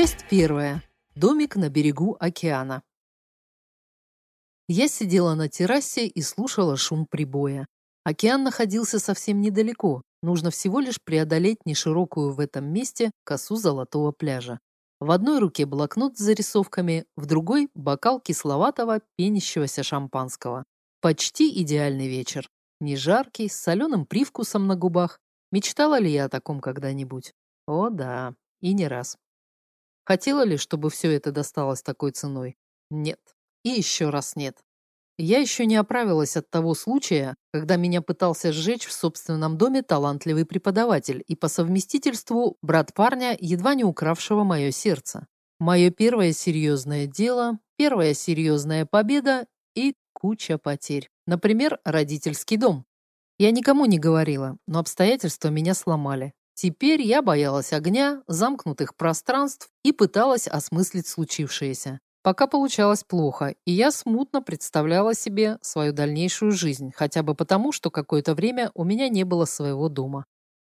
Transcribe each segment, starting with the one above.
Часть первая. Домик на берегу океана. Я сидела на террасе и слушала шум прибоя. Океан находился совсем недалеко. Нужно всего лишь преодолеть неширокую в этом месте косу золотого пляжа. В одной руке блокнот с зарисовками, в другой – бокал кисловатого, пенящегося шампанского. Почти идеальный вечер. Не жаркий, с соленым привкусом на губах. Мечтала ли я о таком когда-нибудь? О да, и не раз. Хотела ли, чтобы все это досталось такой ценой? Нет. И еще раз нет. Я еще не оправилась от того случая, когда меня пытался сжечь в собственном доме талантливый преподаватель и по совместительству брат парня, едва не укравшего мое сердце. Мое первое серьезное дело, первая серьезная победа и куча потерь. Например, родительский дом. Я никому не говорила, но обстоятельства меня сломали. Теперь я боялась огня, замкнутых пространств и пыталась осмыслить случившееся. Пока получалось плохо, и я смутно представляла себе свою дальнейшую жизнь, хотя бы потому, что какое-то время у меня не было своего дома.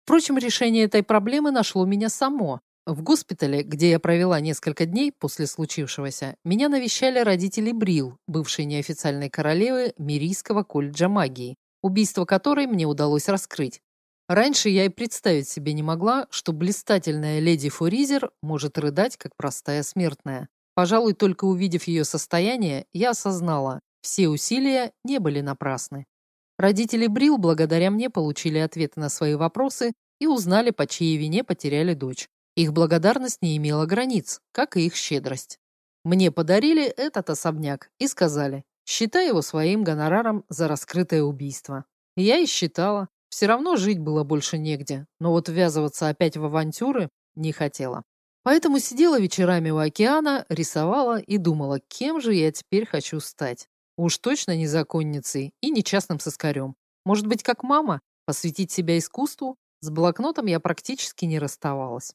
Впрочем, решение этой проблемы нашло меня само. В госпитале, где я провела несколько дней после случившегося, меня навещали родители Брил, бывшей неофициальной королевы Мирийского колледжа магии, убийство которой мне удалось раскрыть. Раньше я и представить себе не могла, что блистательная леди Фуризер может рыдать, как простая смертная. Пожалуй, только увидев ее состояние, я осознала, все усилия не были напрасны. Родители Брил благодаря мне получили ответы на свои вопросы и узнали, по чьей вине потеряли дочь. Их благодарность не имела границ, как и их щедрость. Мне подарили этот особняк и сказали, считай его своим гонораром за раскрытое убийство. Я и считала, все равно жить было больше негде, но вот ввязываться опять в авантюры не хотела. Поэтому сидела вечерами у океана, рисовала и думала, кем же я теперь хочу стать. Уж точно не законницей и не частным соскарем. Может быть, как мама, посвятить себя искусству? С блокнотом я практически не расставалась.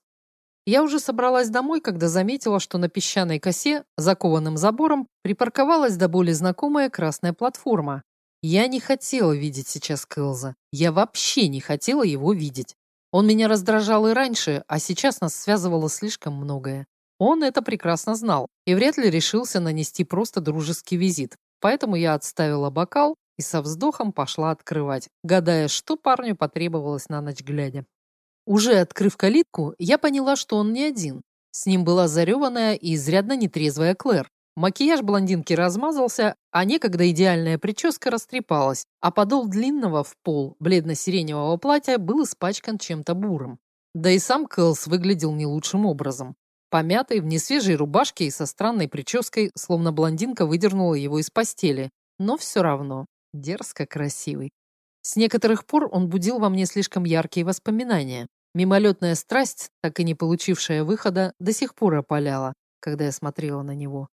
Я уже собралась домой, когда заметила, что на песчаной косе, закованным забором, припарковалась до боли знакомая красная платформа, я не хотела видеть сейчас Кэлза. Я вообще не хотела его видеть. Он меня раздражал и раньше, а сейчас нас связывало слишком многое. Он это прекрасно знал и вряд ли решился нанести просто дружеский визит. Поэтому я отставила бокал и со вздохом пошла открывать, гадая, что парню потребовалось на ночь глядя. Уже открыв калитку, я поняла, что он не один. С ним была зареванная и изрядно нетрезвая Клэр. Макияж блондинки размазался, а некогда идеальная прическа растрепалась, а подол длинного в пол бледно-сиреневого платья был испачкан чем-то бурым. Да и сам Кэлс выглядел не лучшим образом. Помятый, в несвежей рубашке и со странной прической, словно блондинка выдернула его из постели. Но все равно дерзко красивый. С некоторых пор он будил во мне слишком яркие воспоминания. Мимолетная страсть, так и не получившая выхода, до сих пор опаляла, когда я смотрела на него.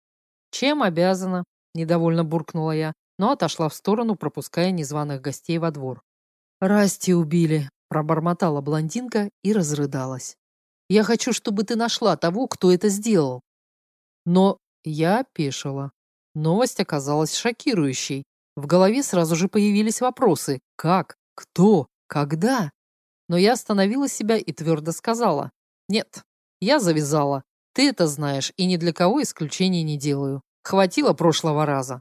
«Чем обязана?» – недовольно буркнула я, но отошла в сторону, пропуская незваных гостей во двор. «Расти убили», – пробормотала блондинка и разрыдалась. «Я хочу, чтобы ты нашла того, кто это сделал». Но я опешила. Новость оказалась шокирующей. В голове сразу же появились вопросы. Как? Кто? Когда? Но я остановила себя и твердо сказала. Нет, я завязала. Ты это знаешь, и ни для кого исключений не делаю. Хватило прошлого раза.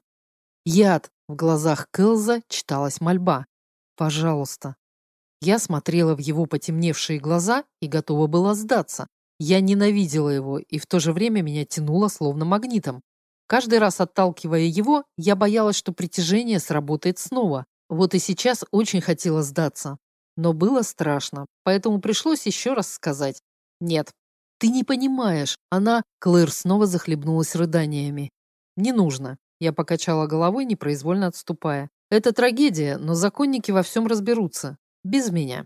Яд. В глазах Кэлза читалась мольба. Пожалуйста. Я смотрела в его потемневшие глаза и готова была сдаться. Я ненавидела его, и в то же время меня тянуло словно магнитом. Каждый раз отталкивая его, я боялась, что притяжение сработает снова. Вот и сейчас очень хотела сдаться. Но было страшно, поэтому пришлось еще раз сказать «нет». «Ты не понимаешь». Она, Клэр, снова захлебнулась рыданиями. «Не нужно». Я покачала головой, непроизвольно отступая. «Это трагедия, но законники во всем разберутся. Без меня».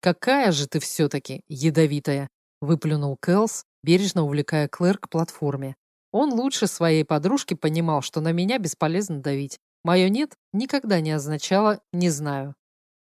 «Какая же ты все-таки ядовитая!» выплюнул Кэлс, бережно увлекая Клэр к платформе. Он лучше своей подружки понимал, что на меня бесполезно давить. Мое «нет» никогда не означало «не знаю».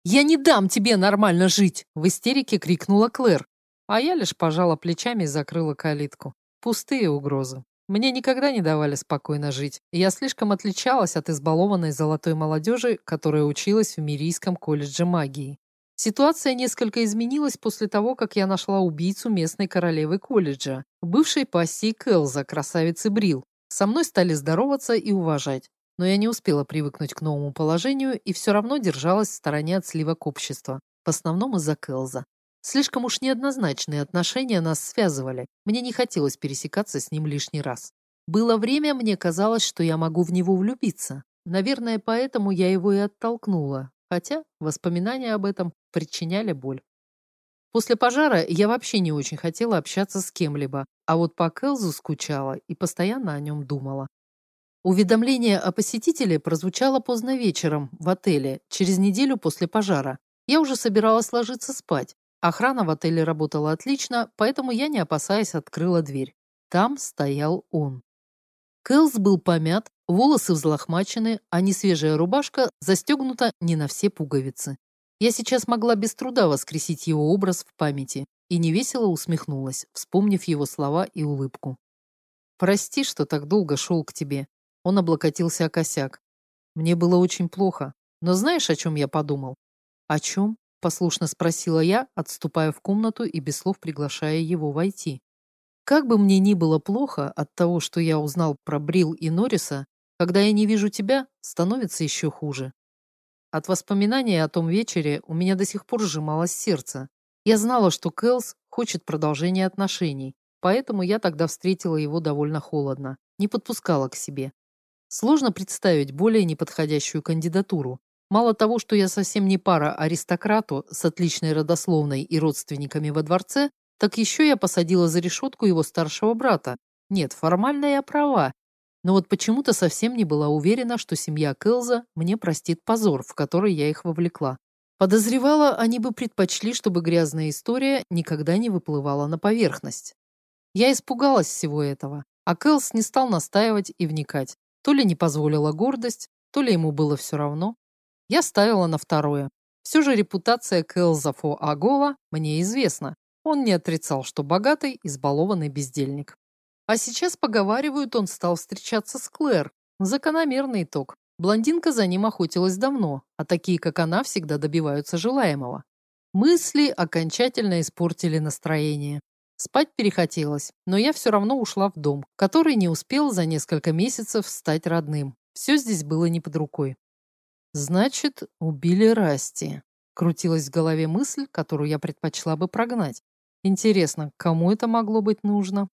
«Я не дам тебе нормально жить!» В истерике крикнула Клэр, а я лишь пожала плечами и закрыла калитку. Пустые угрозы. Мне никогда не давали спокойно жить. Я слишком отличалась от избалованной золотой молодежи, которая училась в Мирийском колледже магии. Ситуация несколько изменилась после того, как я нашла убийцу местной королевы колледжа, бывшей пассии Келза, красавицы Брил. Со мной стали здороваться и уважать, но я не успела привыкнуть к новому положению и все равно держалась в стороне от сливок общества, в основном из-за Келза. Слишком уж неоднозначные отношения нас связывали, мне не хотелось пересекаться с ним лишний раз. Было время, мне казалось, что я могу в него влюбиться. Наверное, поэтому я его и оттолкнула, хотя воспоминания об этом причиняли боль. После пожара я вообще не очень хотела общаться с кем-либо, а вот по Келзу скучала и постоянно о нем думала. Уведомление о посетителе прозвучало поздно вечером в отеле, через неделю после пожара. Я уже собиралась ложиться спать. Охрана в отеле работала отлично, поэтому я, не опасаясь, открыла дверь. Там стоял он. Кэлс был помят, волосы взлохмачены, а несвежая рубашка застегнута не на все пуговицы. Я сейчас могла без труда воскресить его образ в памяти и невесело усмехнулась, вспомнив его слова и улыбку. «Прости, что так долго шел к тебе». Он облокотился о косяк. «Мне было очень плохо. Но знаешь, о чем я подумал?» «О чем?» – послушно спросила я, отступая в комнату и без слов приглашая его войти. Как бы мне ни было плохо от того, что я узнал про Брил и Норриса, когда я не вижу тебя, становится еще хуже. От воспоминания о том вечере у меня до сих пор сжималось сердце. Я знала, что Кэлс хочет продолжения отношений, поэтому я тогда встретила его довольно холодно, не подпускала к себе. Сложно представить более неподходящую кандидатуру. Мало того, что я совсем не пара аристократу с отличной родословной и родственниками во дворце, так еще я посадила за решетку его старшего брата. Нет, формально я права. Но вот почему-то совсем не была уверена, что семья Келза мне простит позор, в который я их вовлекла. Подозревала, они бы предпочли, чтобы грязная история никогда не выплывала на поверхность. Я испугалась всего этого, а Келс не стал настаивать и вникать. То ли не позволила гордость, то ли ему было все равно. Я ставила на второе. Все же репутация Келза Фо Агола мне известна. Он не отрицал, что богатый, избалованный бездельник. А сейчас, поговаривают, он стал встречаться с Клэр. Закономерный итог. Блондинка за ним охотилась давно, а такие, как она, всегда добиваются желаемого. Мысли окончательно испортили настроение. Спать перехотелось, но я все равно ушла в дом, который не успел за несколько месяцев стать родным. Все здесь было не под рукой. Значит, убили Расти. Крутилась в голове мысль, которую я предпочла бы прогнать. Интересно, кому это могло быть нужно?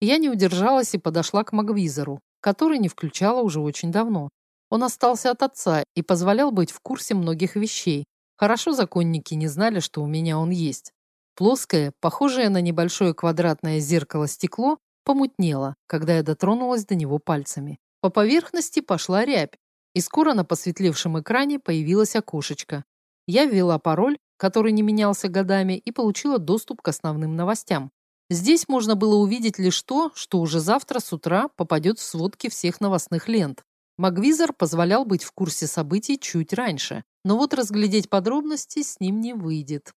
Я не удержалась и подошла к Магвизору, который не включала уже очень давно. Он остался от отца и позволял быть в курсе многих вещей. Хорошо законники не знали, что у меня он есть. Плоское, похожее на небольшое квадратное зеркало стекло, помутнело, когда я дотронулась до него пальцами. По поверхности пошла рябь, и скоро на посветлевшем экране появилось окошечко. Я ввела пароль который не менялся годами, и получила доступ к основным новостям. Здесь можно было увидеть лишь то, что уже завтра с утра попадет в сводки всех новостных лент. Магвизор позволял быть в курсе событий чуть раньше, но вот разглядеть подробности с ним не выйдет.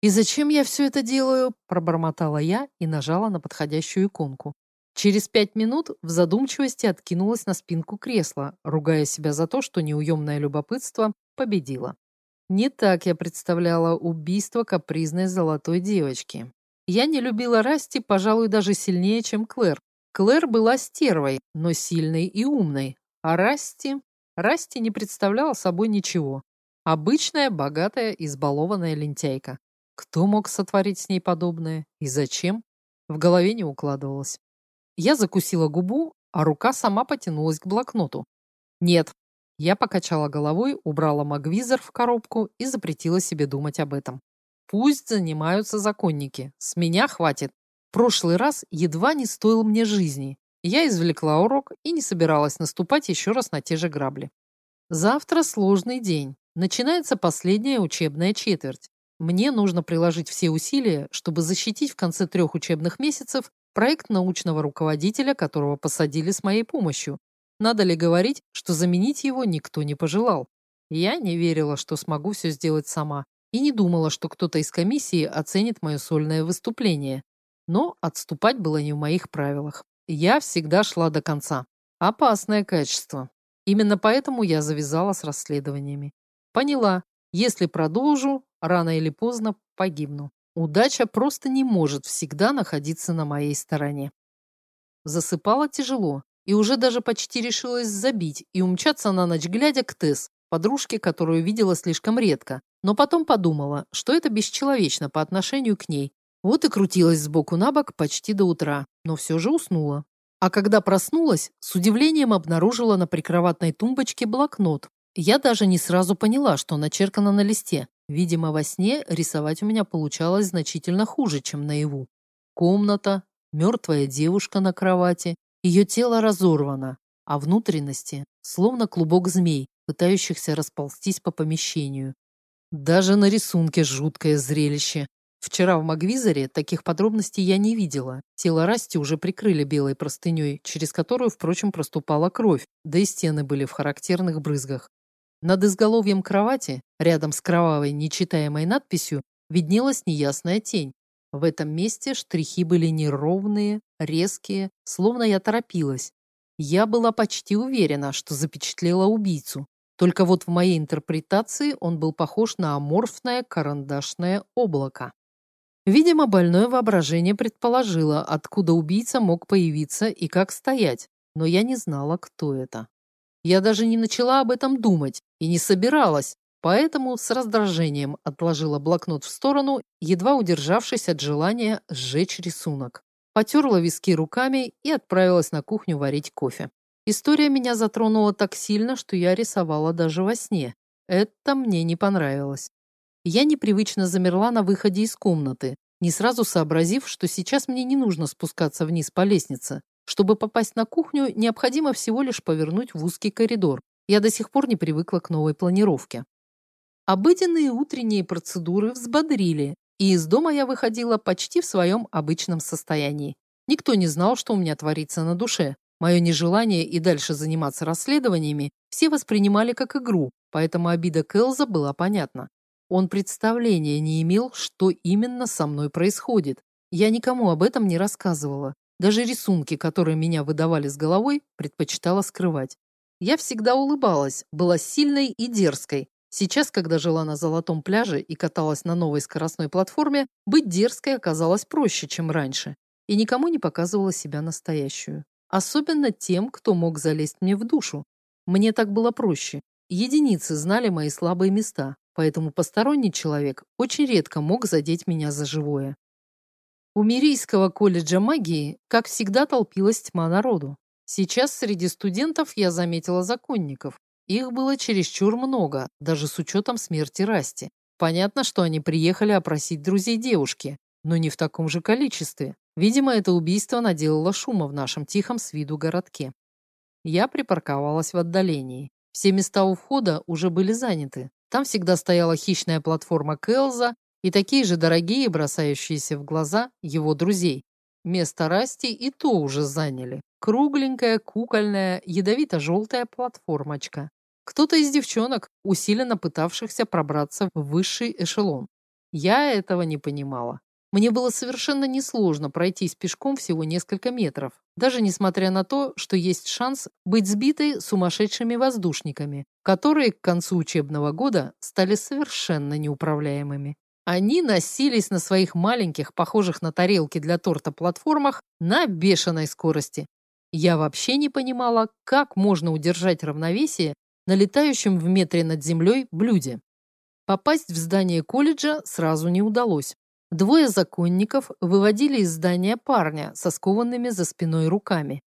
«И зачем я все это делаю?» – пробормотала я и нажала на подходящую иконку. Через пять минут в задумчивости откинулась на спинку кресла, ругая себя за то, что неуемное любопытство победило. Не так я представляла убийство капризной золотой девочки. Я не любила Расти, пожалуй, даже сильнее, чем Клэр. Клэр была стервой, но сильной и умной. А Расти... Расти не представляла собой ничего. Обычная, богатая, избалованная лентяйка. Кто мог сотворить с ней подобное? И зачем? В голове не укладывалось. Я закусила губу, а рука сама потянулась к блокноту. Нет, я покачала головой, убрала магвизор в коробку и запретила себе думать об этом. Пусть занимаются законники. С меня хватит. Прошлый раз едва не стоил мне жизни. Я извлекла урок и не собиралась наступать еще раз на те же грабли. Завтра сложный день. Начинается последняя учебная четверть. Мне нужно приложить все усилия, чтобы защитить в конце трех учебных месяцев проект научного руководителя, которого посадили с моей помощью, надо ли говорить, что заменить его никто не пожелал? Я не верила, что смогу все сделать сама, и не думала, что кто-то из комиссии оценит мое сольное выступление. Но отступать было не в моих правилах. Я всегда шла до конца. Опасное качество. Именно поэтому я завязала с расследованиями. Поняла, если продолжу, рано или поздно погибну. Удача просто не может всегда находиться на моей стороне. Засыпала тяжело, и уже даже почти решилась забить и умчаться на ночь глядя к Тесс, подружке, которую видела слишком редко, но потом подумала, что это бесчеловечно по отношению к ней. Вот и крутилась сбоку на бок почти до утра, но все же уснула. А когда проснулась, с удивлением обнаружила на прикроватной тумбочке блокнот. Я даже не сразу поняла, что начеркано на листе. Видимо, во сне рисовать у меня получалось значительно хуже, чем наяву. Комната, мертвая девушка на кровати, ее тело разорвано, а внутренности словно клубок змей, пытающихся расползтись по помещению. Даже на рисунке жуткое зрелище. Вчера в Магвизоре таких подробностей я не видела. Тело Расти уже прикрыли белой простыней, через которую, впрочем, проступала кровь, да и стены были в характерных брызгах. Над изголовьем кровати, рядом с кровавой нечитаемой надписью, виднелась неясная тень. В этом месте штрихи были неровные, резкие, словно я торопилась. Я была почти уверена, что запечатлела убийцу. Только вот в моей интерпретации он был похож на аморфное карандашное облако. Видимо, больное воображение предположило, откуда убийца мог появиться и как стоять, но я не знала, кто это. Я даже не начала об этом думать и не собиралась, Поэтому с раздражением отложила блокнот в сторону, едва удержавшись от желания сжечь рисунок. Потерла виски руками и отправилась на кухню варить кофе. История меня затронула так сильно, что я рисовала даже во сне. Это мне не понравилось. Я непривычно замерла на выходе из комнаты, не сразу сообразив, что сейчас мне не нужно спускаться вниз по лестнице. Чтобы попасть на кухню, необходимо всего лишь повернуть в узкий коридор. Я до сих пор не привыкла к новой планировке. Обыденные утренние процедуры взбодрили, и из дома я выходила почти в своем обычном состоянии. Никто не знал, что у меня творится на душе. Мое нежелание и дальше заниматься расследованиями все воспринимали как игру, поэтому обида Келза была понятна. Он представления не имел, что именно со мной происходит. Я никому об этом не рассказывала. Даже рисунки, которые меня выдавали с головой, предпочитала скрывать. Я всегда улыбалась, была сильной и дерзкой, Сейчас, когда жила на Золотом пляже и каталась на новой скоростной платформе, быть дерзкой оказалось проще, чем раньше, и никому не показывала себя настоящую. Особенно тем, кто мог залезть мне в душу. Мне так было проще. Единицы знали мои слабые места, поэтому посторонний человек очень редко мог задеть меня за живое. У Мирийского колледжа магии, как всегда, толпилась тьма народу. Сейчас среди студентов я заметила законников, их было чересчур много, даже с учетом смерти Расти. Понятно, что они приехали опросить друзей девушки, но не в таком же количестве. Видимо, это убийство наделало шума в нашем тихом с виду городке. Я припарковалась в отдалении. Все места у входа уже были заняты. Там всегда стояла хищная платформа Келза и такие же дорогие, бросающиеся в глаза, его друзей. Место Расти и то уже заняли. Кругленькая, кукольная, ядовито-желтая платформочка. Кто-то из девчонок, усиленно пытавшихся пробраться в высший эшелон. Я этого не понимала. Мне было совершенно несложно пройтись пешком всего несколько метров, даже несмотря на то, что есть шанс быть сбитой сумасшедшими воздушниками, которые к концу учебного года стали совершенно неуправляемыми. Они носились на своих маленьких, похожих на тарелки для торта платформах на бешеной скорости, я вообще не понимала, как можно удержать равновесие на летающем в метре над землей блюде. Попасть в здание колледжа сразу не удалось. Двое законников выводили из здания парня со скованными за спиной руками.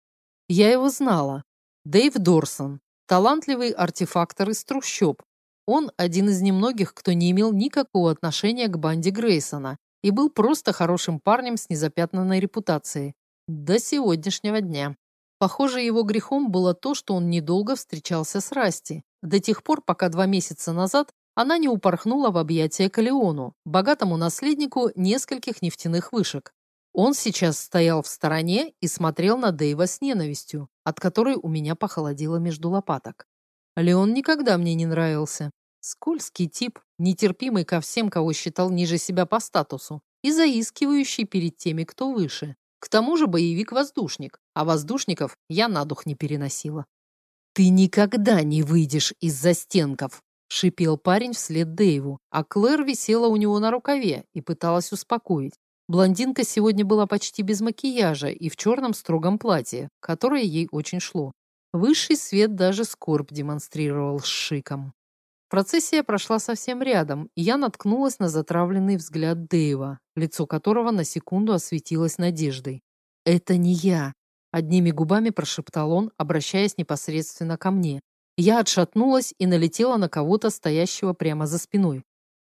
Я его знала. Дэйв Дорсон, талантливый артефактор из трущоб. Он один из немногих, кто не имел никакого отношения к банде Грейсона и был просто хорошим парнем с незапятнанной репутацией. До сегодняшнего дня. Похоже, его грехом было то, что он недолго встречался с Расти, до тех пор, пока два месяца назад она не упорхнула в объятия Калеону, богатому наследнику нескольких нефтяных вышек. Он сейчас стоял в стороне и смотрел на Дэйва с ненавистью, от которой у меня похолодело между лопаток. Леон никогда мне не нравился. Скользкий тип, нетерпимый ко всем, кого считал ниже себя по статусу, и заискивающий перед теми, кто выше. К тому же боевик-воздушник, а воздушников я на дух не переносила. «Ты никогда не выйдешь из застенков!» шипел парень вслед Дэйву, а Клэр висела у него на рукаве и пыталась успокоить. Блондинка сегодня была почти без макияжа и в черном строгом платье, которое ей очень шло. Высший свет даже скорбь демонстрировал с шиком. Процессия прошла совсем рядом, и я наткнулась на затравленный взгляд Дэйва, лицо которого на секунду осветилось надеждой. «Это не я», — одними губами прошептал он, обращаясь непосредственно ко мне. Я отшатнулась и налетела на кого-то, стоящего прямо за спиной.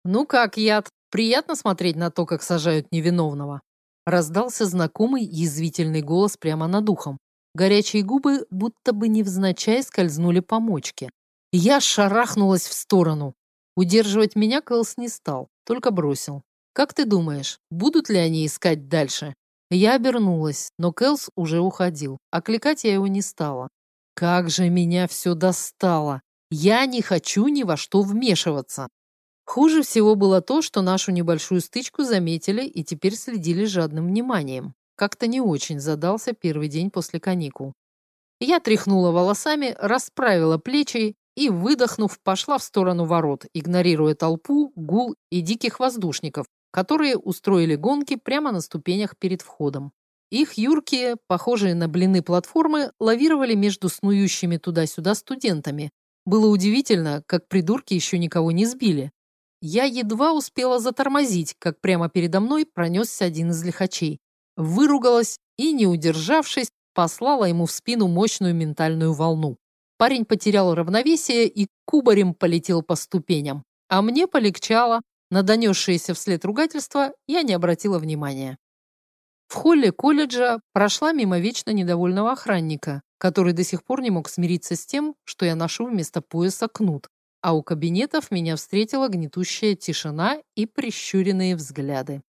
«Ну как, яд? Приятно смотреть на то, как сажают невиновного?» Раздался знакомый язвительный голос прямо над ухом. Горячие губы будто бы невзначай скользнули по мочке. Я шарахнулась в сторону. Удерживать меня Кэлс не стал, только бросил. «Как ты думаешь, будут ли они искать дальше?» Я обернулась, но Кэлс уже уходил. Окликать я его не стала. Как же меня все достало! Я не хочу ни во что вмешиваться. Хуже всего было то, что нашу небольшую стычку заметили и теперь следили жадным вниманием. Как-то не очень задался первый день после каникул. Я тряхнула волосами, расправила плечи и, выдохнув, пошла в сторону ворот, игнорируя толпу, гул и диких воздушников, которые устроили гонки прямо на ступенях перед входом. Их юркие, похожие на блины платформы, лавировали между снующими туда-сюда студентами. Было удивительно, как придурки еще никого не сбили. Я едва успела затормозить, как прямо передо мной пронесся один из лихачей. Выругалась и, не удержавшись, послала ему в спину мощную ментальную волну. Парень потерял равновесие и кубарем полетел по ступеням. А мне полегчало. На донесшееся вслед ругательства я не обратила внимания. В холле колледжа прошла мимо вечно недовольного охранника, который до сих пор не мог смириться с тем, что я ношу вместо пояса кнут, а у кабинетов меня встретила гнетущая тишина и прищуренные взгляды.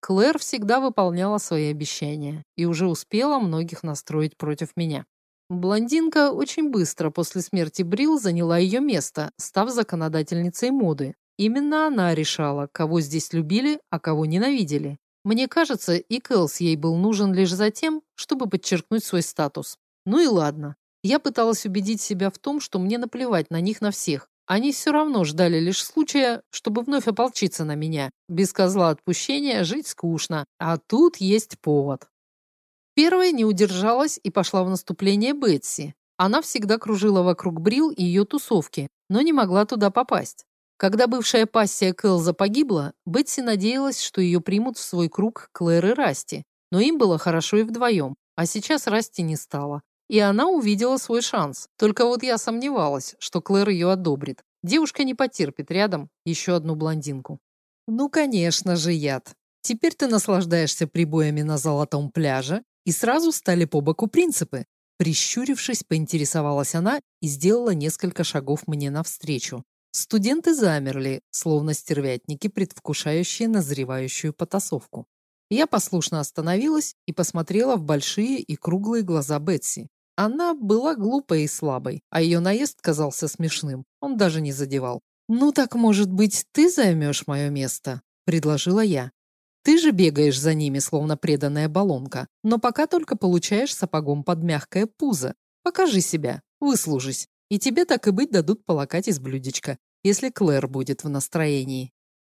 Клэр всегда выполняла свои обещания и уже успела многих настроить против меня. Блондинка очень быстро после смерти Брил заняла ее место, став законодательницей моды. Именно она решала, кого здесь любили, а кого ненавидели. Мне кажется, и Кэлс ей был нужен лишь за тем, чтобы подчеркнуть свой статус. Ну и ладно. Я пыталась убедить себя в том, что мне наплевать на них на всех. Они все равно ждали лишь случая, чтобы вновь ополчиться на меня. Без козла отпущения жить скучно. А тут есть повод. Первая не удержалась и пошла в наступление Бетси. Она всегда кружила вокруг Брил и ее тусовки, но не могла туда попасть. Когда бывшая пассия Кэлза погибла, Бетси надеялась, что ее примут в свой круг Клэр и Расти, но им было хорошо и вдвоем, а сейчас Расти не стало. И она увидела свой шанс. Только вот я сомневалась, что Клэр ее одобрит. Девушка не потерпит рядом еще одну блондинку. Ну, конечно же, яд. Теперь ты наслаждаешься прибоями на золотом пляже и сразу стали по боку принципы. Прищурившись, поинтересовалась она и сделала несколько шагов мне навстречу. Студенты замерли, словно стервятники, предвкушающие назревающую потасовку. Я послушно остановилась и посмотрела в большие и круглые глаза Бетси. Она была глупой и слабой, а ее наезд казался смешным. Он даже не задевал. «Ну так, может быть, ты займешь мое место?» – предложила я. Ты же бегаешь за ними, словно преданная баллонка, но пока только получаешь сапогом под мягкое пузо. Покажи себя, выслужись, и тебе так и быть дадут полакать из блюдечка, если Клэр будет в настроении.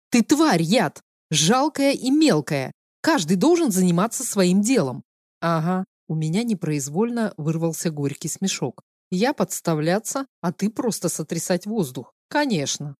Ты тварь, яд! Жалкая и мелкая. Каждый должен заниматься своим делом. Ага, у меня непроизвольно вырвался горький смешок. Я подставляться, а ты просто сотрясать воздух. Конечно.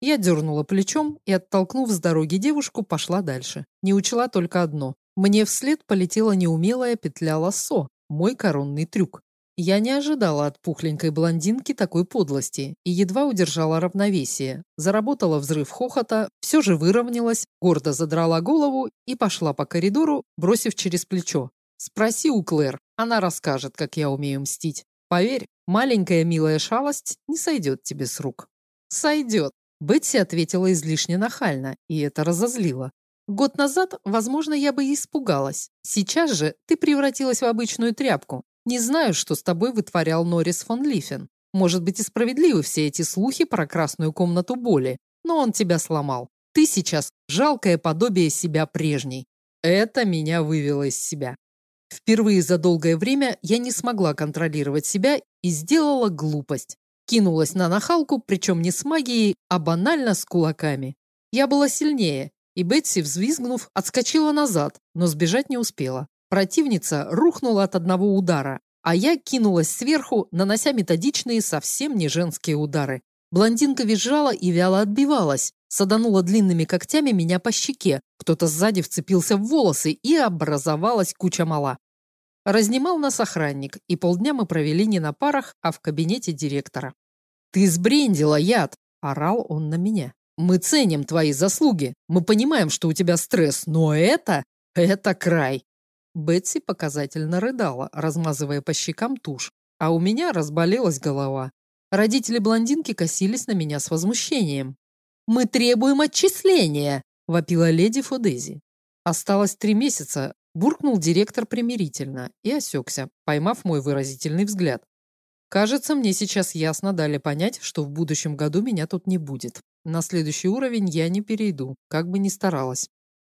Я дернула плечом и, оттолкнув с дороги девушку, пошла дальше. Не учла только одно. Мне вслед полетела неумелая петля лассо, мой коронный трюк. Я не ожидала от пухленькой блондинки такой подлости и едва удержала равновесие. Заработала взрыв хохота, все же выровнялась, гордо задрала голову и пошла по коридору, бросив через плечо. «Спроси у Клэр, она расскажет, как я умею мстить. Поверь, маленькая милая шалость не сойдет тебе с рук». «Сойдет», Бетси ответила излишне нахально, и это разозлило. Год назад, возможно, я бы и испугалась. Сейчас же ты превратилась в обычную тряпку. Не знаю, что с тобой вытворял Норрис фон Лифен. Может быть, и справедливы все эти слухи про красную комнату боли, но он тебя сломал. Ты сейчас жалкое подобие себя прежней. Это меня вывело из себя. Впервые за долгое время я не смогла контролировать себя и сделала глупость. Кинулась на нахалку, причем не с магией, а банально с кулаками. Я была сильнее, и Бетси, взвизгнув, отскочила назад, но сбежать не успела. Противница рухнула от одного удара, а я кинулась сверху, нанося методичные, совсем не женские удары. Блондинка визжала и вяло отбивалась, саданула длинными когтями меня по щеке, кто-то сзади вцепился в волосы, и образовалась куча мала. Разнимал нас охранник, и полдня мы провели не на парах, а в кабинете директора. «Ты сбрендила, яд!» – орал он на меня. «Мы ценим твои заслуги, мы понимаем, что у тебя стресс, но это... это край!» Бетси показательно рыдала, размазывая по щекам тушь, а у меня разболелась голова. Родители блондинки косились на меня с возмущением. «Мы требуем отчисления!» – вопила леди Фодези. Осталось три месяца, буркнул директор примирительно и осекся, поймав мой выразительный взгляд. Кажется, мне сейчас ясно дали понять, что в будущем году меня тут не будет. На следующий уровень я не перейду, как бы ни старалась.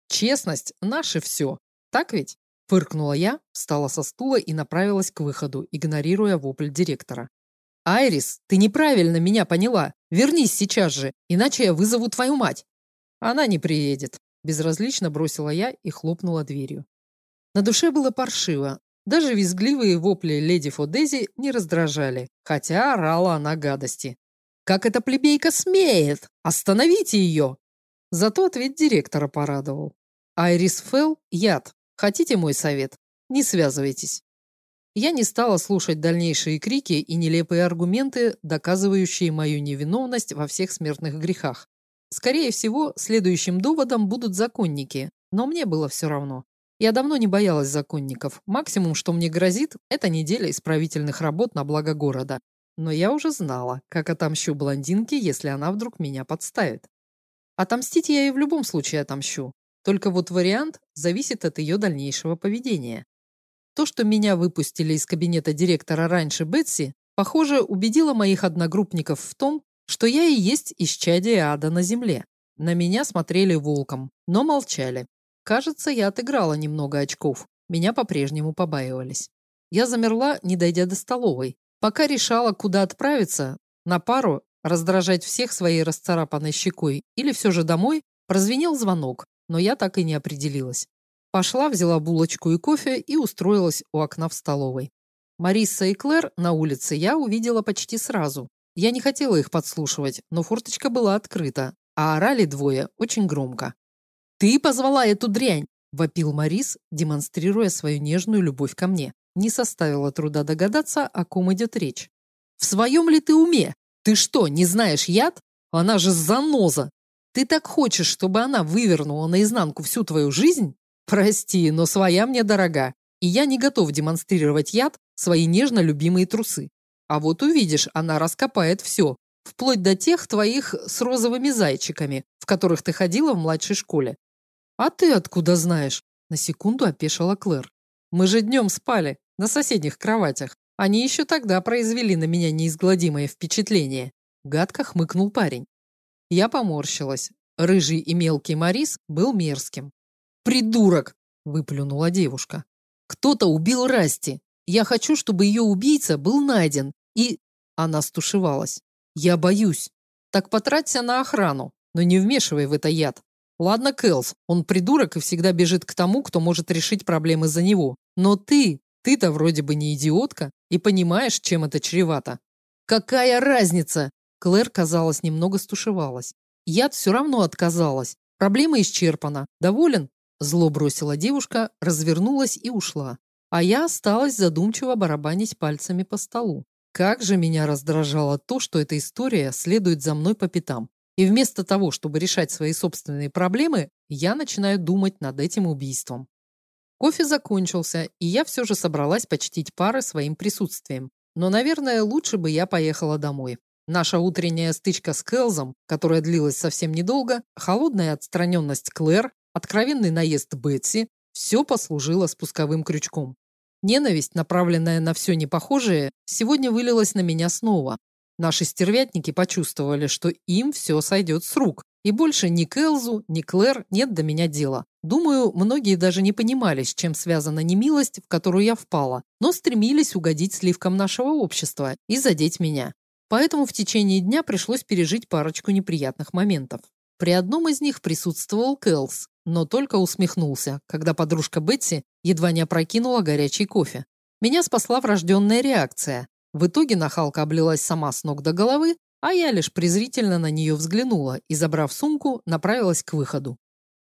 Честность – наше все. Так ведь? Фыркнула я, встала со стула и направилась к выходу, игнорируя вопль директора. «Айрис, ты неправильно меня поняла. Вернись сейчас же, иначе я вызову твою мать». «Она не приедет», – безразлично бросила я и хлопнула дверью. На душе было паршиво. Даже визгливые вопли леди Фодези не раздражали, хотя орала она гадости. «Как эта плебейка смеет! Остановите ее!» Зато ответ директора порадовал. «Айрис Фелл – яд. Хотите мой совет? Не связывайтесь». Я не стала слушать дальнейшие крики и нелепые аргументы, доказывающие мою невиновность во всех смертных грехах. Скорее всего, следующим доводом будут законники, но мне было все равно. Я давно не боялась законников. Максимум, что мне грозит, это неделя исправительных работ на благо города. Но я уже знала, как отомщу блондинке, если она вдруг меня подставит. Отомстить я и в любом случае отомщу. Только вот вариант зависит от ее дальнейшего поведения. То, что меня выпустили из кабинета директора раньше Бетси, похоже, убедило моих одногруппников в том, что я и есть исчадие ада на земле. На меня смотрели волком, но молчали. Кажется, я отыграла немного очков. Меня по-прежнему побаивались. Я замерла, не дойдя до столовой. Пока решала, куда отправиться, на пару, раздражать всех своей расцарапанной щекой или все же домой, прозвенел звонок, но я так и не определилась. Пошла, взяла булочку и кофе и устроилась у окна в столовой. Мариса и Клэр на улице я увидела почти сразу. Я не хотела их подслушивать, но форточка была открыта, а орали двое очень громко. «Ты позвала эту дрянь!» – вопил Марис, демонстрируя свою нежную любовь ко мне. Не составило труда догадаться, о ком идет речь. «В своем ли ты уме? Ты что, не знаешь яд? Она же заноза! Ты так хочешь, чтобы она вывернула наизнанку всю твою жизнь? Прости, но своя мне дорога, и я не готов демонстрировать яд свои нежно любимые трусы. А вот увидишь, она раскопает все, вплоть до тех твоих с розовыми зайчиками, в которых ты ходила в младшей школе. А ты откуда знаешь? На секунду опешила Клэр. Мы же днем спали, на соседних кроватях. Они еще тогда произвели на меня неизгладимое впечатление. Гадко хмыкнул парень. Я поморщилась. Рыжий и мелкий Марис был мерзким. «Придурок!» – выплюнула девушка. «Кто-то убил Расти. Я хочу, чтобы ее убийца был найден. И...» Она стушевалась. «Я боюсь. Так потраться на охрану, но не вмешивай в это яд. Ладно, Кэлс, он придурок и всегда бежит к тому, кто может решить проблемы за него. Но ты, ты-то вроде бы не идиотка и понимаешь, чем это чревато. Какая разница? Клэр, казалось, немного стушевалась. Яд все равно отказалась. Проблема исчерпана. Доволен? Зло бросила девушка, развернулась и ушла. А я осталась задумчиво барабанить пальцами по столу. Как же меня раздражало то, что эта история следует за мной по пятам. И вместо того, чтобы решать свои собственные проблемы, я начинаю думать над этим убийством. Кофе закончился, и я все же собралась почтить пары своим присутствием. Но, наверное, лучше бы я поехала домой. Наша утренняя стычка с Келзом, которая длилась совсем недолго, холодная отстраненность Клэр, откровенный наезд Бетси – все послужило спусковым крючком. Ненависть, направленная на все непохожее, сегодня вылилась на меня снова. Наши стервятники почувствовали, что им все сойдет с рук, и больше ни Келзу, ни Клэр нет до меня дела. Думаю, многие даже не понимали, с чем связана немилость, в которую я впала, но стремились угодить сливкам нашего общества и задеть меня. Поэтому в течение дня пришлось пережить парочку неприятных моментов. При одном из них присутствовал Кэлс, но только усмехнулся, когда подружка Бетси едва не опрокинула горячий кофе. Меня спасла врожденная реакция. В итоге нахалка облилась сама с ног до головы, а я лишь презрительно на нее взглянула и, забрав сумку, направилась к выходу.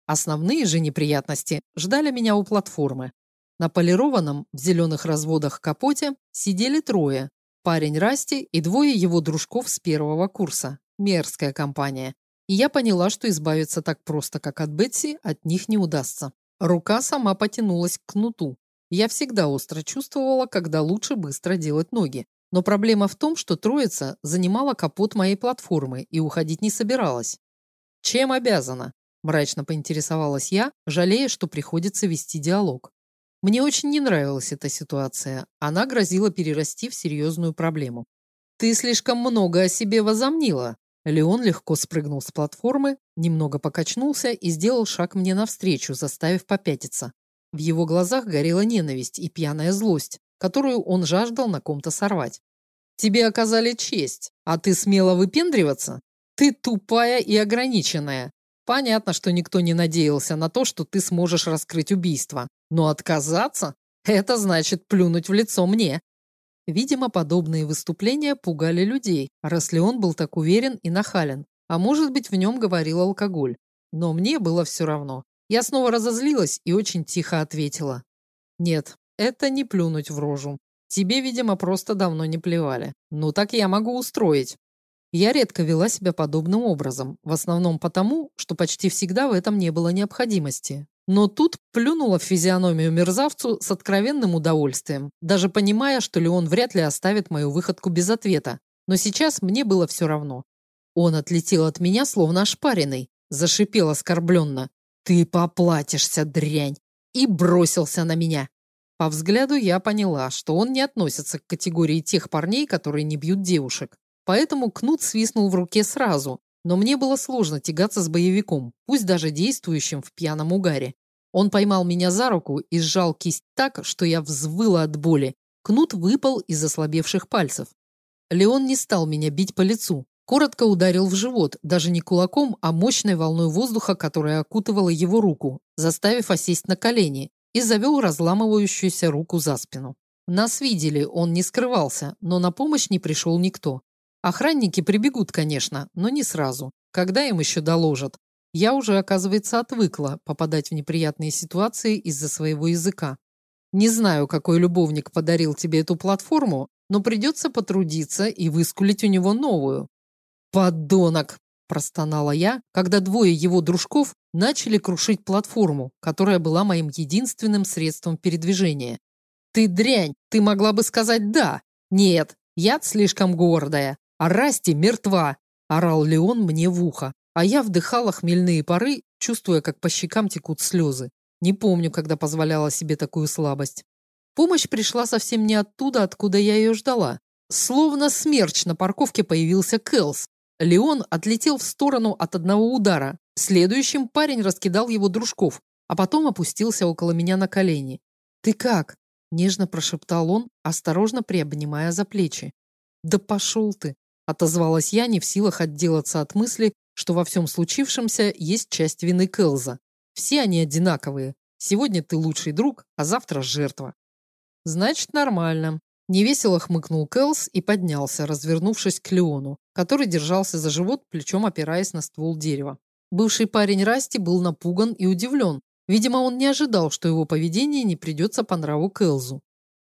Основные же неприятности ждали меня у платформы. На полированном в зеленых разводах капоте сидели трое. Парень Расти и двое его дружков с первого курса. Мерзкая компания. И я поняла, что избавиться так просто, как от Бетси, от них не удастся. Рука сама потянулась к кнуту. Я всегда остро чувствовала, когда лучше быстро делать ноги. Но проблема в том, что троица занимала капот моей платформы и уходить не собиралась. «Чем обязана?» Мрачно поинтересовалась я, жалея, что приходится вести диалог. Мне очень не нравилась эта ситуация. Она грозила перерасти в серьезную проблему. «Ты слишком много о себе возомнила!» Леон легко спрыгнул с платформы, немного покачнулся и сделал шаг мне навстречу, заставив попятиться. В его глазах горела ненависть и пьяная злость, которую он жаждал на ком-то сорвать. «Тебе оказали честь, а ты смело выпендриваться? Ты тупая и ограниченная. Понятно, что никто не надеялся на то, что ты сможешь раскрыть убийство. Но отказаться – это значит плюнуть в лицо мне. Видимо, подобные выступления пугали людей, раз он был так уверен и нахален. А может быть, в нем говорил алкоголь. Но мне было все равно. Я снова разозлилась и очень тихо ответила. «Нет, это не плюнуть в рожу. Тебе, видимо, просто давно не плевали. Ну так я могу устроить. Я редко вела себя подобным образом, в основном потому, что почти всегда в этом не было необходимости. Но тут плюнула в физиономию мерзавцу с откровенным удовольствием, даже понимая, что Леон вряд ли оставит мою выходку без ответа. Но сейчас мне было все равно. Он отлетел от меня, словно ошпаренный, зашипел оскорбленно. «Ты поплатишься, дрянь!» и бросился на меня. По взгляду я поняла, что он не относится к категории тех парней, которые не бьют девушек. Поэтому кнут свистнул в руке сразу, но мне было сложно тягаться с боевиком, пусть даже действующим в пьяном угаре. Он поймал меня за руку и сжал кисть так, что я взвыла от боли. Кнут выпал из ослабевших пальцев. Леон не стал меня бить по лицу. Коротко ударил в живот, даже не кулаком, а мощной волной воздуха, которая окутывала его руку, заставив осесть на колени, и завел разламывающуюся руку за спину. Нас видели, он не скрывался, но на помощь не пришел никто. Охранники прибегут, конечно, но не сразу. Когда им еще доложат? Я уже, оказывается, отвыкла попадать в неприятные ситуации из-за своего языка. Не знаю, какой любовник подарил тебе эту платформу, но придется потрудиться и выскулить у него новую. «Подонок!» – простонала я, когда двое его дружков начали крушить платформу, которая была моим единственным средством передвижения. «Ты дрянь! Ты могла бы сказать «да». Нет, я слишком гордая. А Расти мертва!» – орал Леон мне в ухо. А я вдыхала хмельные пары, чувствуя, как по щекам текут слезы. Не помню, когда позволяла себе такую слабость. Помощь пришла совсем не оттуда, откуда я ее ждала. Словно смерч на парковке появился Кэлс. Леон отлетел в сторону от одного удара. Следующим парень раскидал его дружков, а потом опустился около меня на колени. «Ты как?» – нежно прошептал он, осторожно приобнимая за плечи. «Да пошел ты!» Отозвалась я, не в силах отделаться от мысли, что во всем случившемся есть часть вины Кэлза. Все они одинаковые. Сегодня ты лучший друг, а завтра жертва. Значит, нормально. Невесело хмыкнул Кэлс и поднялся, развернувшись к Леону, который держался за живот, плечом опираясь на ствол дерева. Бывший парень Расти был напуган и удивлен. Видимо, он не ожидал, что его поведение не придется по нраву Кэлзу.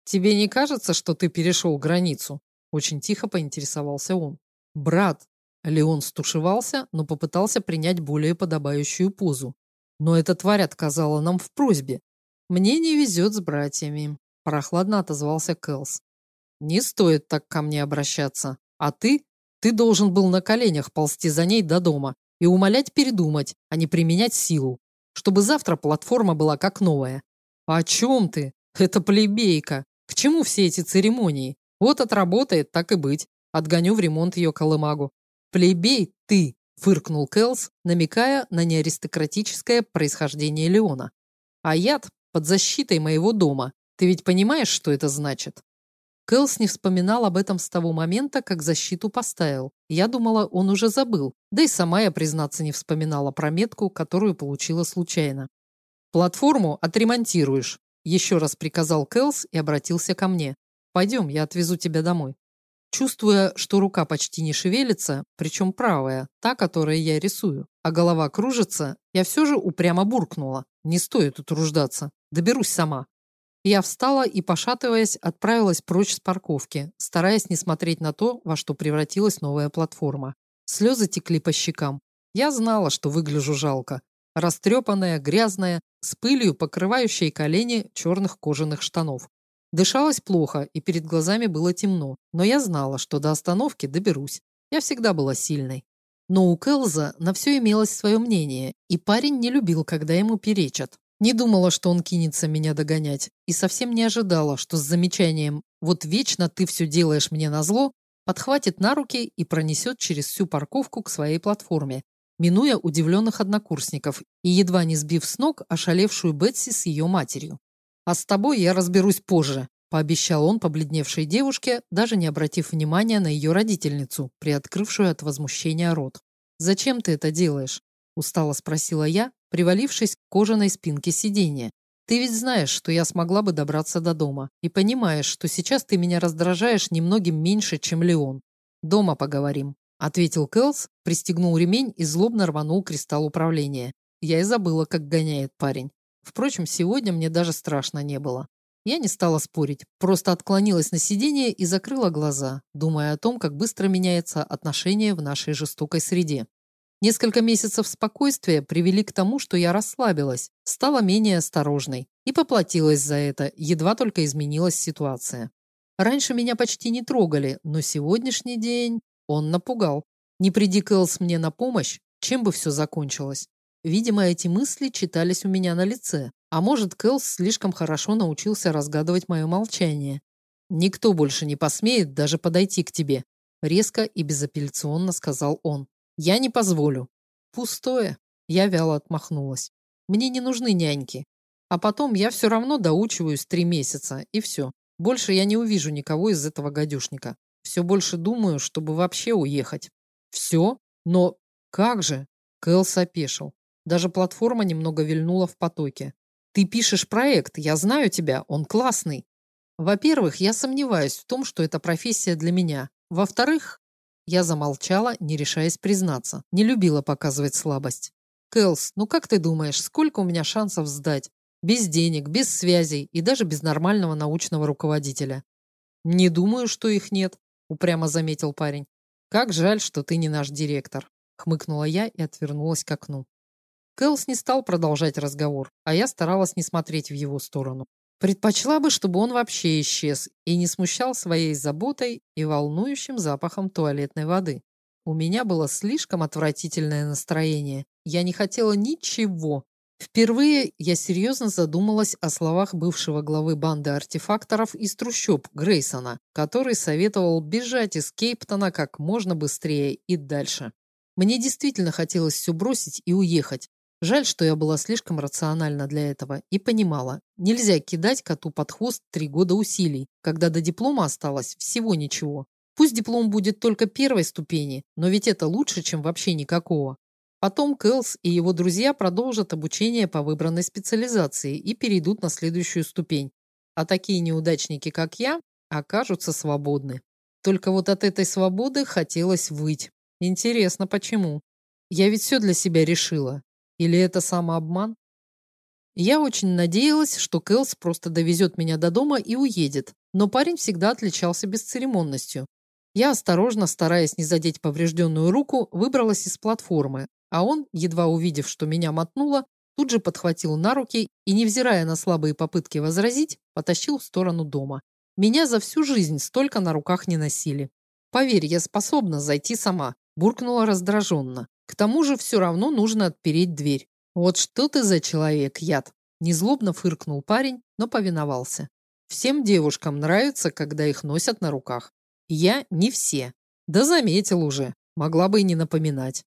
«Тебе не кажется, что ты перешел границу?» Очень тихо поинтересовался он. «Брат!» Леон стушевался, но попытался принять более подобающую позу. Но эта тварь отказала нам в просьбе. «Мне не везет с братьями», – прохладно отозвался Кэлс. «Не стоит так ко мне обращаться. А ты? Ты должен был на коленях ползти за ней до дома и умолять передумать, а не применять силу, чтобы завтра платформа была как новая. О чем ты? Это плебейка. К чему все эти церемонии? Вот отработает, так и быть. Отгоню в ремонт ее колымагу. Плебей ты, фыркнул Кэлс, намекая на неаристократическое происхождение Леона. А яд под защитой моего дома. Ты ведь понимаешь, что это значит? Кэлс не вспоминал об этом с того момента, как защиту поставил. Я думала, он уже забыл. Да и сама я, признаться, не вспоминала про метку, которую получила случайно. «Платформу отремонтируешь», – еще раз приказал Кэлс и обратился ко мне. «Пойдем, я отвезу тебя домой». Чувствуя, что рука почти не шевелится, причем правая, та, которой я рисую, а голова кружится, я все же упрямо буркнула. Не стоит утруждаться. Доберусь сама. Я встала и, пошатываясь, отправилась прочь с парковки, стараясь не смотреть на то, во что превратилась новая платформа. Слезы текли по щекам. Я знала, что выгляжу жалко. Растрепанная, грязная, с пылью, покрывающей колени черных кожаных штанов. Дышалось плохо, и перед глазами было темно, но я знала, что до остановки доберусь. Я всегда была сильной. Но у Келза на все имелось свое мнение, и парень не любил, когда ему перечат. Не думала, что он кинется меня догонять, и совсем не ожидала, что с замечанием «вот вечно ты все делаешь мне назло» подхватит на руки и пронесет через всю парковку к своей платформе, минуя удивленных однокурсников и едва не сбив с ног ошалевшую Бетси с ее матерью. «А с тобой я разберусь позже», – пообещал он побледневшей девушке, даже не обратив внимания на ее родительницу, приоткрывшую от возмущения рот. «Зачем ты это делаешь?» – устало спросила я, привалившись к кожаной спинке сиденья. Ты ведь знаешь, что я смогла бы добраться до дома, и понимаешь, что сейчас ты меня раздражаешь немногим меньше, чем Леон. Дома поговорим, ответил Кэлс, пристегнул ремень и злобно рванул кристалл управления. Я и забыла, как гоняет парень. Впрочем, сегодня мне даже страшно не было. Я не стала спорить, просто отклонилась на сиденье и закрыла глаза, думая о том, как быстро меняется отношение в нашей жестокой среде. Несколько месяцев спокойствия привели к тому, что я расслабилась, стала менее осторожной и поплатилась за это, едва только изменилась ситуация. Раньше меня почти не трогали, но сегодняшний день он напугал. Не приди Кэлс мне на помощь, чем бы все закончилось. Видимо, эти мысли читались у меня на лице. А может, Кэлс слишком хорошо научился разгадывать мое молчание. «Никто больше не посмеет даже подойти к тебе», – резко и безапелляционно сказал он. Я не позволю. Пустое. Я вяло отмахнулась. Мне не нужны няньки. А потом я все равно доучиваюсь три месяца, и все. Больше я не увижу никого из этого гадюшника. Все больше думаю, чтобы вообще уехать. Все? Но как же? Кэлс опешил. Даже платформа немного вильнула в потоке. Ты пишешь проект, я знаю тебя, он классный. Во-первых, я сомневаюсь в том, что это профессия для меня. Во-вторых, я замолчала, не решаясь признаться. Не любила показывать слабость. «Кэлс, ну как ты думаешь, сколько у меня шансов сдать? Без денег, без связей и даже без нормального научного руководителя». «Не думаю, что их нет», – упрямо заметил парень. «Как жаль, что ты не наш директор», – хмыкнула я и отвернулась к окну. Кэлс не стал продолжать разговор, а я старалась не смотреть в его сторону. Предпочла бы, чтобы он вообще исчез и не смущал своей заботой и волнующим запахом туалетной воды. У меня было слишком отвратительное настроение. Я не хотела ничего. Впервые я серьезно задумалась о словах бывшего главы банды артефакторов из трущоб Грейсона, который советовал бежать из Кейптона как можно быстрее и дальше. Мне действительно хотелось все бросить и уехать, Жаль, что я была слишком рациональна для этого и понимала, нельзя кидать коту под хвост три года усилий, когда до диплома осталось всего ничего. Пусть диплом будет только первой ступени, но ведь это лучше, чем вообще никакого. Потом Кэлс и его друзья продолжат обучение по выбранной специализации и перейдут на следующую ступень. А такие неудачники, как я, окажутся свободны. Только вот от этой свободы хотелось выть. Интересно, почему? Я ведь все для себя решила. Или это самообман? Я очень надеялась, что Кэлс просто довезет меня до дома и уедет, но парень всегда отличался бесцеремонностью. Я осторожно, стараясь не задеть поврежденную руку, выбралась из платформы, а он, едва увидев, что меня мотнуло, тут же подхватил на руки и, невзирая на слабые попытки возразить, потащил в сторону дома. Меня за всю жизнь столько на руках не носили. Поверь, я способна зайти сама, буркнула раздраженно. К тому же все равно нужно отпереть дверь. Вот что ты за человек, яд. Незлобно фыркнул парень, но повиновался. Всем девушкам нравится, когда их носят на руках. Я не все. Да заметил уже. Могла бы и не напоминать.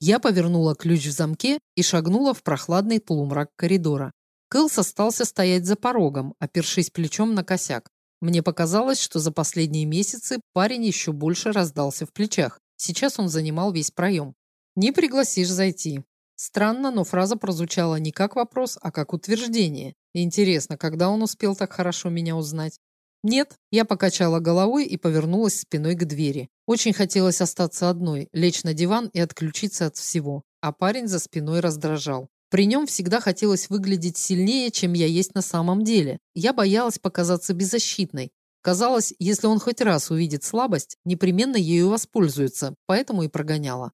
Я повернула ключ в замке и шагнула в прохладный полумрак коридора. Кэлс остался стоять за порогом, опершись плечом на косяк. Мне показалось, что за последние месяцы парень еще больше раздался в плечах. Сейчас он занимал весь проем. «Не пригласишь зайти». Странно, но фраза прозвучала не как вопрос, а как утверждение. Интересно, когда он успел так хорошо меня узнать? Нет, я покачала головой и повернулась спиной к двери. Очень хотелось остаться одной, лечь на диван и отключиться от всего. А парень за спиной раздражал. При нем всегда хотелось выглядеть сильнее, чем я есть на самом деле. Я боялась показаться беззащитной. Казалось, если он хоть раз увидит слабость, непременно ею воспользуется, поэтому и прогоняла.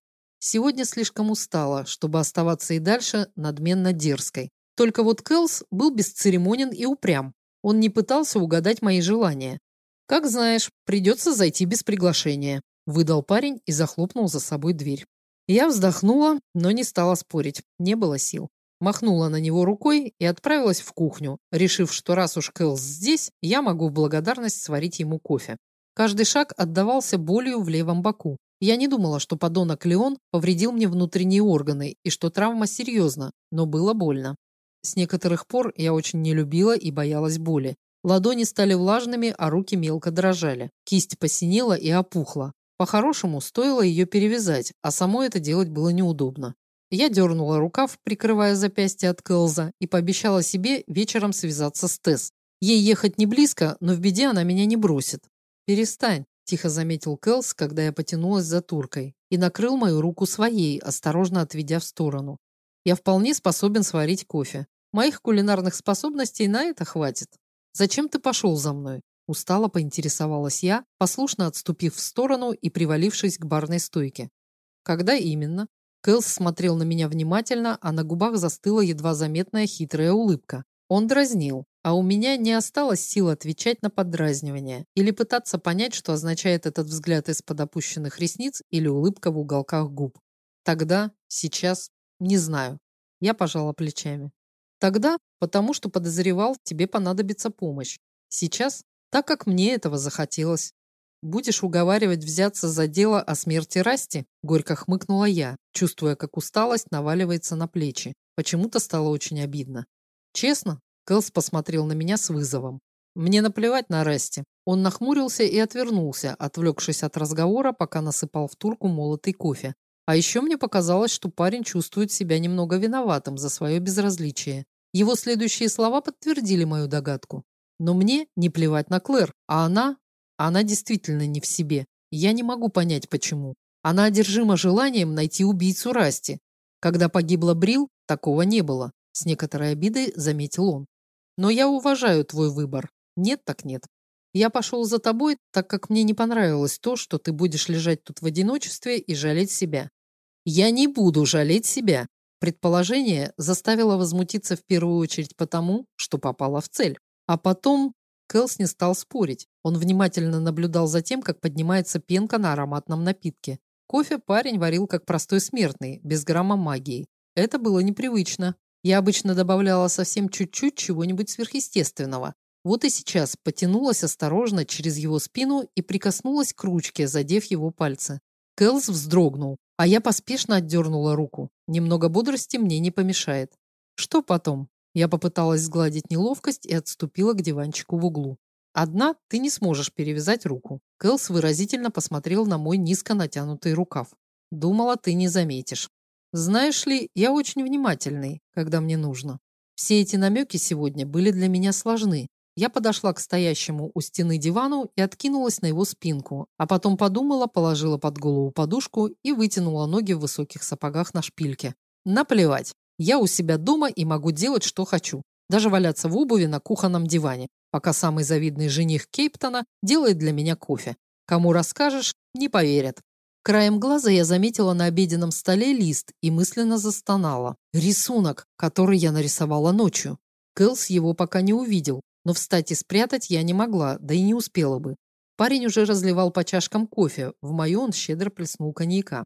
Сегодня слишком устала, чтобы оставаться и дальше надменно дерзкой. Только вот Кэлс был бесцеремонен и упрям. Он не пытался угадать мои желания. «Как знаешь, придется зайти без приглашения», – выдал парень и захлопнул за собой дверь. Я вздохнула, но не стала спорить, не было сил. Махнула на него рукой и отправилась в кухню, решив, что раз уж Кэлс здесь, я могу в благодарность сварить ему кофе. Каждый шаг отдавался болью в левом боку. Я не думала, что подонок Леон повредил мне внутренние органы и что травма серьезна, но было больно. С некоторых пор я очень не любила и боялась боли. Ладони стали влажными, а руки мелко дрожали. Кисть посинела и опухла. По-хорошему, стоило ее перевязать, а самой это делать было неудобно. Я дернула рукав, прикрывая запястье от Кэлза, и пообещала себе вечером связаться с Тесс. Ей ехать не близко, но в беде она меня не бросит. «Перестань», – тихо заметил Кэлс, когда я потянулась за туркой, и накрыл мою руку своей, осторожно отведя в сторону. «Я вполне способен сварить кофе. Моих кулинарных способностей на это хватит. Зачем ты пошел за мной? Устало поинтересовалась я, послушно отступив в сторону и привалившись к барной стойке. Когда именно? Кэлс смотрел на меня внимательно, а на губах застыла едва заметная хитрая улыбка. Он дразнил, а у меня не осталось сил отвечать на поддразнивание или пытаться понять, что означает этот взгляд из-под опущенных ресниц или улыбка в уголках губ. Тогда, сейчас, не знаю. Я пожала плечами. Тогда, потому что подозревал, тебе понадобится помощь. Сейчас, так как мне этого захотелось. Будешь уговаривать взяться за дело о смерти Расти? Горько хмыкнула я, чувствуя, как усталость наваливается на плечи. Почему-то стало очень обидно. Честно? Кэлс посмотрел на меня с вызовом. Мне наплевать на Расти. Он нахмурился и отвернулся, отвлекшись от разговора, пока насыпал в турку молотый кофе. А еще мне показалось, что парень чувствует себя немного виноватым за свое безразличие. Его следующие слова подтвердили мою догадку. Но мне не плевать на Клэр, а она... Она действительно не в себе. Я не могу понять, почему. Она одержима желанием найти убийцу Расти. Когда погибла Брил, такого не было. С некоторой обидой заметил он. Но я уважаю твой выбор. Нет так нет. Я пошел за тобой, так как мне не понравилось то, что ты будешь лежать тут в одиночестве и жалеть себя. Я не буду жалеть себя. Предположение заставило возмутиться в первую очередь потому, что попало в цель. А потом Кэлс не стал спорить. Он внимательно наблюдал за тем, как поднимается пенка на ароматном напитке. Кофе парень варил как простой смертный, без грамма магии. Это было непривычно. Я обычно добавляла совсем чуть-чуть чего-нибудь сверхъестественного. Вот и сейчас потянулась осторожно через его спину и прикоснулась к ручке, задев его пальцы. Кэлс вздрогнул, а я поспешно отдернула руку. Немного бодрости мне не помешает. Что потом? Я попыталась сгладить неловкость и отступила к диванчику в углу. Одна ты не сможешь перевязать руку. Кэлс выразительно посмотрел на мой низко натянутый рукав. Думала, ты не заметишь. Знаешь ли, я очень внимательный, когда мне нужно. Все эти намеки сегодня были для меня сложны. Я подошла к стоящему у стены дивану и откинулась на его спинку, а потом подумала, положила под голову подушку и вытянула ноги в высоких сапогах на шпильке. Наплевать. Я у себя дома и могу делать, что хочу. Даже валяться в обуви на кухонном диване, пока самый завидный жених Кейптона делает для меня кофе. Кому расскажешь, не поверят. Краем глаза я заметила на обеденном столе лист и мысленно застонала. Рисунок, который я нарисовала ночью. Кэлс его пока не увидел, но встать и спрятать я не могла, да и не успела бы. Парень уже разливал по чашкам кофе, в мою он щедро плеснул коньяка.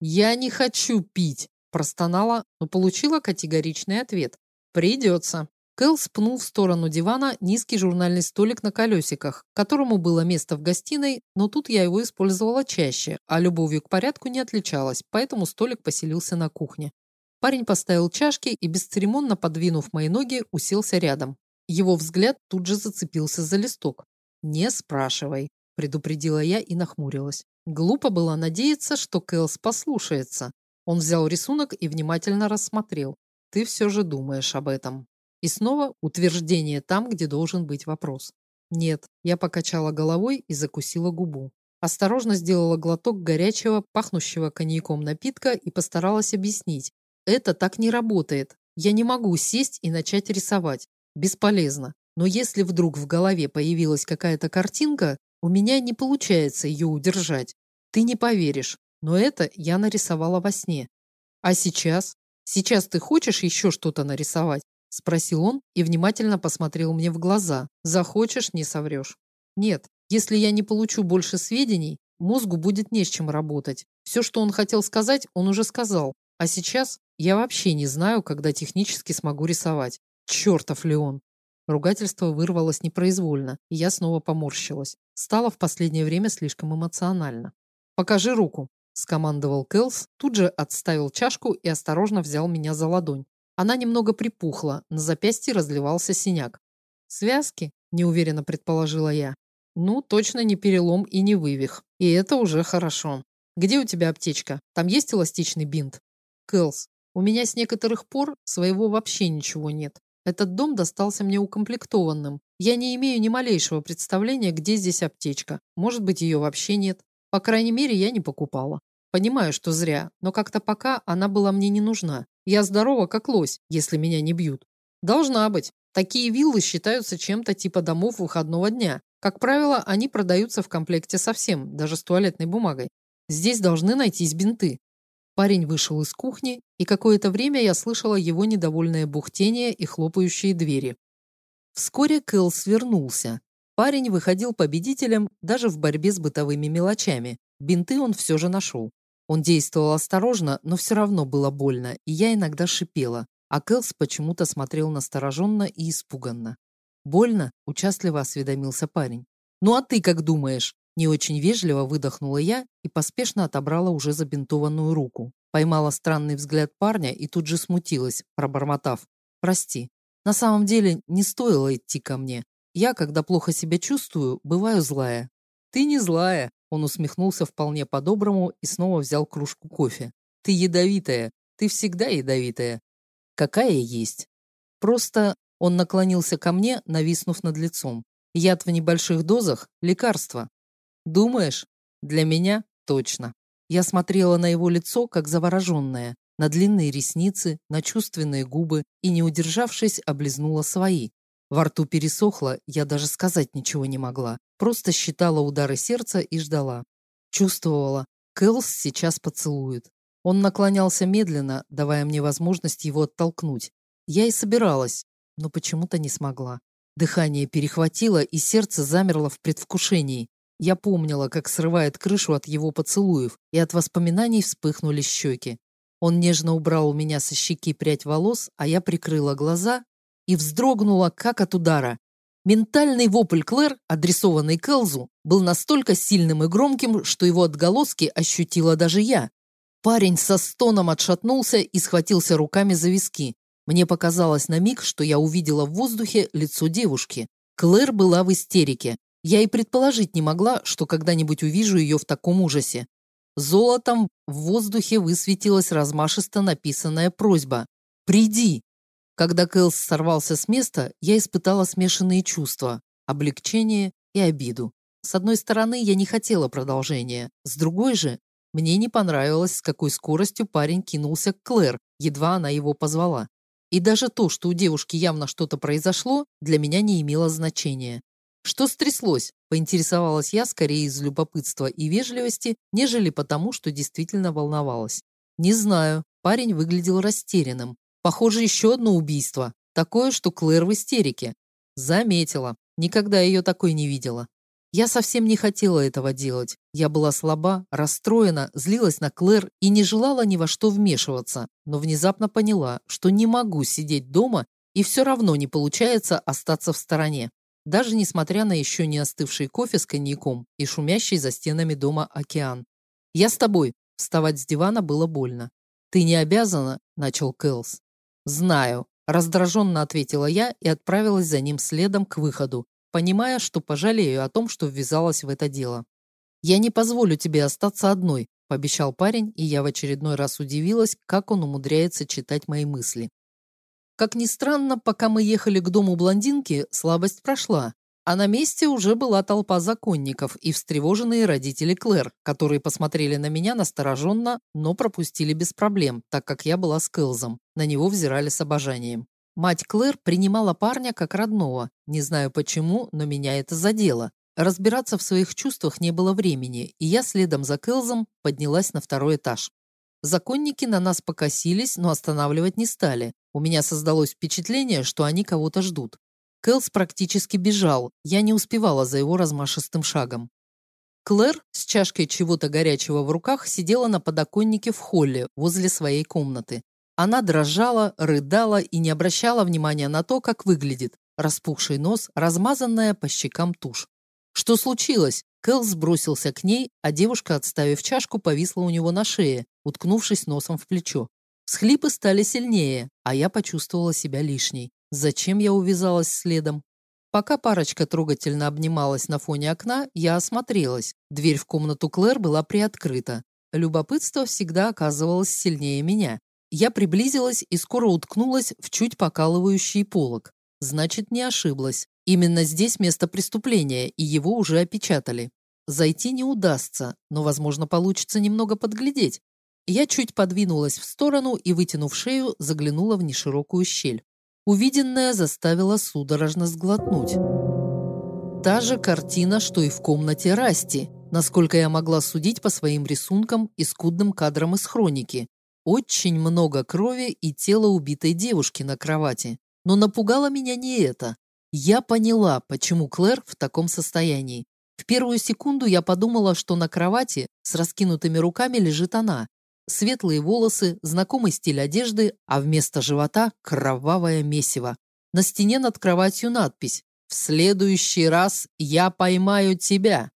«Я не хочу пить!» Простонала, но получила категоричный ответ. «Придется». Кэл спнул в сторону дивана низкий журнальный столик на колесиках, которому было место в гостиной, но тут я его использовала чаще, а любовью к порядку не отличалась, поэтому столик поселился на кухне. Парень поставил чашки и, бесцеремонно подвинув мои ноги, уселся рядом. Его взгляд тут же зацепился за листок. Не спрашивай, предупредила я и нахмурилась. Глупо было надеяться, что Кэлс послушается. Он взял рисунок и внимательно рассмотрел. Ты все же думаешь об этом. И снова утверждение там, где должен быть вопрос. Нет, я покачала головой и закусила губу. Осторожно сделала глоток горячего, пахнущего коньяком напитка и постаралась объяснить. Это так не работает. Я не могу сесть и начать рисовать. Бесполезно. Но если вдруг в голове появилась какая-то картинка, у меня не получается ее удержать. Ты не поверишь, но это я нарисовала во сне. А сейчас? Сейчас ты хочешь еще что-то нарисовать? Спросил он и внимательно посмотрел мне в глаза. Захочешь, не соврешь. Нет, если я не получу больше сведений, мозгу будет не с чем работать. Все, что он хотел сказать, он уже сказал. А сейчас я вообще не знаю, когда технически смогу рисовать. Чертов ли? Ругательство вырвалось непроизвольно, и я снова поморщилась. Стало в последнее время слишком эмоционально. «Покажи руку», – скомандовал Кэлс, тут же отставил чашку и осторожно взял меня за ладонь. Она немного припухла, на запястье разливался синяк. «Связки?» – неуверенно предположила я. Ну, точно не перелом и не вывих. И это уже хорошо. Где у тебя аптечка? Там есть эластичный бинт? Кэлс, у меня с некоторых пор своего вообще ничего нет. Этот дом достался мне укомплектованным. Я не имею ни малейшего представления, где здесь аптечка. Может быть, ее вообще нет. По крайней мере, я не покупала. Понимаю, что зря, но как-то пока она была мне не нужна. Я здорова, как лось, если меня не бьют. Должна быть. Такие виллы считаются чем-то типа домов выходного дня. Как правило, они продаются в комплекте совсем, даже с туалетной бумагой. Здесь должны найтись бинты. Парень вышел из кухни, и какое-то время я слышала его недовольное бухтение и хлопающие двери. Вскоре Кэл свернулся. Парень выходил победителем даже в борьбе с бытовыми мелочами. Бинты он все же нашел. Он действовал осторожно, но все равно было больно, и я иногда шипела, а Кэлс почему-то смотрел настороженно и испуганно. «Больно?» – участливо осведомился парень. «Ну а ты как думаешь?» Не очень вежливо выдохнула я и поспешно отобрала уже забинтованную руку. Поймала странный взгляд парня и тут же смутилась, пробормотав. «Прости. На самом деле не стоило идти ко мне. Я, когда плохо себя чувствую, бываю злая». «Ты не злая», – он усмехнулся вполне по-доброму и снова взял кружку кофе. «Ты ядовитая. Ты всегда ядовитая. Какая есть. Просто он наклонился ко мне, нависнув над лицом. Яд в небольших дозах – лекарство. Думаешь? Для меня – точно. Я смотрела на его лицо, как завороженная, на длинные ресницы, на чувственные губы и, не удержавшись, облизнула свои. Во рту пересохло, я даже сказать ничего не могла. Просто считала удары сердца и ждала. Чувствовала, Кэлс сейчас поцелует. Он наклонялся медленно, давая мне возможность его оттолкнуть. Я и собиралась, но почему-то не смогла. Дыхание перехватило, и сердце замерло в предвкушении. Я помнила, как срывает крышу от его поцелуев, и от воспоминаний вспыхнули щеки. Он нежно убрал у меня со щеки прядь волос, а я прикрыла глаза и вздрогнула, как от удара. Ментальный вопль Клэр, адресованный Келзу, был настолько сильным и громким, что его отголоски ощутила даже я. Парень со стоном отшатнулся и схватился руками за виски. Мне показалось на миг, что я увидела в воздухе лицо девушки. Клэр была в истерике. Я и предположить не могла, что когда-нибудь увижу ее в таком ужасе. Золотом в воздухе высветилась размашисто написанная просьба «Приди!». Когда Кэлс сорвался с места, я испытала смешанные чувства – облегчение и обиду. С одной стороны, я не хотела продолжения, с другой же, мне не понравилось, с какой скоростью парень кинулся к Клэр, едва она его позвала. И даже то, что у девушки явно что-то произошло, для меня не имело значения. Что стряслось? Поинтересовалась я скорее из любопытства и вежливости, нежели потому, что действительно волновалась. Не знаю. Парень выглядел растерянным. Похоже, еще одно убийство. Такое, что Клэр в истерике. Заметила. Никогда ее такой не видела. Я совсем не хотела этого делать. Я была слаба, расстроена, злилась на Клэр и не желала ни во что вмешиваться, но внезапно поняла, что не могу сидеть дома и все равно не получается остаться в стороне. Даже несмотря на еще не остывший кофе с коньяком и шумящий за стенами дома океан. «Я с тобой». Вставать с дивана было больно. «Ты не обязана», – начал Кэлс. «Знаю», – раздраженно ответила я и отправилась за ним следом к выходу, понимая, что пожалею о том, что ввязалась в это дело. «Я не позволю тебе остаться одной», – пообещал парень, и я в очередной раз удивилась, как он умудряется читать мои мысли. Как ни странно, пока мы ехали к дому блондинки, слабость прошла, а на месте уже была толпа законников и встревоженные родители Клэр, которые посмотрели на меня настороженно, но пропустили без проблем, так как я была с Кэлзом. На него взирали с обожанием. Мать Клэр принимала парня как родного. Не знаю почему, но меня это задело. Разбираться в своих чувствах не было времени, и я следом за Кэлзом поднялась на второй этаж. Законники на нас покосились, но останавливать не стали. У меня создалось впечатление, что они кого-то ждут. Кэлс практически бежал, я не успевала за его размашистым шагом. Клэр с чашкой чего-то горячего в руках сидела на подоконнике в холле возле своей комнаты. Она дрожала, рыдала и не обращала внимания на то, как выглядит. Распухший нос, размазанная по щекам тушь. Что случилось? Кэлс бросился к ней, а девушка, отставив чашку, повисла у него на шее, уткнувшись носом в плечо. Схлипы стали сильнее, а я почувствовала себя лишней. Зачем я увязалась следом? Пока парочка трогательно обнималась на фоне окна, я осмотрелась. Дверь в комнату Клэр была приоткрыта. Любопытство всегда оказывалось сильнее меня. Я приблизилась и скоро уткнулась в чуть покалывающий полог. Значит, не ошиблась. Именно здесь место преступления, и его уже опечатали. Зайти не удастся, но, возможно, получится немного подглядеть. Я чуть подвинулась в сторону и, вытянув шею, заглянула в неширокую щель. Увиденное заставило судорожно сглотнуть. Та же картина, что и в комнате Расти, насколько я могла судить по своим рисункам и скудным кадрам из хроники. Очень много крови и тела убитой девушки на кровати. Но напугало меня не это. Я поняла, почему Клэр в таком состоянии. В первую секунду я подумала, что на кровати с раскинутыми руками лежит она, Светлые волосы, знакомый стиль одежды, а вместо живота – кровавое месиво. На стене над кроватью надпись «В следующий раз я поймаю тебя».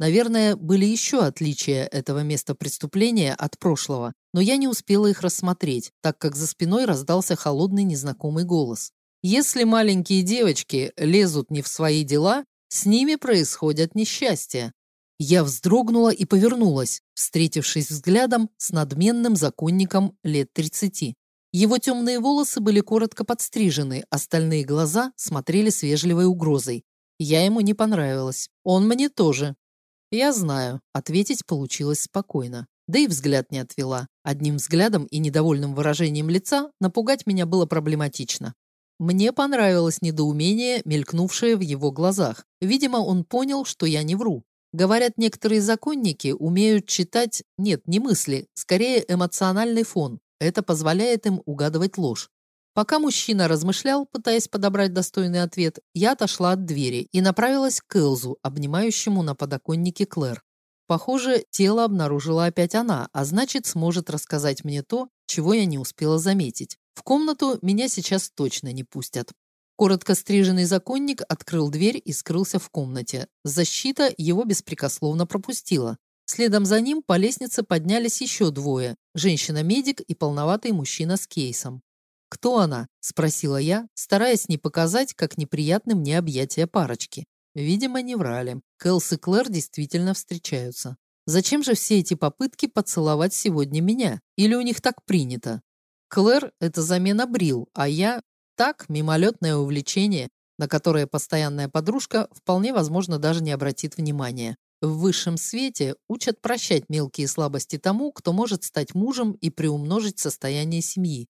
Наверное, были еще отличия этого места преступления от прошлого, но я не успела их рассмотреть, так как за спиной раздался холодный незнакомый голос. Если маленькие девочки лезут не в свои дела, с ними происходят несчастья. Я вздрогнула и повернулась, встретившись взглядом с надменным законником лет тридцати. Его темные волосы были коротко подстрижены, остальные глаза смотрели с вежливой угрозой. Я ему не понравилась. Он мне тоже. Я знаю, ответить получилось спокойно. Да и взгляд не отвела. Одним взглядом и недовольным выражением лица напугать меня было проблематично. Мне понравилось недоумение, мелькнувшее в его глазах. Видимо, он понял, что я не вру. Говорят, некоторые законники умеют читать, нет, не мысли, скорее эмоциональный фон. Это позволяет им угадывать ложь. Пока мужчина размышлял, пытаясь подобрать достойный ответ, я отошла от двери и направилась к Элзу, обнимающему на подоконнике Клэр. Похоже, тело обнаружила опять она, а значит, сможет рассказать мне то, чего я не успела заметить. В комнату меня сейчас точно не пустят. Коротко стриженный законник открыл дверь и скрылся в комнате. Защита его беспрекословно пропустила. Следом за ним по лестнице поднялись еще двое – женщина-медик и полноватый мужчина с кейсом. «Кто она?» – спросила я, стараясь не показать, как неприятны мне объятия парочки. Видимо, не врали. Кэлс и Клэр действительно встречаются. Зачем же все эти попытки поцеловать сегодня меня? Или у них так принято? Клэр – это замена Брил, а я так, мимолетное увлечение, на которое постоянная подружка вполне возможно даже не обратит внимания. В высшем свете учат прощать мелкие слабости тому, кто может стать мужем и приумножить состояние семьи.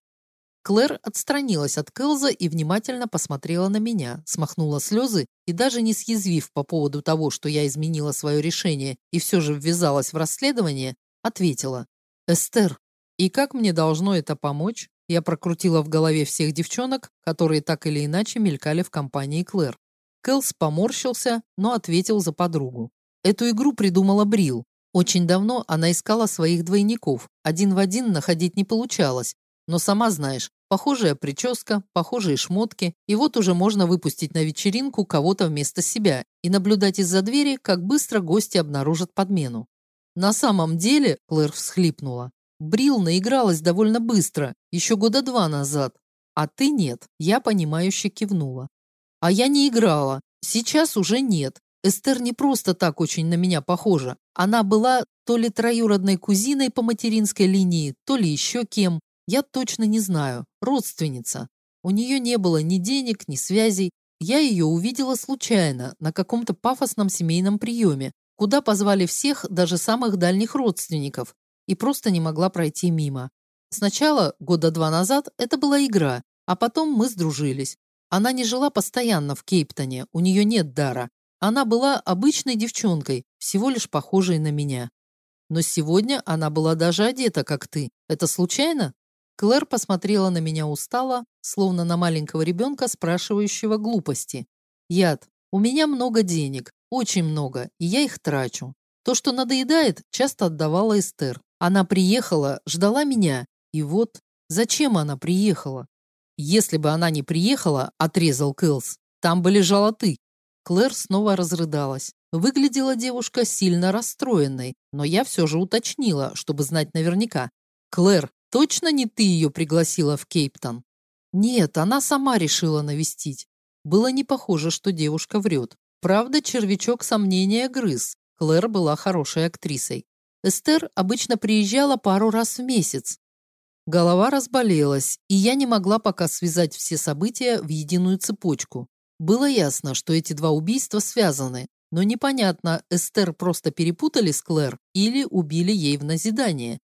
Клэр отстранилась от Кэлза и внимательно посмотрела на меня, смахнула слезы и даже не съязвив по поводу того, что я изменила свое решение и все же ввязалась в расследование, ответила «Эстер, и как мне должно это помочь?» Я прокрутила в голове всех девчонок, которые так или иначе мелькали в компании Клэр. Кэлс поморщился, но ответил за подругу. Эту игру придумала Брил. Очень давно она искала своих двойников. Один в один находить не получалось. Но сама знаешь, похожая прическа, похожие шмотки, и вот уже можно выпустить на вечеринку кого-то вместо себя и наблюдать из-за двери, как быстро гости обнаружат подмену. На самом деле, Клэр всхлипнула, Брил наигралась довольно быстро, еще года два назад. А ты нет, я понимающе кивнула. А я не играла. Сейчас уже нет. Эстер не просто так очень на меня похожа. Она была то ли троюродной кузиной по материнской линии, то ли еще кем. Я точно не знаю. Родственница. У нее не было ни денег, ни связей. Я ее увидела случайно на каком-то пафосном семейном приеме, куда позвали всех, даже самых дальних родственников, и просто не могла пройти мимо. Сначала, года два назад, это была игра, а потом мы сдружились. Она не жила постоянно в Кейптоне, у нее нет дара. Она была обычной девчонкой, всего лишь похожей на меня. Но сегодня она была даже одета, как ты. Это случайно? Клэр посмотрела на меня устало, словно на маленького ребенка, спрашивающего глупости. Яд. У меня много денег, очень много, и я их трачу. То, что надоедает, часто отдавала Эстер. Она приехала, ждала меня, и вот зачем она приехала? Если бы она не приехала, отрезал Кэлс, там бы лежала ты. Клэр снова разрыдалась. Выглядела девушка сильно расстроенной, но я все же уточнила, чтобы знать наверняка. «Клэр, точно не ты ее пригласила в Кейптон?» «Нет, она сама решила навестить». Было не похоже, что девушка врет. Правда, червячок сомнения грыз. Клэр была хорошей актрисой. Эстер обычно приезжала пару раз в месяц, Голова разболелась, и я не могла пока связать все события в единую цепочку. Было ясно, что эти два убийства связаны, но непонятно, Эстер просто перепутали с Клэр или убили ей в назидание.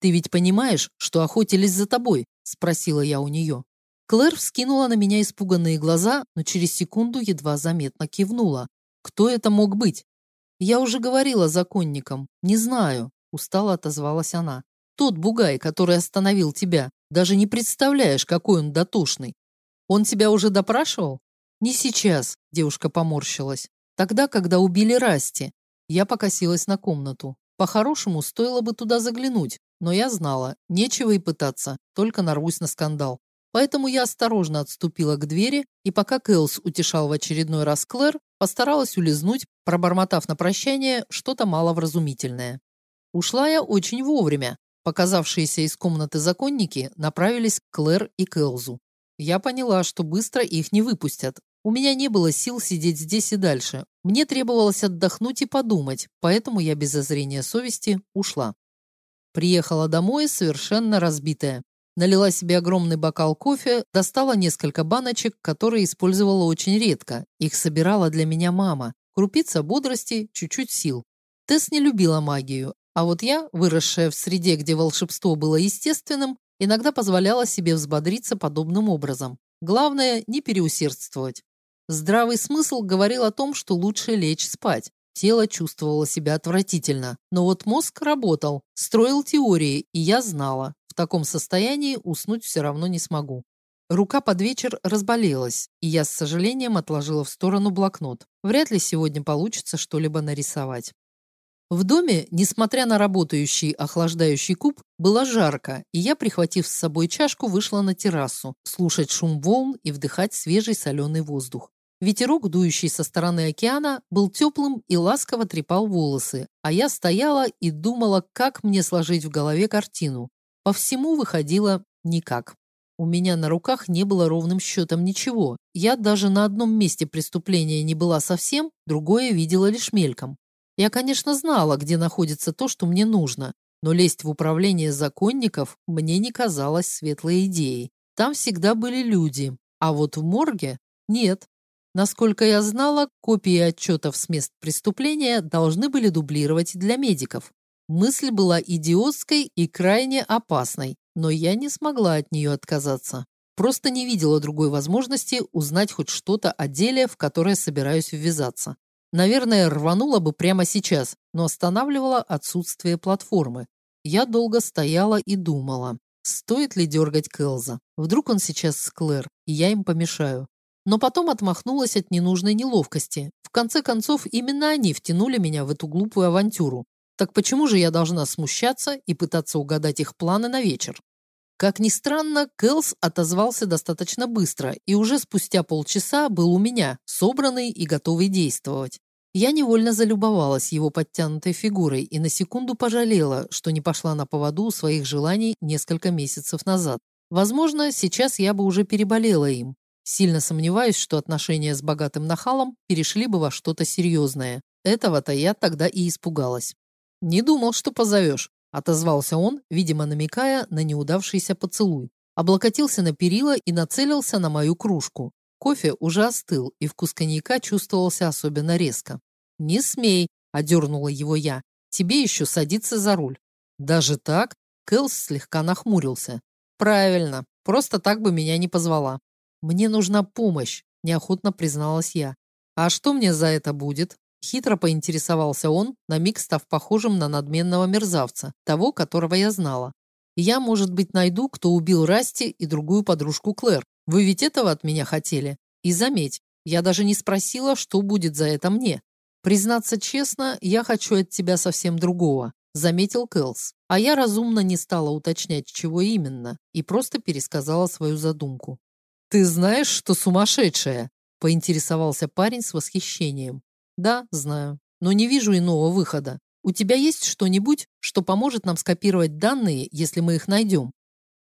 «Ты ведь понимаешь, что охотились за тобой?» – спросила я у нее. Клэр вскинула на меня испуганные глаза, но через секунду едва заметно кивнула. «Кто это мог быть?» «Я уже говорила законникам. Не знаю», – устало отозвалась она. Тот бугай, который остановил тебя, даже не представляешь, какой он дотошный. Он тебя уже допрашивал? Не сейчас, девушка поморщилась. Тогда, когда убили Расти. Я покосилась на комнату. По-хорошему, стоило бы туда заглянуть, но я знала, нечего и пытаться, только нарвусь на скандал. Поэтому я осторожно отступила к двери, и пока Кэлс утешал в очередной раз Клэр, постаралась улизнуть, пробормотав на прощание что-то маловразумительное. Ушла я очень вовремя, Показавшиеся из комнаты законники направились к Клэр и Кэлзу. Я поняла, что быстро их не выпустят. У меня не было сил сидеть здесь и дальше. Мне требовалось отдохнуть и подумать, поэтому я без зазрения совести ушла. Приехала домой совершенно разбитая. Налила себе огромный бокал кофе, достала несколько баночек, которые использовала очень редко. Их собирала для меня мама. Крупица бодрости, чуть-чуть сил. Тесс не любила магию, а вот я, выросшая в среде, где волшебство было естественным, иногда позволяла себе взбодриться подобным образом. Главное, не переусердствовать. Здравый смысл говорил о том, что лучше лечь спать. Тело чувствовало себя отвратительно. Но вот мозг работал, строил теории, и я знала, в таком состоянии уснуть все равно не смогу. Рука под вечер разболелась, и я с сожалением отложила в сторону блокнот. Вряд ли сегодня получится что-либо нарисовать. В доме, несмотря на работающий охлаждающий куб, было жарко, и я, прихватив с собой чашку, вышла на террасу, слушать шум волн и вдыхать свежий соленый воздух. Ветерок, дующий со стороны океана, был теплым и ласково трепал волосы, а я стояла и думала, как мне сложить в голове картину. По всему выходило никак. У меня на руках не было ровным счетом ничего. Я даже на одном месте преступления не была совсем, другое видела лишь мельком. Я, конечно, знала, где находится то, что мне нужно, но лезть в управление законников мне не казалось светлой идеей. Там всегда были люди, а вот в морге нет. Насколько я знала, копии отчетов с мест преступления должны были дублировать для медиков. Мысль была идиотской и крайне опасной, но я не смогла от нее отказаться. Просто не видела другой возможности узнать хоть что-то о деле, в которое собираюсь ввязаться. Наверное, рванула бы прямо сейчас, но останавливала отсутствие платформы. Я долго стояла и думала, стоит ли дергать Келза. Вдруг он сейчас с Клэр, и я им помешаю. Но потом отмахнулась от ненужной неловкости. В конце концов, именно они втянули меня в эту глупую авантюру. Так почему же я должна смущаться и пытаться угадать их планы на вечер? Как ни странно, Кэлс отозвался достаточно быстро и уже спустя полчаса был у меня, собранный и готовый действовать. Я невольно залюбовалась его подтянутой фигурой и на секунду пожалела, что не пошла на поводу у своих желаний несколько месяцев назад. Возможно, сейчас я бы уже переболела им. Сильно сомневаюсь, что отношения с богатым нахалом перешли бы во что-то серьезное. Этого-то я тогда и испугалась. «Не думал, что позовешь», – отозвался он, видимо, намекая на неудавшийся поцелуй. Облокотился на перила и нацелился на мою кружку. Кофе уже остыл, и вкус коньяка чувствовался особенно резко. «Не смей», – одернула его я. «Тебе еще садиться за руль». «Даже так?» – Кэлс слегка нахмурился. «Правильно. Просто так бы меня не позвала». «Мне нужна помощь», – неохотно призналась я. «А что мне за это будет?» Хитро поинтересовался он, на миг став похожим на надменного мерзавца, того, которого я знала. «Я, может быть, найду, кто убил Расти и другую подружку Клэр. Вы ведь этого от меня хотели? И заметь, я даже не спросила, что будет за это мне. Признаться честно, я хочу от тебя совсем другого», заметил Кэлс. А я разумно не стала уточнять, чего именно, и просто пересказала свою задумку. «Ты знаешь, что сумасшедшая?» – поинтересовался парень с восхищением. «Да, знаю, но не вижу иного выхода. У тебя есть что-нибудь, что поможет нам скопировать данные, если мы их найдем?»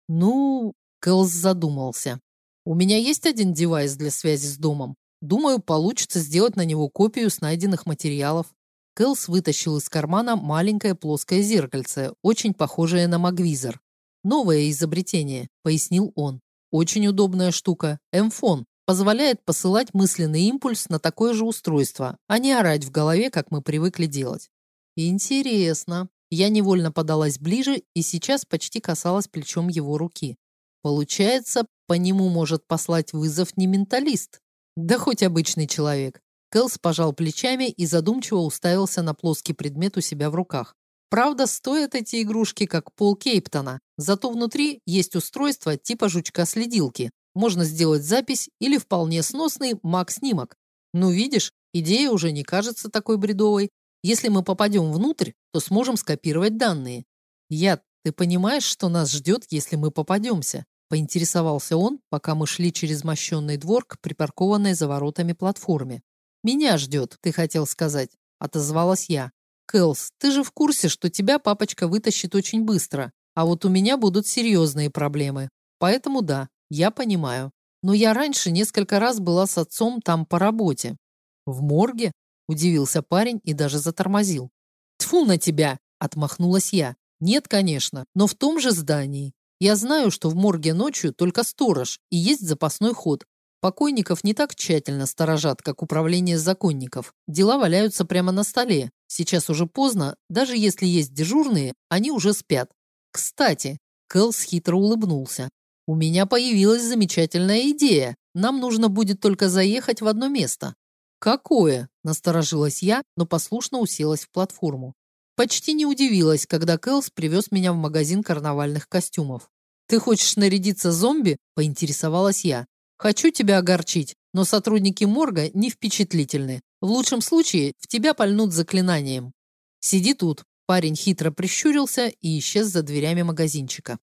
«Ну...» – Кэлс задумался. «У меня есть один девайс для связи с домом. Думаю, получится сделать на него копию с найденных материалов». Кэлс вытащил из кармана маленькое плоское зеркальце, очень похожее на магвизор. «Новое изобретение», – пояснил он. Очень удобная штука. Мфон позволяет посылать мысленный импульс на такое же устройство, а не орать в голове, как мы привыкли делать. Интересно. Я невольно подалась ближе и сейчас почти касалась плечом его руки. Получается, по нему может послать вызов не менталист, да хоть обычный человек. Кэлс пожал плечами и задумчиво уставился на плоский предмет у себя в руках. Правда, стоят эти игрушки как пол Кейптона, зато внутри есть устройство типа жучка-следилки. Можно сделать запись или вполне сносный маг-снимок. Ну, видишь, идея уже не кажется такой бредовой. Если мы попадем внутрь, то сможем скопировать данные. Я, ты понимаешь, что нас ждет, если мы попадемся? Поинтересовался он, пока мы шли через мощенный двор к припаркованной за воротами платформе. «Меня ждет, ты хотел сказать», — отозвалась я. Кэлс, ты же в курсе, что тебя папочка вытащит очень быстро, а вот у меня будут серьезные проблемы. Поэтому да, я понимаю. Но я раньше несколько раз была с отцом там по работе. В морге? Удивился парень и даже затормозил. Тфу на тебя! Отмахнулась я. Нет, конечно, но в том же здании. Я знаю, что в морге ночью только сторож и есть запасной ход, Покойников не так тщательно сторожат, как управление законников. Дела валяются прямо на столе. Сейчас уже поздно, даже если есть дежурные, они уже спят. Кстати, Кэлс хитро улыбнулся. У меня появилась замечательная идея. Нам нужно будет только заехать в одно место. Какое? Насторожилась я, но послушно уселась в платформу. Почти не удивилась, когда Кэлс привез меня в магазин карнавальных костюмов. «Ты хочешь нарядиться зомби?» – поинтересовалась я. Хочу тебя огорчить, но сотрудники морга не впечатлительны. В лучшем случае в тебя пальнут заклинанием. Сиди тут. Парень хитро прищурился и исчез за дверями магазинчика.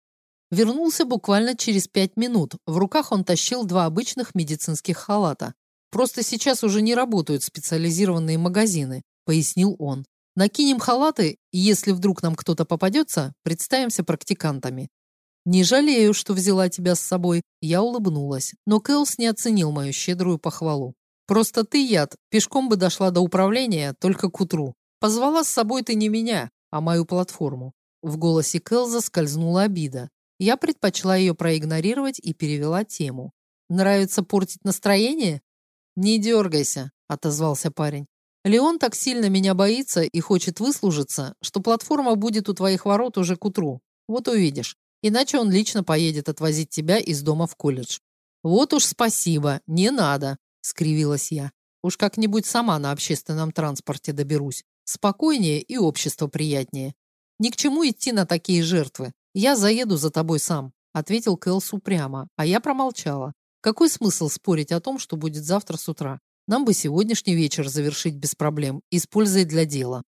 Вернулся буквально через пять минут. В руках он тащил два обычных медицинских халата. Просто сейчас уже не работают специализированные магазины, пояснил он. Накинем халаты, и если вдруг нам кто-то попадется, представимся практикантами. «Не жалею, что взяла тебя с собой», – я улыбнулась, но Кэлс не оценил мою щедрую похвалу. «Просто ты, яд, пешком бы дошла до управления только к утру. Позвала с собой ты не меня, а мою платформу». В голосе Кэлза скользнула обида. Я предпочла ее проигнорировать и перевела тему. «Нравится портить настроение?» «Не дергайся», – отозвался парень. «Леон так сильно меня боится и хочет выслужиться, что платформа будет у твоих ворот уже к утру. Вот увидишь. Иначе он лично поедет отвозить тебя из дома в колледж. Вот уж спасибо, не надо, скривилась я. Уж как-нибудь сама на общественном транспорте доберусь. Спокойнее и общество приятнее. Ни к чему идти на такие жертвы. Я заеду за тобой сам, ответил Кэлс упрямо, а я промолчала. Какой смысл спорить о том, что будет завтра с утра? Нам бы сегодняшний вечер завершить без проблем, используя для дела.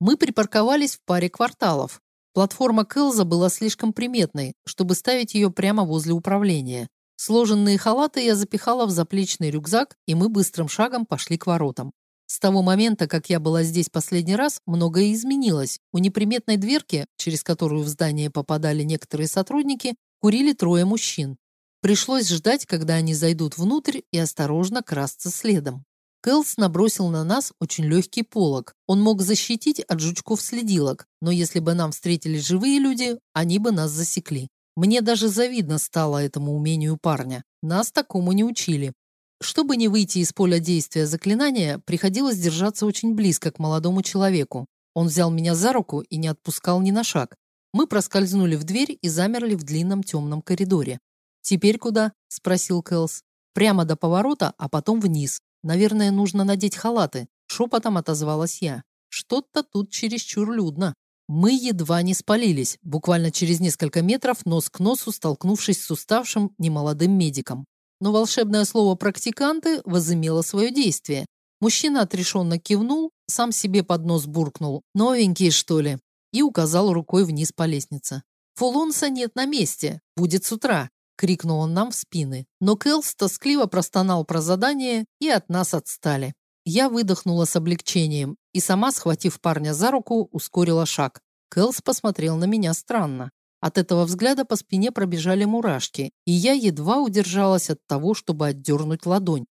Мы припарковались в паре кварталов, Платформа Кэлза была слишком приметной, чтобы ставить ее прямо возле управления. Сложенные халаты я запихала в заплечный рюкзак, и мы быстрым шагом пошли к воротам. С того момента, как я была здесь последний раз, многое изменилось. У неприметной дверки, через которую в здание попадали некоторые сотрудники, курили трое мужчин. Пришлось ждать, когда они зайдут внутрь и осторожно красться следом. Кэлс набросил на нас очень легкий полог. Он мог защитить от жучков-следилок, но если бы нам встретились живые люди, они бы нас засекли. Мне даже завидно стало этому умению парня. Нас такому не учили. Чтобы не выйти из поля действия заклинания, приходилось держаться очень близко к молодому человеку. Он взял меня за руку и не отпускал ни на шаг. Мы проскользнули в дверь и замерли в длинном темном коридоре. «Теперь куда?» – спросил Кэлс. «Прямо до поворота, а потом вниз. Наверное, нужно надеть халаты», – шепотом отозвалась я. «Что-то тут чересчур людно». Мы едва не спалились, буквально через несколько метров нос к носу столкнувшись с уставшим немолодым медиком. Но волшебное слово «практиканты» возымело свое действие. Мужчина отрешенно кивнул, сам себе под нос буркнул «Новенькие, что ли?» и указал рукой вниз по лестнице. «Фулонса нет на месте, будет с утра», — крикнул он нам в спины. Но Кэлс тоскливо простонал про задание, и от нас отстали. Я выдохнула с облегчением и сама, схватив парня за руку, ускорила шаг. Кэлс посмотрел на меня странно. От этого взгляда по спине пробежали мурашки, и я едва удержалась от того, чтобы отдернуть ладонь.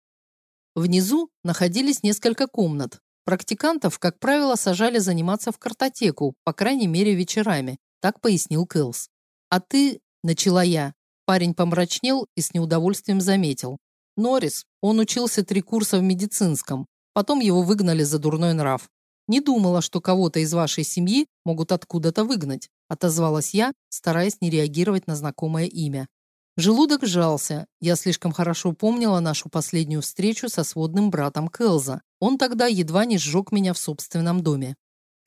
Внизу находились несколько комнат. Практикантов, как правило, сажали заниматься в картотеку, по крайней мере, вечерами, так пояснил Кэлс. «А ты...» – начала я. Парень помрачнел и с неудовольствием заметил. «Норрис, он учился три курса в медицинском, потом его выгнали за дурной нрав. Не думала, что кого-то из вашей семьи могут откуда-то выгнать отозвалась я, стараясь не реагировать на знакомое имя. Желудок сжался. Я слишком хорошо помнила нашу последнюю встречу со сводным братом Келза. Он тогда едва не сжег меня в собственном доме.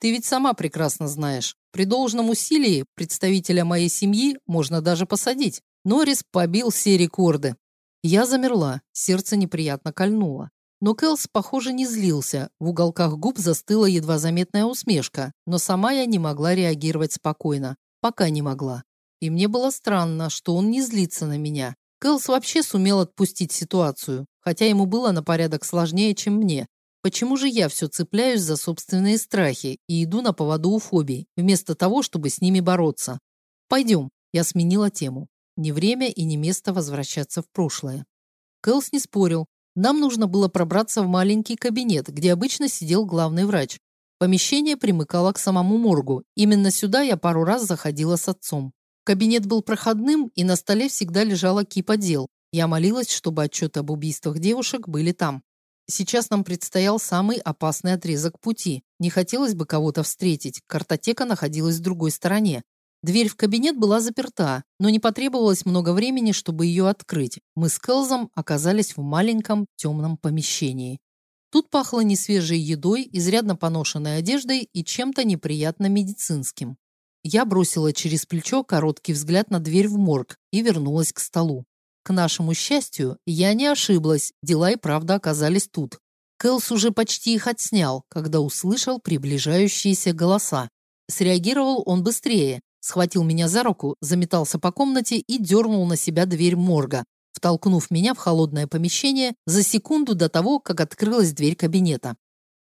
Ты ведь сама прекрасно знаешь, при должном усилии представителя моей семьи можно даже посадить. Норрис побил все рекорды. Я замерла, сердце неприятно кольнуло. Но Кэлс, похоже, не злился. В уголках губ застыла едва заметная усмешка, но сама я не могла реагировать спокойно. Пока не могла. И мне было странно, что он не злится на меня. Кэлс вообще сумел отпустить ситуацию, хотя ему было на порядок сложнее, чем мне. Почему же я все цепляюсь за собственные страхи и иду на поводу у фобий, вместо того, чтобы с ними бороться? Пойдем. Я сменила тему. Не время и не место возвращаться в прошлое. Кэлс не спорил, нам нужно было пробраться в маленький кабинет, где обычно сидел главный врач. Помещение примыкало к самому моргу. Именно сюда я пару раз заходила с отцом. Кабинет был проходным, и на столе всегда лежала кипа дел. Я молилась, чтобы отчеты об убийствах девушек были там. Сейчас нам предстоял самый опасный отрезок пути. Не хотелось бы кого-то встретить. Картотека находилась в другой стороне. Дверь в кабинет была заперта, но не потребовалось много времени, чтобы ее открыть. Мы с Келзом оказались в маленьком темном помещении. Тут пахло несвежей едой, изрядно поношенной одеждой и чем-то неприятно медицинским. Я бросила через плечо короткий взгляд на дверь в морг и вернулась к столу. К нашему счастью, я не ошиблась, дела и правда оказались тут. Кэлс уже почти их отснял, когда услышал приближающиеся голоса. Среагировал он быстрее, схватил меня за руку, заметался по комнате и дернул на себя дверь морга, втолкнув меня в холодное помещение за секунду до того, как открылась дверь кабинета.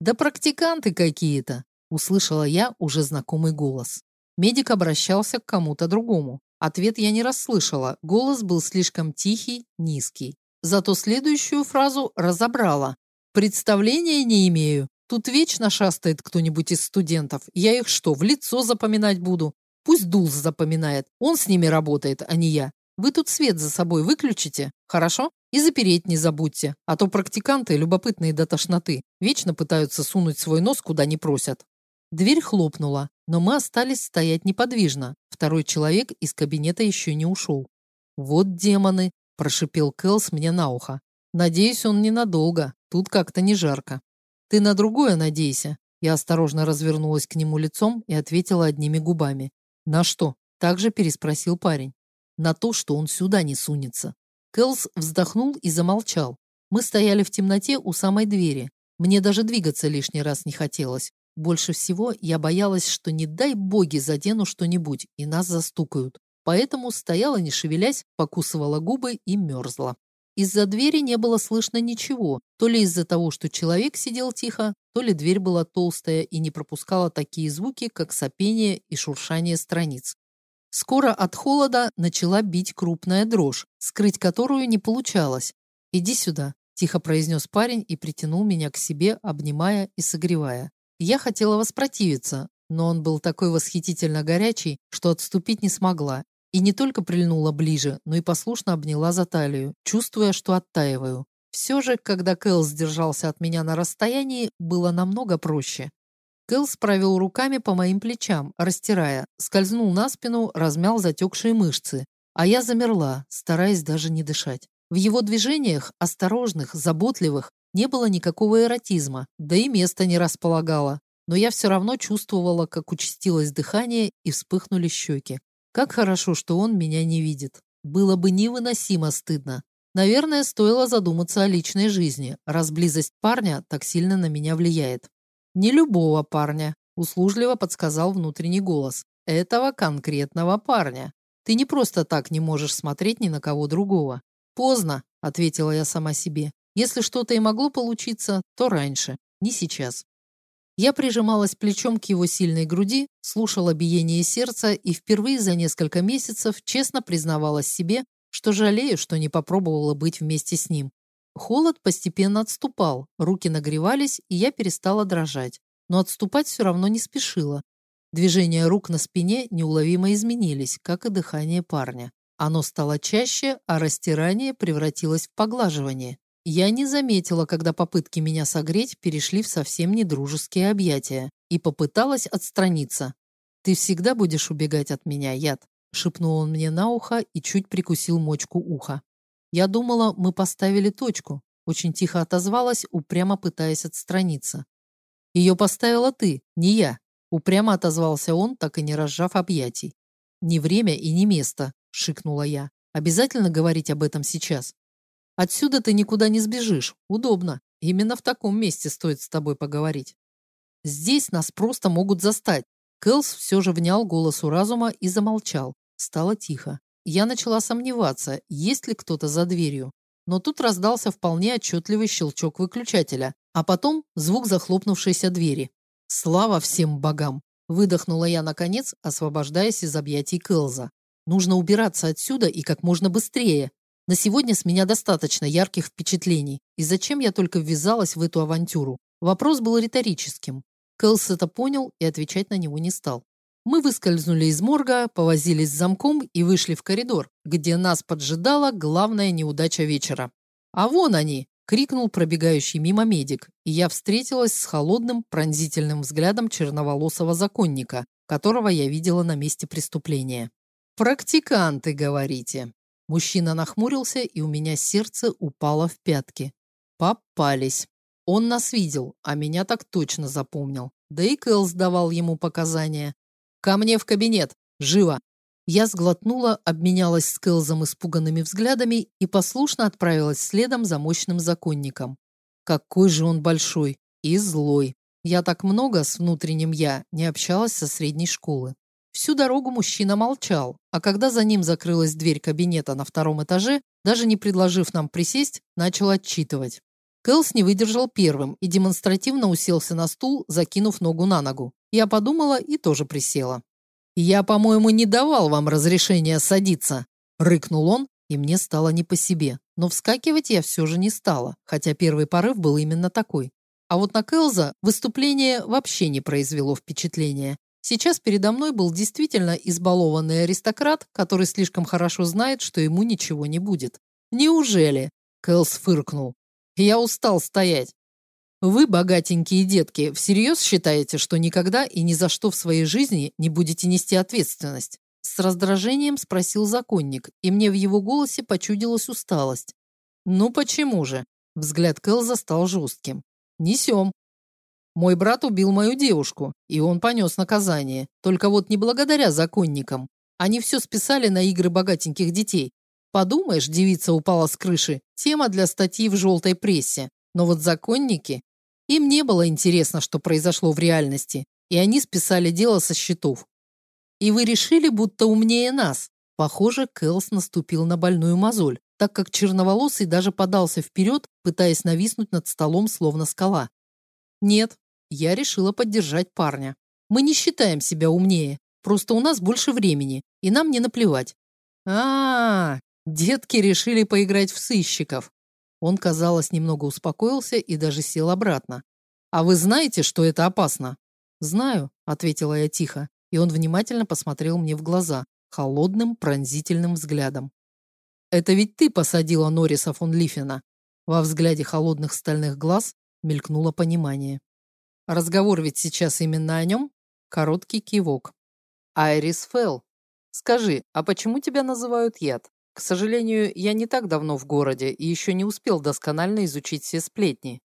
«Да практиканты какие-то!» – услышала я уже знакомый голос. Медик обращался к кому-то другому. Ответ я не расслышала, голос был слишком тихий, низкий. Зато следующую фразу разобрала. «Представления не имею. Тут вечно шастает кто-нибудь из студентов. Я их что, в лицо запоминать буду? Пусть Дулс запоминает. Он с ними работает, а не я. Вы тут свет за собой выключите, хорошо? И запереть не забудьте, а то практиканты любопытные до тошноты. Вечно пытаются сунуть свой нос куда не просят. Дверь хлопнула, но мы остались стоять неподвижно. Второй человек из кабинета еще не ушел. «Вот демоны!» – прошипел Кэлс мне на ухо. «Надеюсь, он ненадолго. Тут как-то не жарко. Ты на другое надейся». Я осторожно развернулась к нему лицом и ответила одними губами. «На что?» – также переспросил парень. «На то, что он сюда не сунется». Кэлс вздохнул и замолчал. Мы стояли в темноте у самой двери. Мне даже двигаться лишний раз не хотелось. Больше всего я боялась, что не дай боги задену что-нибудь, и нас застукают. Поэтому стояла, не шевелясь, покусывала губы и мерзла. Из-за двери не было слышно ничего, то ли из-за того, что человек сидел тихо, то ли дверь была толстая и не пропускала такие звуки, как сопение и шуршание страниц. Скоро от холода начала бить крупная дрожь, скрыть которую не получалось. «Иди сюда», – тихо произнес парень и притянул меня к себе, обнимая и согревая. Я хотела воспротивиться, но он был такой восхитительно горячий, что отступить не смогла. И не только прильнула ближе, но и послушно обняла за талию, чувствуя, что оттаиваю. Все же, когда Кэл сдержался от меня на расстоянии, было намного проще. Кэл справил руками по моим плечам, растирая, скользнул на спину, размял затекшие мышцы, а я замерла, стараясь даже не дышать. В его движениях, осторожных, заботливых, не было никакого эротизма, да и места не располагало. Но я все равно чувствовала, как участилось дыхание и вспыхнули щеки. Как хорошо, что он меня не видит. Было бы невыносимо стыдно. Наверное, стоило задуматься о личной жизни, раз близость парня так сильно на меня влияет. Не любого парня, услужливо подсказал внутренний голос. Этого конкретного парня. Ты не просто так не можешь смотреть ни на кого другого. Поздно, ответила я сама себе. Если что-то и могло получиться, то раньше, не сейчас. Я прижималась плечом к его сильной груди, слушала биение сердца и впервые за несколько месяцев честно признавалась себе, что жалею, что не попробовала быть вместе с ним. Холод постепенно отступал, руки нагревались, и я перестала дрожать. Но отступать все равно не спешила. Движения рук на спине неуловимо изменились, как и дыхание парня. Оно стало чаще, а растирание превратилось в поглаживание. Я не заметила, когда попытки меня согреть перешли в совсем недружеские объятия, и попыталась отстраниться. «Ты всегда будешь убегать от меня, яд», — шепнул он мне на ухо и чуть прикусил мочку уха. Я думала, мы поставили точку. Очень тихо отозвалась, упрямо пытаясь отстраниться. Ее поставила ты, не я. Упрямо отозвался он, так и не разжав объятий. Не время и не место, шикнула я. Обязательно говорить об этом сейчас. Отсюда ты никуда не сбежишь. Удобно. Именно в таком месте стоит с тобой поговорить. Здесь нас просто могут застать. Кэлс все же внял голосу разума и замолчал. Стало тихо. Я начала сомневаться, есть ли кто-то за дверью. Но тут раздался вполне отчетливый щелчок выключателя, а потом звук захлопнувшейся двери. «Слава всем богам!» – выдохнула я наконец, освобождаясь из объятий Кэлза. «Нужно убираться отсюда и как можно быстрее. На сегодня с меня достаточно ярких впечатлений. И зачем я только ввязалась в эту авантюру? Вопрос был риторическим. Кэлс это понял и отвечать на него не стал. Мы выскользнули из морга, повозились с замком и вышли в коридор, где нас поджидала главная неудача вечера. «А вон они!» – крикнул пробегающий мимо медик, и я встретилась с холодным, пронзительным взглядом черноволосого законника, которого я видела на месте преступления. «Практиканты, говорите?» Мужчина нахмурился, и у меня сердце упало в пятки. Попались. Он нас видел, а меня так точно запомнил. Да и Кэл сдавал ему показания. «Ко мне в кабинет! Живо!» Я сглотнула, обменялась с Кэлзом испуганными взглядами и послушно отправилась следом за мощным законником. Какой же он большой и злой. Я так много с внутренним «я» не общалась со средней школы. Всю дорогу мужчина молчал, а когда за ним закрылась дверь кабинета на втором этаже, даже не предложив нам присесть, начал отчитывать. Кэлс не выдержал первым и демонстративно уселся на стул, закинув ногу на ногу. Я подумала и тоже присела. «Я, по-моему, не давал вам разрешения садиться», – рыкнул он, и мне стало не по себе. Но вскакивать я все же не стала, хотя первый порыв был именно такой. А вот на Кэлза выступление вообще не произвело впечатления. Сейчас передо мной был действительно избалованный аристократ, который слишком хорошо знает, что ему ничего не будет. «Неужели?» – Кэлс фыркнул. «Я устал стоять. Вы, богатенькие детки, всерьез считаете, что никогда и ни за что в своей жизни не будете нести ответственность? С раздражением спросил законник, и мне в его голосе почудилась усталость. Ну почему же? Взгляд Кэлза стал жестким. Несем. Мой брат убил мою девушку, и он понес наказание. Только вот не благодаря законникам. Они все списали на игры богатеньких детей. Подумаешь, девица упала с крыши. Тема для статьи в желтой прессе. Но вот законники им не было интересно, что произошло в реальности, и они списали дело со счетов. И вы решили, будто умнее нас. Похоже, Кэлс наступил на больную мозоль, так как черноволосый даже подался вперед, пытаясь нависнуть над столом, словно скала. Нет, я решила поддержать парня. Мы не считаем себя умнее. Просто у нас больше времени, и нам не наплевать. А, -а, -а детки решили поиграть в сыщиков. Он, казалось, немного успокоился и даже сел обратно. А вы знаете, что это опасно? Знаю, ответила я тихо, и он внимательно посмотрел мне в глаза холодным, пронзительным взглядом. Это ведь ты посадила Норриса фон Лифена. Во взгляде холодных стальных глаз мелькнуло понимание. Разговор ведь сейчас именно о нем? Короткий кивок. Айрис Фелл. Скажи, а почему тебя называют Яд? К сожалению, я не так давно в городе и еще не успел досконально изучить все сплетни.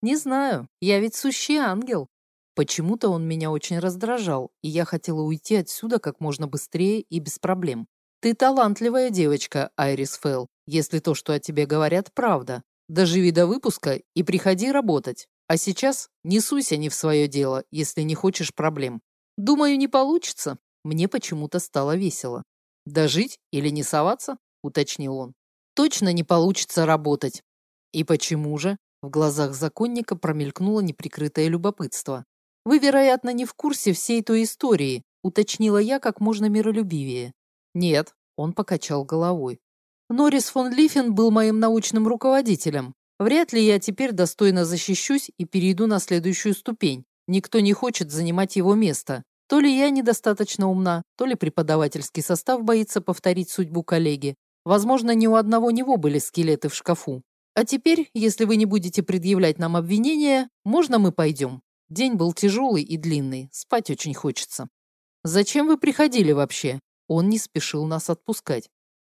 Не знаю, я ведь сущий ангел. Почему-то он меня очень раздражал, и я хотела уйти отсюда как можно быстрее и без проблем. Ты талантливая девочка, Айрис Фелл, если то, что о тебе говорят, правда. Доживи до выпуска и приходи работать. А сейчас не суйся не в свое дело, если не хочешь проблем. Думаю, не получится. Мне почему-то стало весело. Дожить или не соваться? уточнил он. Точно не получится работать. И почему же? В глазах законника промелькнуло неприкрытое любопытство. Вы, вероятно, не в курсе всей той истории, уточнила я как можно миролюбивее. Нет, он покачал головой. Норрис фон Лифен был моим научным руководителем. Вряд ли я теперь достойно защищусь и перейду на следующую ступень. Никто не хочет занимать его место. То ли я недостаточно умна, то ли преподавательский состав боится повторить судьбу коллеги. Возможно, ни у одного него были скелеты в шкафу. А теперь, если вы не будете предъявлять нам обвинения, можно мы пойдем? День был тяжелый и длинный, спать очень хочется. Зачем вы приходили вообще? Он не спешил нас отпускать.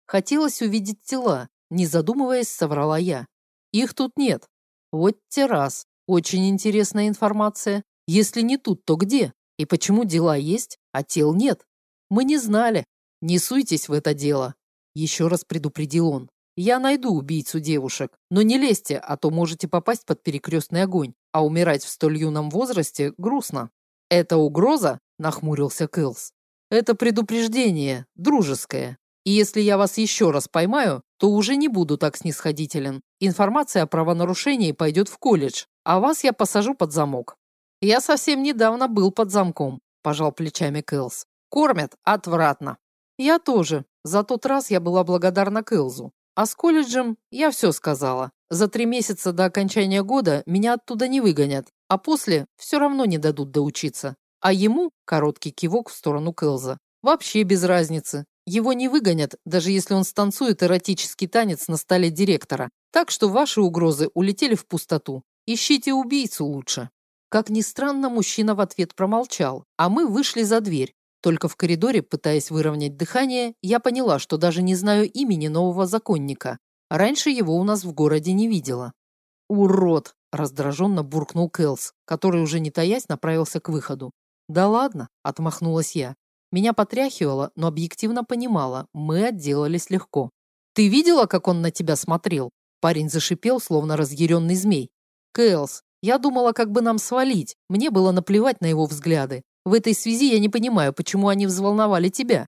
Хотелось увидеть тела, не задумываясь, соврала я. Их тут нет. Вот те раз. Очень интересная информация. Если не тут, то где? И почему дела есть, а тел нет? Мы не знали. Не суйтесь в это дело. Еще раз предупредил он. Я найду убийцу девушек, но не лезьте, а то можете попасть под перекрестный огонь, а умирать в столь юном возрасте грустно. Это угроза? Нахмурился Кэлс. Это предупреждение, дружеское. И если я вас еще раз поймаю, то уже не буду так снисходителен. Информация о правонарушении пойдет в колледж, а вас я посажу под замок. Я совсем недавно был под замком, пожал плечами Кэлс. Кормят отвратно. Я тоже, за тот раз я была благодарна Кэлзу. А с колледжем я все сказала. За три месяца до окончания года меня оттуда не выгонят, а после все равно не дадут доучиться. А ему, короткий кивок в сторону Кэлза, вообще без разницы. Его не выгонят, даже если он станцует эротический танец на столе директора. Так что ваши угрозы улетели в пустоту. Ищите убийцу лучше. Как ни странно, мужчина в ответ промолчал, а мы вышли за дверь, только в коридоре, пытаясь выровнять дыхание, я поняла, что даже не знаю имени нового законника. Раньше его у нас в городе не видела. «Урод!» – раздраженно буркнул Кэлс, который уже не таясь направился к выходу. «Да ладно!» – отмахнулась я. Меня потряхивало, но объективно понимала, мы отделались легко. «Ты видела, как он на тебя смотрел?» Парень зашипел, словно разъяренный змей. «Кэлс, я думала, как бы нам свалить. Мне было наплевать на его взгляды. В этой связи я не понимаю, почему они взволновали тебя».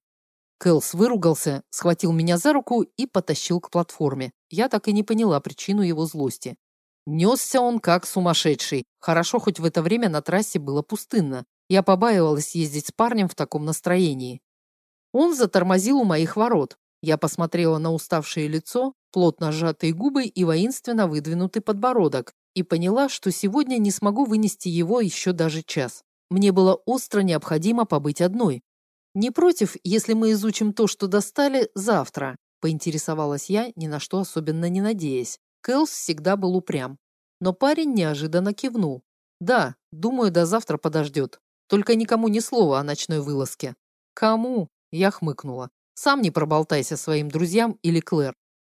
Кэлс выругался, схватил меня за руку и потащил к платформе. Я так и не поняла причину его злости. Несся он как сумасшедший. Хорошо, хоть в это время на трассе было пустынно. Я побаивалась ездить с парнем в таком настроении. Он затормозил у моих ворот. Я посмотрела на уставшее лицо, плотно сжатые губы и воинственно выдвинутый подбородок и поняла, что сегодня не смогу вынести его еще даже час. Мне было остро необходимо побыть одной. Не против, если мы изучим то, что достали, завтра, поинтересовалась я, ни на что особенно не надеясь. Кэлс всегда был упрям. Но парень неожиданно кивнул. Да, думаю, до завтра подождет. Только никому ни слова о ночной вылазке. Кому? Я хмыкнула. Сам не проболтайся своим друзьям или Клэр.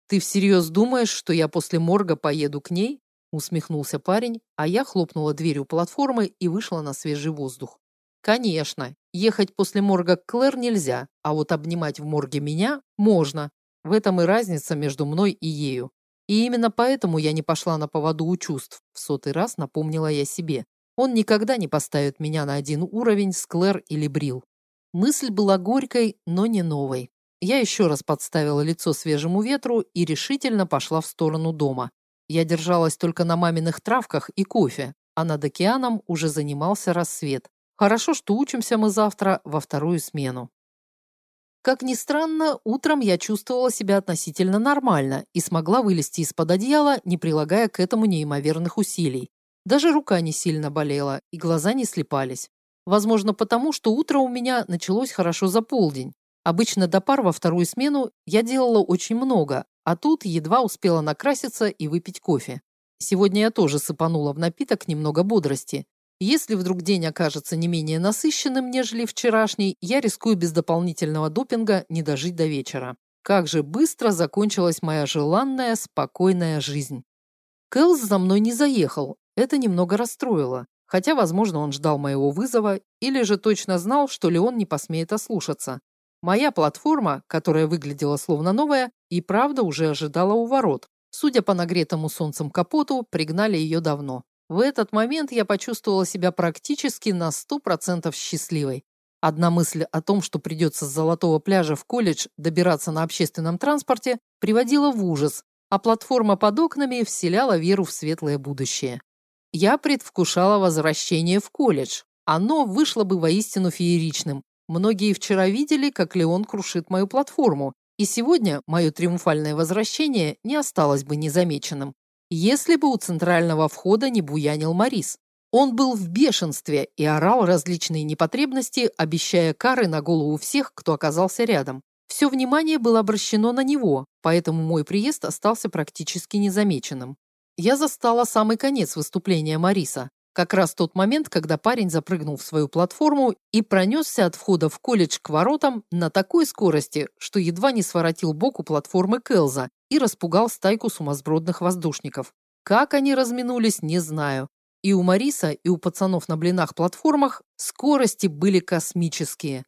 Ты всерьез думаешь, что я после морга поеду к ней? усмехнулся парень, а я хлопнула дверью платформы и вышла на свежий воздух. Конечно, ехать после морга к Клэр нельзя, а вот обнимать в морге меня можно. В этом и разница между мной и ею. И именно поэтому я не пошла на поводу у чувств. В сотый раз напомнила я себе. Он никогда не поставит меня на один уровень с Клэр или Брил. Мысль была горькой, но не новой. Я еще раз подставила лицо свежему ветру и решительно пошла в сторону дома. Я держалась только на маминых травках и кофе, а над океаном уже занимался рассвет. Хорошо, что учимся мы завтра во вторую смену. Как ни странно, утром я чувствовала себя относительно нормально и смогла вылезти из-под одеяла, не прилагая к этому неимоверных усилий. Даже рука не сильно болела, и глаза не слепались. Возможно, потому, что утро у меня началось хорошо за полдень. Обычно до пар во вторую смену я делала очень много, а тут едва успела накраситься и выпить кофе. Сегодня я тоже сыпанула в напиток немного бодрости. Если вдруг день окажется не менее насыщенным, нежели вчерашний, я рискую без дополнительного допинга не дожить до вечера. Как же быстро закончилась моя желанная, спокойная жизнь. Кэлс за мной не заехал. Это немного расстроило. Хотя, возможно, он ждал моего вызова или же точно знал, что Леон не посмеет ослушаться. Моя платформа, которая выглядела словно новая, и правда уже ожидала у ворот. Судя по нагретому солнцем капоту, пригнали ее давно. В этот момент я почувствовала себя практически на 100% счастливой. Одна мысль о том, что придется с Золотого пляжа в колледж добираться на общественном транспорте, приводила в ужас, а платформа под окнами вселяла веру в светлое будущее. Я предвкушала возвращение в колледж. Оно вышло бы воистину фееричным. Многие вчера видели, как Леон крушит мою платформу, и сегодня мое триумфальное возвращение не осталось бы незамеченным если бы у центрального входа не буянил Марис. Он был в бешенстве и орал различные непотребности, обещая кары на голову всех, кто оказался рядом. Все внимание было обращено на него, поэтому мой приезд остался практически незамеченным. Я застала самый конец выступления Мариса, как раз тот момент, когда парень запрыгнул в свою платформу и пронесся от входа в колледж к воротам на такой скорости, что едва не своротил бок у платформы Келза и распугал стайку сумасбродных воздушников. Как они разминулись, не знаю. И у Мариса, и у пацанов на блинах-платформах скорости были космические.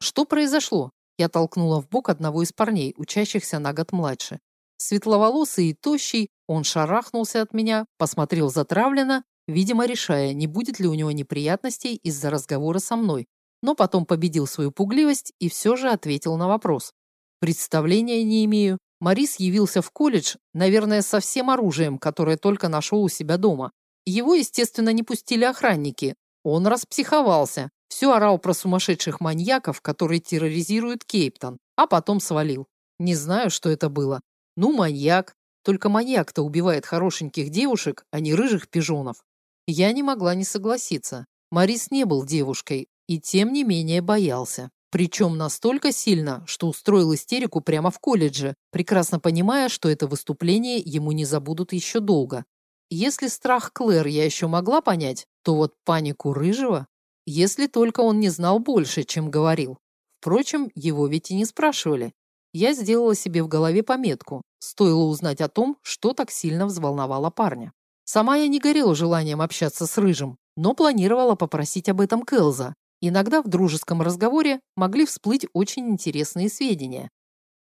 Что произошло? Я толкнула в бок одного из парней, учащихся на год младше. Светловолосый и тощий, он шарахнулся от меня, посмотрел затравленно, видимо, решая, не будет ли у него неприятностей из-за разговора со мной, но потом победил свою пугливость и все же ответил на вопрос. Представления не имею, Морис явился в колледж, наверное, со всем оружием, которое только нашел у себя дома. Его, естественно, не пустили охранники. Он распсиховался, все орал про сумасшедших маньяков, которые терроризируют Кейптон, а потом свалил. Не знаю, что это было. Ну, маньяк. Только маньяк-то убивает хорошеньких девушек, а не рыжих пижонов. Я не могла не согласиться. Морис не был девушкой и тем не менее боялся. Причем настолько сильно, что устроил истерику прямо в колледже, прекрасно понимая, что это выступление ему не забудут еще долго. Если страх Клэр я еще могла понять, то вот панику Рыжего, если только он не знал больше, чем говорил. Впрочем, его ведь и не спрашивали. Я сделала себе в голове пометку. Стоило узнать о том, что так сильно взволновало парня. Сама я не горела желанием общаться с Рыжим, но планировала попросить об этом Кэлза, Иногда в дружеском разговоре могли всплыть очень интересные сведения.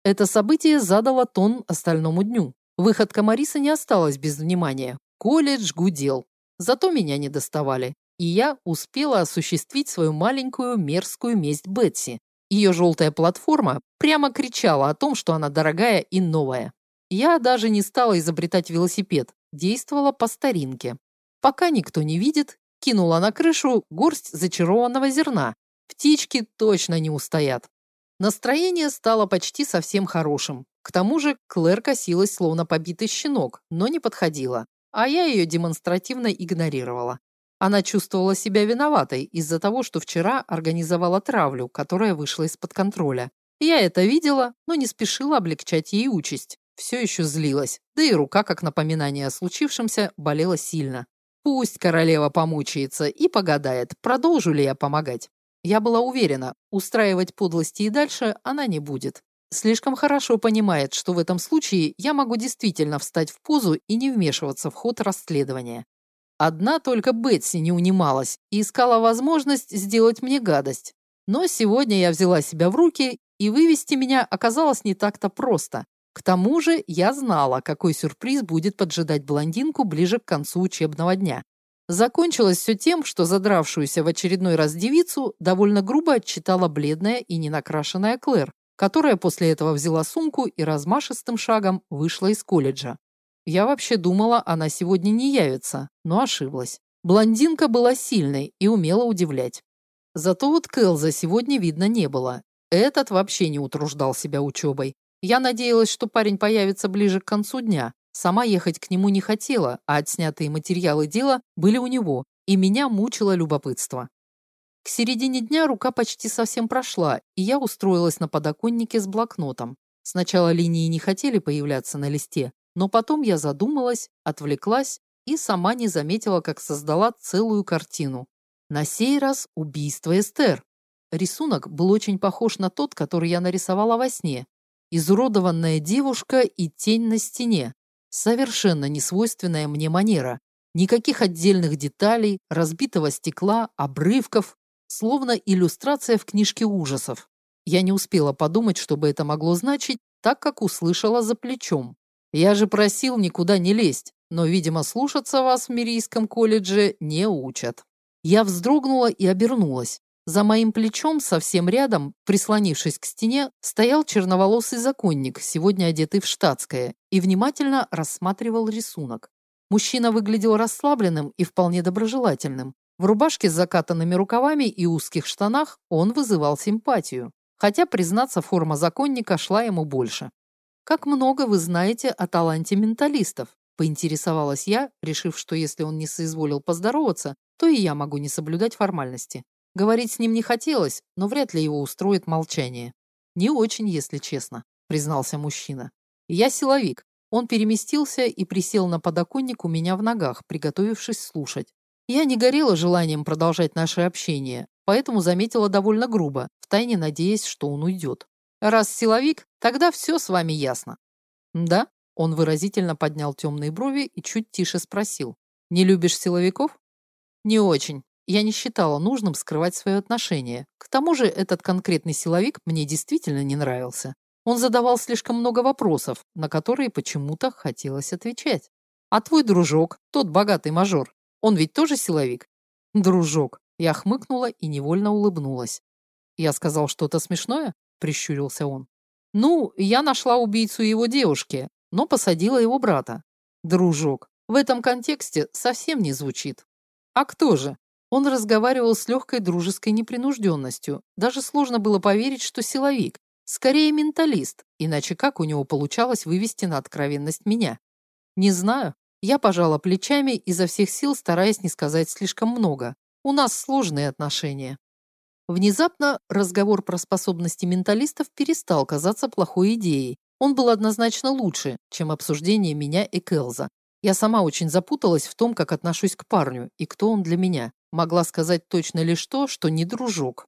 Это событие задало тон остальному дню. Выходка Мариса не осталась без внимания. Колледж гудел. Зато меня не доставали. И я успела осуществить свою маленькую мерзкую месть Бетси. Ее желтая платформа прямо кричала о том, что она дорогая и новая. Я даже не стала изобретать велосипед, действовала по старинке. Пока никто не видит, кинула на крышу горсть зачарованного зерна. Птички точно не устоят. Настроение стало почти совсем хорошим. К тому же Клэр косилась, словно побитый щенок, но не подходила, а я ее демонстративно игнорировала. Она чувствовала себя виноватой из-за того, что вчера организовала травлю, которая вышла из-под контроля. Я это видела, но не спешила облегчать ей участь. Все еще злилась, да и рука, как напоминание о случившемся, болела сильно. Пусть королева помучается и погадает, продолжу ли я помогать. Я была уверена, устраивать подлости и дальше она не будет. Слишком хорошо понимает, что в этом случае я могу действительно встать в позу и не вмешиваться в ход расследования. Одна только Бетси не унималась и искала возможность сделать мне гадость. Но сегодня я взяла себя в руки, и вывести меня оказалось не так-то просто. К тому же я знала, какой сюрприз будет поджидать блондинку ближе к концу учебного дня. Закончилось все тем, что задравшуюся в очередной раз девицу довольно грубо отчитала бледная и ненакрашенная Клэр, которая после этого взяла сумку и размашистым шагом вышла из колледжа. Я вообще думала, она сегодня не явится, но ошиблась. Блондинка была сильной и умела удивлять. Зато вот Кэлза сегодня видно не было. Этот вообще не утруждал себя учебой. Я надеялась, что парень появится ближе к концу дня. Сама ехать к нему не хотела, а отснятые материалы дела были у него, и меня мучило любопытство. К середине дня рука почти совсем прошла, и я устроилась на подоконнике с блокнотом. Сначала линии не хотели появляться на листе, но потом я задумалась, отвлеклась и сама не заметила, как создала целую картину. На сей раз убийство Эстер. Рисунок был очень похож на тот, который я нарисовала во сне. Изуродованная девушка и тень на стене. Совершенно несвойственная мне манера. Никаких отдельных деталей, разбитого стекла, обрывков, словно иллюстрация в книжке ужасов. Я не успела подумать, что бы это могло значить, так как услышала за плечом. Я же просил никуда не лезть, но, видимо, слушаться вас в Мирийском колледже не учат. Я вздрогнула и обернулась. За моим плечом, совсем рядом, прислонившись к стене, стоял черноволосый законник, сегодня одетый в штатское, и внимательно рассматривал рисунок. Мужчина выглядел расслабленным и вполне доброжелательным. В рубашке с закатанными рукавами и узких штанах он вызывал симпатию. Хотя, признаться, форма законника шла ему больше. «Как много вы знаете о таланте менталистов?» – поинтересовалась я, решив, что если он не соизволил поздороваться, то и я могу не соблюдать формальности. Говорить с ним не хотелось, но вряд ли его устроит молчание. «Не очень, если честно», — признался мужчина. «Я силовик». Он переместился и присел на подоконник у меня в ногах, приготовившись слушать. Я не горела желанием продолжать наше общение, поэтому заметила довольно грубо, втайне надеясь, что он уйдет. «Раз силовик, тогда все с вами ясно». «Да?» — он выразительно поднял темные брови и чуть тише спросил. «Не любишь силовиков?» «Не очень. Я не считала нужным скрывать свое отношение. К тому же этот конкретный силовик мне действительно не нравился. Он задавал слишком много вопросов, на которые почему-то хотелось отвечать. «А твой дружок, тот богатый мажор, он ведь тоже силовик?» «Дружок». Я хмыкнула и невольно улыбнулась. «Я сказал что-то смешное?» – прищурился он. «Ну, я нашла убийцу его девушки, но посадила его брата. Дружок. В этом контексте совсем не звучит. А кто же? Он разговаривал с легкой дружеской непринужденностью. Даже сложно было поверить, что силовик. Скорее менталист, иначе как у него получалось вывести на откровенность меня? Не знаю. Я пожала плечами, изо всех сил стараясь не сказать слишком много. У нас сложные отношения. Внезапно разговор про способности менталистов перестал казаться плохой идеей. Он был однозначно лучше, чем обсуждение меня и Келза. Я сама очень запуталась в том, как отношусь к парню и кто он для меня. Могла сказать точно лишь то, что не дружок.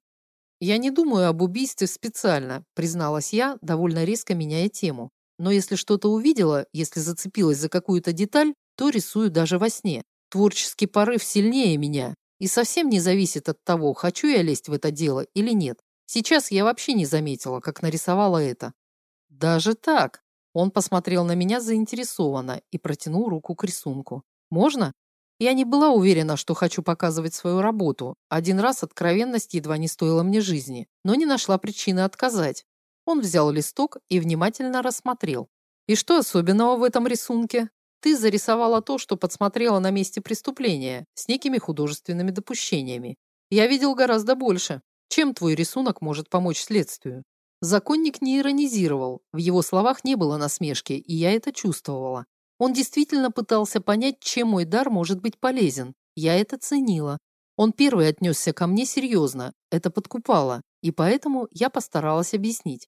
«Я не думаю об убийстве специально», призналась я, довольно резко меняя тему. «Но если что-то увидела, если зацепилась за какую-то деталь, то рисую даже во сне. Творческий порыв сильнее меня и совсем не зависит от того, хочу я лезть в это дело или нет. Сейчас я вообще не заметила, как нарисовала это». «Даже так?» Он посмотрел на меня заинтересованно и протянул руку к рисунку. «Можно?» Я не была уверена, что хочу показывать свою работу. Один раз откровенность едва не стоила мне жизни, но не нашла причины отказать. Он взял листок и внимательно рассмотрел. «И что особенного в этом рисунке? Ты зарисовала то, что подсмотрела на месте преступления, с некими художественными допущениями. Я видел гораздо больше. Чем твой рисунок может помочь следствию?» Законник не иронизировал, в его словах не было насмешки, и я это чувствовала. Он действительно пытался понять, чем мой дар может быть полезен. Я это ценила. Он первый отнесся ко мне серьезно, это подкупало, и поэтому я постаралась объяснить.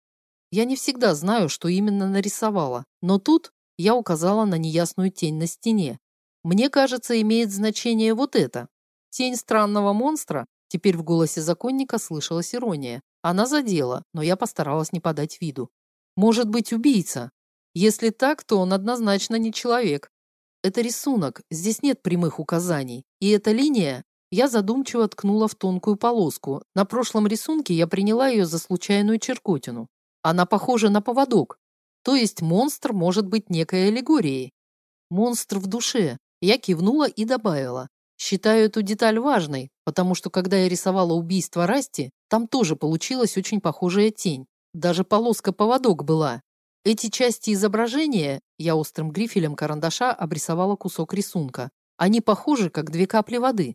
Я не всегда знаю, что именно нарисовала, но тут я указала на неясную тень на стене. Мне кажется, имеет значение вот это. Тень странного монстра, теперь в голосе законника слышалась ирония. Она задела, но я постаралась не подать виду. Может быть, убийца, если так, то он однозначно не человек. Это рисунок, здесь нет прямых указаний. И эта линия я задумчиво ткнула в тонкую полоску. На прошлом рисунке я приняла ее за случайную черкотину. Она похожа на поводок. То есть монстр может быть некой аллегорией. Монстр в душе. Я кивнула и добавила. Считаю эту деталь важной, потому что когда я рисовала убийство Расти, там тоже получилась очень похожая тень. Даже полоска-поводок была. Эти части изображения я острым грифелем карандаша обрисовала кусок рисунка. Они похожи, как две капли воды.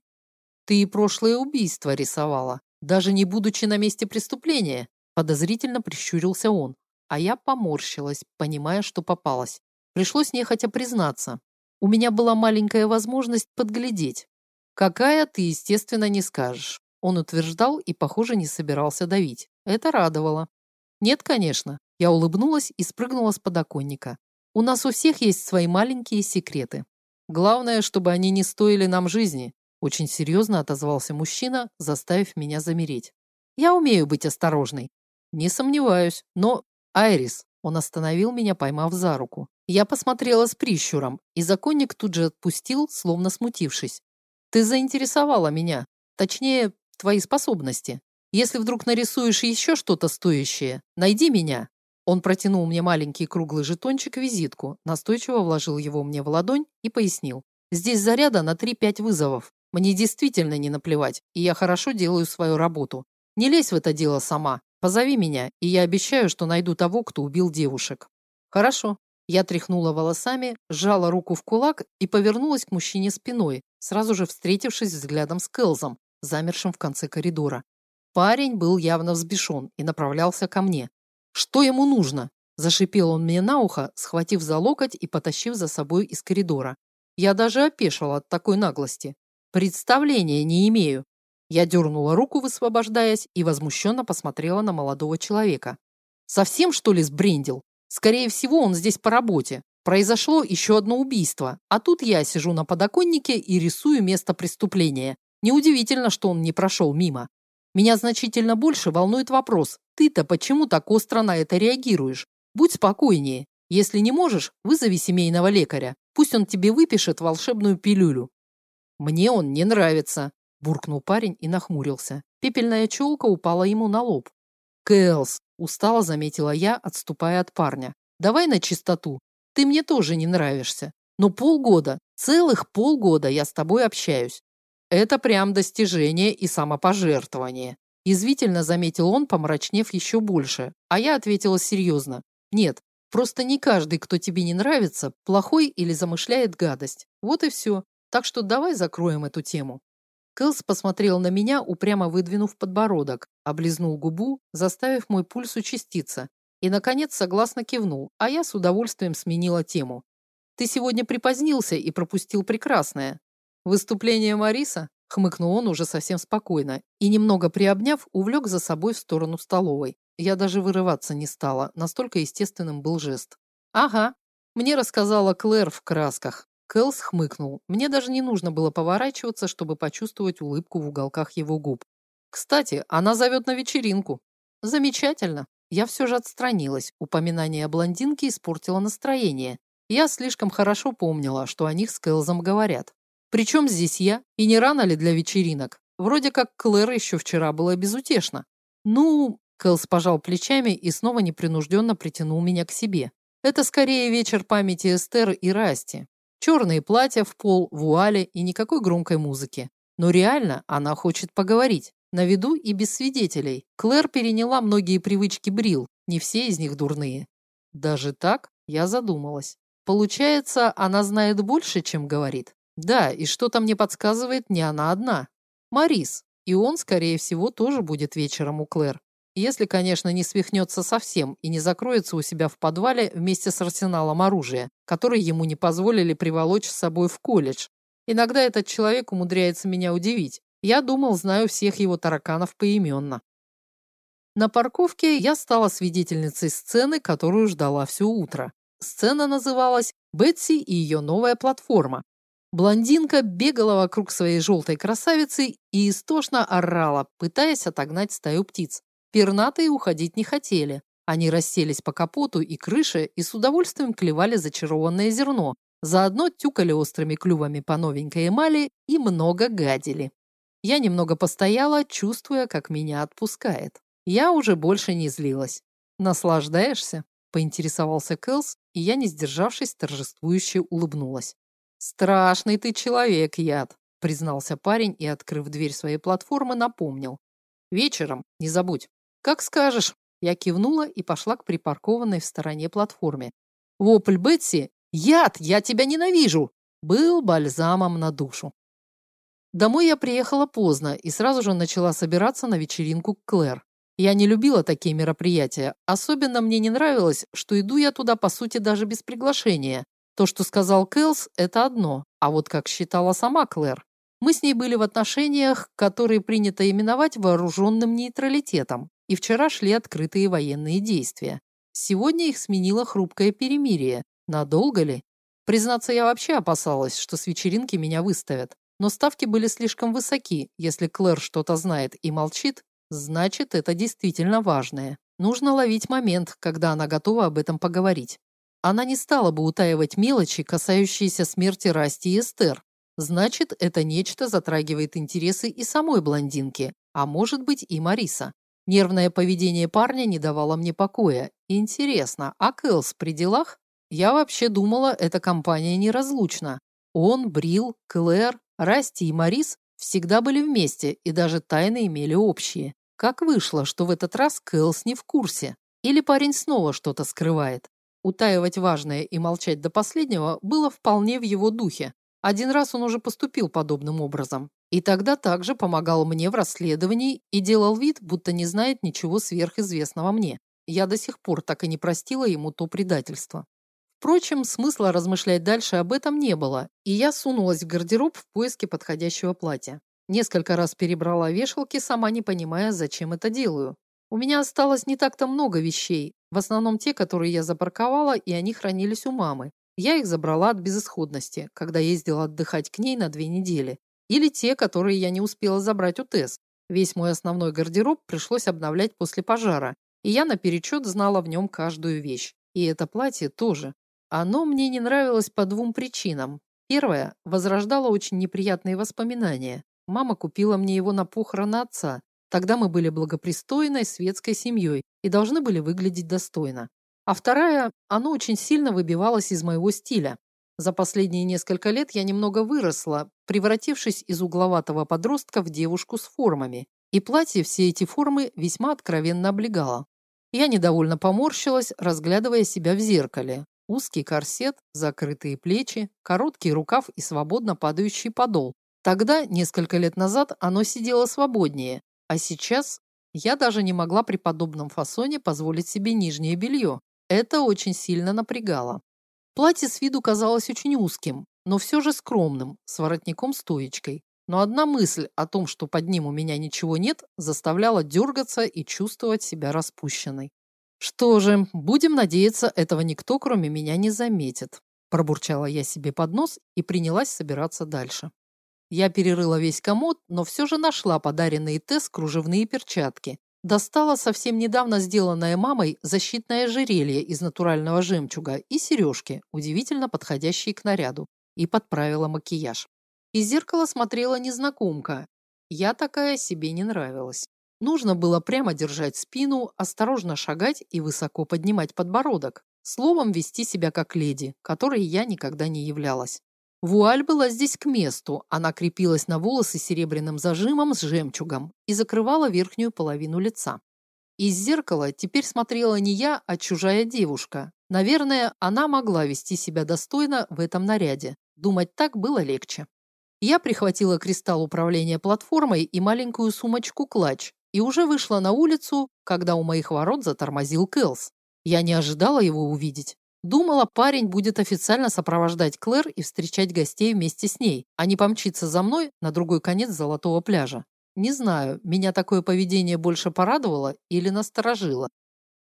Ты и прошлое убийство рисовала. Даже не будучи на месте преступления, подозрительно прищурился он. А я поморщилась, понимая, что попалась. Пришлось нехотя признаться. У меня была маленькая возможность подглядеть. Какая, ты, естественно, не скажешь. Он утверждал и, похоже, не собирался давить. Это радовало. Нет, конечно. Я улыбнулась и спрыгнула с подоконника. У нас у всех есть свои маленькие секреты. Главное, чтобы они не стоили нам жизни, очень серьезно отозвался мужчина, заставив меня замереть. Я умею быть осторожной. Не сомневаюсь, но... Айрис, он остановил меня, поймав за руку. Я посмотрела с прищуром, и законник тут же отпустил, словно смутившись. Ты заинтересовала меня. Точнее, твои способности. Если вдруг нарисуешь еще что-то стоящее, найди меня. Он протянул мне маленький круглый жетончик-визитку, настойчиво вложил его мне в ладонь и пояснил. Здесь заряда на 3-5 вызовов. Мне действительно не наплевать, и я хорошо делаю свою работу. Не лезь в это дело сама. Позови меня, и я обещаю, что найду того, кто убил девушек. Хорошо. Я тряхнула волосами, сжала руку в кулак и повернулась к мужчине спиной, сразу же встретившись взглядом с Келзом, замершим в конце коридора. Парень был явно взбешен и направлялся ко мне. «Что ему нужно?» – зашипел он мне на ухо, схватив за локоть и потащив за собой из коридора. Я даже опешила от такой наглости. Представления не имею. Я дернула руку, высвобождаясь, и возмущенно посмотрела на молодого человека. Совсем, что ли, сбрендил? Скорее всего, он здесь по работе. Произошло еще одно убийство, а тут я сижу на подоконнике и рисую место преступления. Неудивительно, что он не прошел мимо. Меня значительно больше волнует вопрос, ты-то почему так остро на это реагируешь? Будь спокойнее. Если не можешь, вызови семейного лекаря. Пусть он тебе выпишет волшебную пилюлю. Мне он не нравится, буркнул парень и нахмурился. Пепельная челка упала ему на лоб. Кэлс, устало заметила я, отступая от парня. Давай на чистоту. Ты мне тоже не нравишься. Но полгода, целых полгода я с тобой общаюсь. Это прям достижение и самопожертвование. Язвительно заметил он, помрачнев еще больше. А я ответила серьезно. Нет, просто не каждый, кто тебе не нравится, плохой или замышляет гадость. Вот и все. Так что давай закроем эту тему. Кэлс посмотрел на меня, упрямо выдвинув подбородок, облизнул губу, заставив мой пульс участиться, и, наконец, согласно кивнул, а я с удовольствием сменила тему. «Ты сегодня припозднился и пропустил прекрасное. Выступление Мариса?» — хмыкнул он уже совсем спокойно и, немного приобняв, увлек за собой в сторону столовой. Я даже вырываться не стала, настолько естественным был жест. «Ага», — мне рассказала Клэр в красках. Кэлс хмыкнул. Мне даже не нужно было поворачиваться, чтобы почувствовать улыбку в уголках его губ. «Кстати, она зовет на вечеринку». «Замечательно». Я все же отстранилась. Упоминание о блондинке испортило настроение. Я слишком хорошо помнила, что о них с Кэлзом говорят. Причем здесь я? И не рано ли для вечеринок? Вроде как Клэр еще вчера была безутешна. Ну, Кэлс пожал плечами и снова непринужденно притянул меня к себе. Это скорее вечер памяти Эстер и Расти. Черные платья в пол, вуали и никакой громкой музыки. Но реально она хочет поговорить. На виду и без свидетелей. Клэр переняла многие привычки Брил, не все из них дурные. Даже так я задумалась. Получается, она знает больше, чем говорит. Да, и что-то мне подсказывает, не она одна. Марис. И он, скорее всего, тоже будет вечером у Клэр. Если, конечно, не свихнется совсем и не закроется у себя в подвале вместе с арсеналом оружия, который ему не позволили приволочь с собой в колледж. Иногда этот человек умудряется меня удивить. Я думал, знаю всех его тараканов поименно. На парковке я стала свидетельницей сцены, которую ждала все утро. Сцена называлась «Бетси и ее новая платформа», Блондинка бегала вокруг своей желтой красавицы и истошно орала, пытаясь отогнать стаю птиц. Пернатые уходить не хотели. Они расселись по капоту и крыше и с удовольствием клевали зачарованное зерно, заодно тюкали острыми клювами по новенькой эмали и много гадили. Я немного постояла, чувствуя, как меня отпускает. Я уже больше не злилась. «Наслаждаешься?» – поинтересовался Кэлс, и я, не сдержавшись, торжествующе улыбнулась. «Страшный ты человек, Яд», — признался парень и, открыв дверь своей платформы, напомнил. «Вечером, не забудь». «Как скажешь». Я кивнула и пошла к припаркованной в стороне платформе. Вопль Бетси «Яд, я тебя ненавижу!» был бальзамом на душу. Домой я приехала поздно и сразу же начала собираться на вечеринку Клэр. Я не любила такие мероприятия. Особенно мне не нравилось, что иду я туда, по сути, даже без приглашения. То, что сказал Кэлс, это одно. А вот как считала сама Клэр. Мы с ней были в отношениях, которые принято именовать вооруженным нейтралитетом. И вчера шли открытые военные действия. Сегодня их сменило хрупкое перемирие. Надолго ли? Признаться, я вообще опасалась, что с вечеринки меня выставят. Но ставки были слишком высоки. Если Клэр что-то знает и молчит, Значит, это действительно важное. Нужно ловить момент, когда она готова об этом поговорить. Она не стала бы утаивать мелочи, касающиеся смерти Расти и Эстер. Значит, это нечто затрагивает интересы и самой блондинки, а может быть и Мариса. Нервное поведение парня не давало мне покоя. Интересно, а Кэлс при делах? Я вообще думала, эта компания неразлучна. Он, Брил, Клэр, Расти и Марис всегда были вместе и даже тайны имели общие. Как вышло, что в этот раз Кэлс не в курсе? Или парень снова что-то скрывает? Утаивать важное и молчать до последнего было вполне в его духе. Один раз он уже поступил подобным образом. И тогда также помогал мне в расследовании и делал вид, будто не знает ничего сверхизвестного мне. Я до сих пор так и не простила ему то предательство. Впрочем, смысла размышлять дальше об этом не было, и я сунулась в гардероб в поиске подходящего платья. Несколько раз перебрала вешалки, сама не понимая, зачем это делаю. У меня осталось не так-то много вещей, в основном те, которые я запарковала, и они хранились у мамы. Я их забрала от безысходности, когда ездила отдыхать к ней на две недели. Или те, которые я не успела забрать у Тесс. Весь мой основной гардероб пришлось обновлять после пожара, и я наперечет знала в нем каждую вещь. И это платье тоже. Оно мне не нравилось по двум причинам. Первое – возрождало очень неприятные воспоминания. Мама купила мне его на похороны отца. Тогда мы были благопристойной светской семьей и должны были выглядеть достойно. А вторая, оно очень сильно выбивалось из моего стиля. За последние несколько лет я немного выросла, превратившись из угловатого подростка в девушку с формами. И платье все эти формы весьма откровенно облегало. Я недовольно поморщилась, разглядывая себя в зеркале. Узкий корсет, закрытые плечи, короткий рукав и свободно падающий подол. Тогда, несколько лет назад, оно сидело свободнее, а сейчас я даже не могла при подобном фасоне позволить себе нижнее белье. Это очень сильно напрягало. Платье с виду казалось очень узким, но все же скромным, с воротником-стоечкой. Но одна мысль о том, что под ним у меня ничего нет, заставляла дергаться и чувствовать себя распущенной. Что же, будем надеяться, этого никто, кроме меня, не заметит. Пробурчала я себе под нос и принялась собираться дальше. Я перерыла весь комод, но все же нашла подаренные Тесс кружевные перчатки. Достала совсем недавно сделанное мамой защитное ожерелье из натурального жемчуга и сережки, удивительно подходящие к наряду, и подправила макияж. Из зеркала смотрела незнакомка. Я такая себе не нравилась. Нужно было прямо держать спину, осторожно шагать и высоко поднимать подбородок. Словом, вести себя как леди, которой я никогда не являлась. Вуаль была здесь к месту, она крепилась на волосы серебряным зажимом с жемчугом и закрывала верхнюю половину лица. Из зеркала теперь смотрела не я, а чужая девушка. Наверное, она могла вести себя достойно в этом наряде. Думать так было легче. Я прихватила кристалл управления платформой и маленькую сумочку-клатч и уже вышла на улицу, когда у моих ворот затормозил Кэлс. Я не ожидала его увидеть. Думала, парень будет официально сопровождать Клэр и встречать гостей вместе с ней, а не помчиться за мной на другой конец Золотого пляжа. Не знаю, меня такое поведение больше порадовало или насторожило.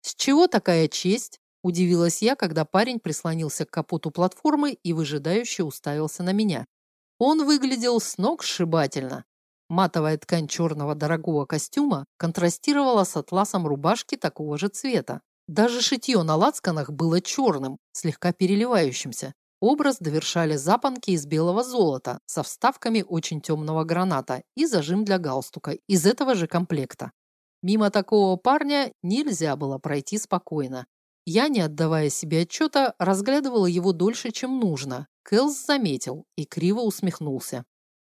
С чего такая честь? Удивилась я, когда парень прислонился к капоту платформы и выжидающе уставился на меня. Он выглядел с ног сшибательно. Матовая ткань черного дорогого костюма контрастировала с атласом рубашки такого же цвета. Даже шитье на лацканах было черным, слегка переливающимся. Образ довершали запонки из белого золота со вставками очень темного граната и зажим для галстука из этого же комплекта. Мимо такого парня нельзя было пройти спокойно. Я, не отдавая себе отчета, разглядывала его дольше, чем нужно. Кэлс заметил и криво усмехнулся.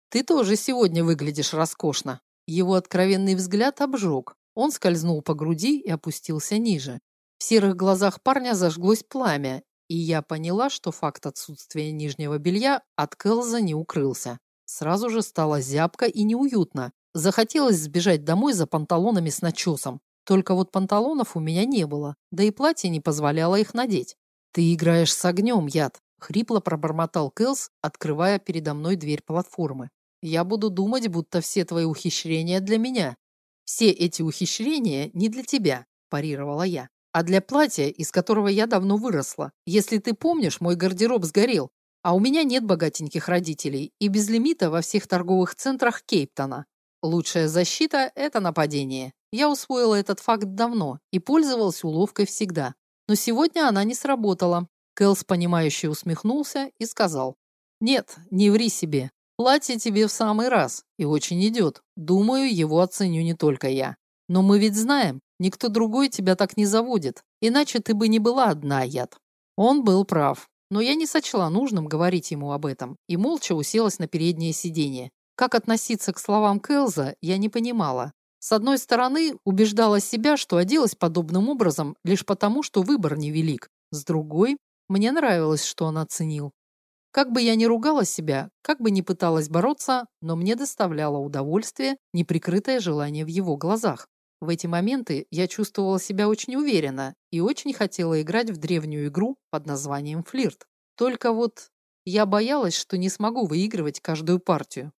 «Ты тоже сегодня выглядишь роскошно». Его откровенный взгляд обжег. Он скользнул по груди и опустился ниже. В серых глазах парня зажглось пламя, и я поняла, что факт отсутствия нижнего белья от Келза не укрылся. Сразу же стало зябко и неуютно. Захотелось сбежать домой за панталонами с начесом. Только вот панталонов у меня не было, да и платье не позволяло их надеть. «Ты играешь с огнем, яд!» — хрипло пробормотал Кэлс, открывая передо мной дверь платформы. «Я буду думать, будто все твои ухищрения для меня». «Все эти ухищрения не для тебя», – парировала я, «а для платья, из которого я давно выросла. Если ты помнишь, мой гардероб сгорел, а у меня нет богатеньких родителей и без лимита во всех торговых центрах Кейптона. Лучшая защита – это нападение. Я усвоила этот факт давно и пользовалась уловкой всегда. Но сегодня она не сработала. Кэлс, понимающе усмехнулся и сказал, «Нет, не ври себе. Платье тебе в самый раз и очень идет. Думаю, его оценю не только я. Но мы ведь знаем, никто другой тебя так не заводит, иначе ты бы не была одна, яд». Он был прав, но я не сочла нужным говорить ему об этом и молча уселась на переднее сиденье, как относиться к словам Келза, я не понимала. С одной стороны, убеждала себя, что оделась подобным образом лишь потому, что выбор невелик. С другой, мне нравилось, что он оценил. Как бы я ни ругала себя, как бы ни пыталась бороться, но мне доставляло удовольствие неприкрытое желание в его глазах. В эти моменты я чувствовала себя очень уверенно и очень хотела играть в древнюю игру под названием «Флирт». Только вот я боялась, что не смогу выигрывать каждую партию.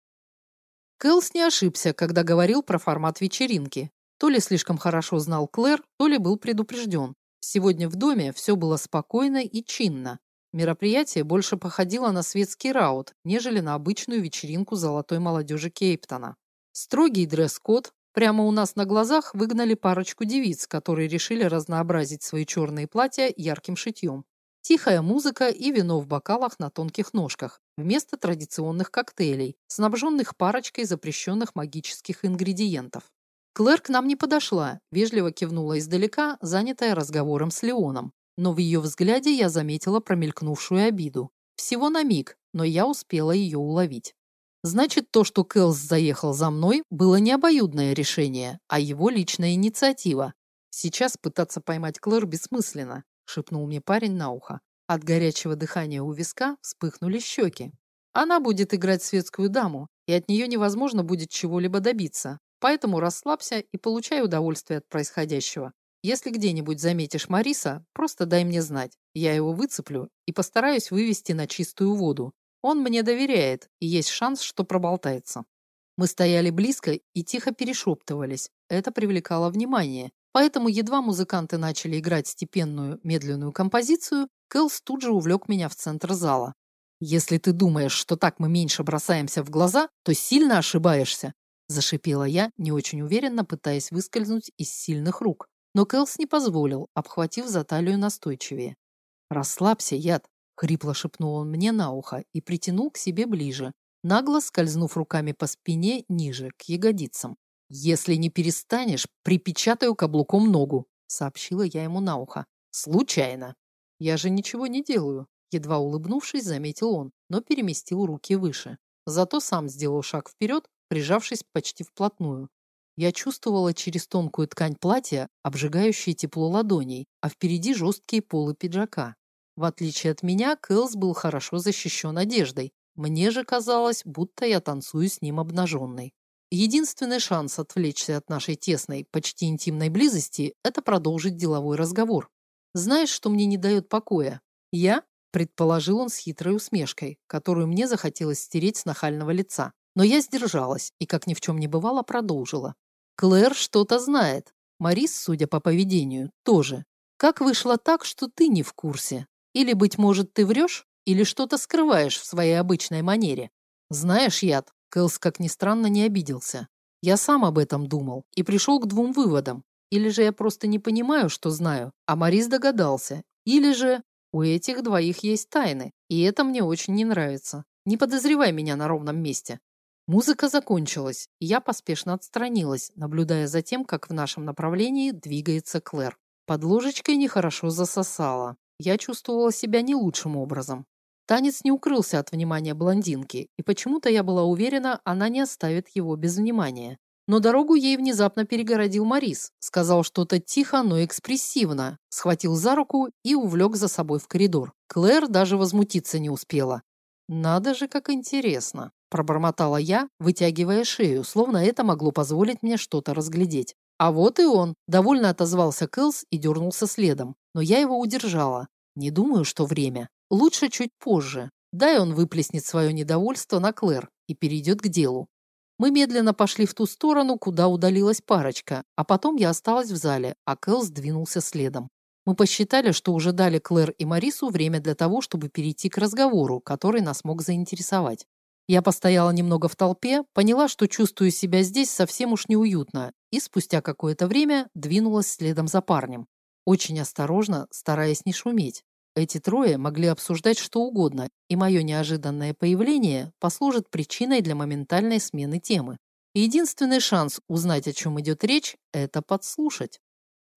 Кэлс не ошибся, когда говорил про формат вечеринки. То ли слишком хорошо знал Клэр, то ли был предупрежден. Сегодня в доме все было спокойно и чинно. Мероприятие больше походило на светский раут, нежели на обычную вечеринку золотой молодежи Кейптона. Строгий дресс-код, прямо у нас на глазах выгнали парочку девиц, которые решили разнообразить свои черные платья ярким шитьем. Тихая музыка и вино в бокалах на тонких ножках, вместо традиционных коктейлей, снабженных парочкой запрещенных магических ингредиентов. Клэр к нам не подошла, вежливо кивнула издалека, занятая разговором с Леоном. Но в ее взгляде я заметила промелькнувшую обиду. Всего на миг, но я успела ее уловить. Значит, то, что Кэлс заехал за мной, было не обоюдное решение, а его личная инициатива. Сейчас пытаться поймать Клэр бессмысленно. — шепнул мне парень на ухо. От горячего дыхания у виска вспыхнули щеки. Она будет играть светскую даму, и от нее невозможно будет чего-либо добиться. Поэтому расслабься и получай удовольствие от происходящего. Если где-нибудь заметишь Мариса, просто дай мне знать. Я его выцеплю и постараюсь вывести на чистую воду. Он мне доверяет, и есть шанс, что проболтается. Мы стояли близко и тихо перешептывались. Это привлекало внимание, Поэтому едва музыканты начали играть степенную, медленную композицию, Кэлс тут же увлек меня в центр зала. «Если ты думаешь, что так мы меньше бросаемся в глаза, то сильно ошибаешься», зашипела я, не очень уверенно пытаясь выскользнуть из сильных рук. Но Кэлс не позволил, обхватив за талию настойчивее. «Расслабься, яд», — хрипло шепнул он мне на ухо и притянул к себе ближе, нагло скользнув руками по спине ниже, к ягодицам. «Если не перестанешь, припечатаю каблуком ногу», — сообщила я ему на ухо. «Случайно». «Я же ничего не делаю», — едва улыбнувшись, заметил он, но переместил руки выше. Зато сам сделал шаг вперед, прижавшись почти вплотную. Я чувствовала через тонкую ткань платья обжигающее тепло ладоней, а впереди жесткие полы пиджака. В отличие от меня, Кэлс был хорошо защищен одеждой. Мне же казалось, будто я танцую с ним обнаженной. Единственный шанс отвлечься от нашей тесной, почти интимной близости – это продолжить деловой разговор. Знаешь, что мне не дает покоя? Я, предположил он с хитрой усмешкой, которую мне захотелось стереть с нахального лица. Но я сдержалась и, как ни в чем не бывало, продолжила. Клэр что-то знает. Марис, судя по поведению, тоже. Как вышло так, что ты не в курсе? Или, быть может, ты врешь? Или что-то скрываешь в своей обычной манере? Знаешь, Яд, Кэлс, как ни странно, не обиделся. Я сам об этом думал и пришел к двум выводам. Или же я просто не понимаю, что знаю, а Морис догадался. Или же у этих двоих есть тайны, и это мне очень не нравится. Не подозревай меня на ровном месте. Музыка закончилась, и я поспешно отстранилась, наблюдая за тем, как в нашем направлении двигается Клэр. Под ложечкой нехорошо засосала. Я чувствовала себя не лучшим образом. Танец не укрылся от внимания блондинки, и почему-то я была уверена, она не оставит его без внимания. Но дорогу ей внезапно перегородил Морис, сказал что-то тихо, но экспрессивно, схватил за руку и увлек за собой в коридор. Клэр даже возмутиться не успела. «Надо же, как интересно!» – пробормотала я, вытягивая шею, словно это могло позволить мне что-то разглядеть. А вот и он, довольно отозвался Кэлс и дернулся следом, но я его удержала. Не думаю, что время. Лучше чуть позже. Дай он выплеснет свое недовольство на Клэр и перейдет к делу. Мы медленно пошли в ту сторону, куда удалилась парочка, а потом я осталась в зале, а Кэлс двинулся следом. Мы посчитали, что уже дали Клэр и Марису время для того, чтобы перейти к разговору, который нас мог заинтересовать. Я постояла немного в толпе, поняла, что чувствую себя здесь совсем уж неуютно, и спустя какое-то время двинулась следом за парнем. Очень осторожно, стараясь не шуметь. Эти трое могли обсуждать что угодно, и мое неожиданное появление послужит причиной для моментальной смены темы. Единственный шанс узнать, о чем идет речь, это подслушать.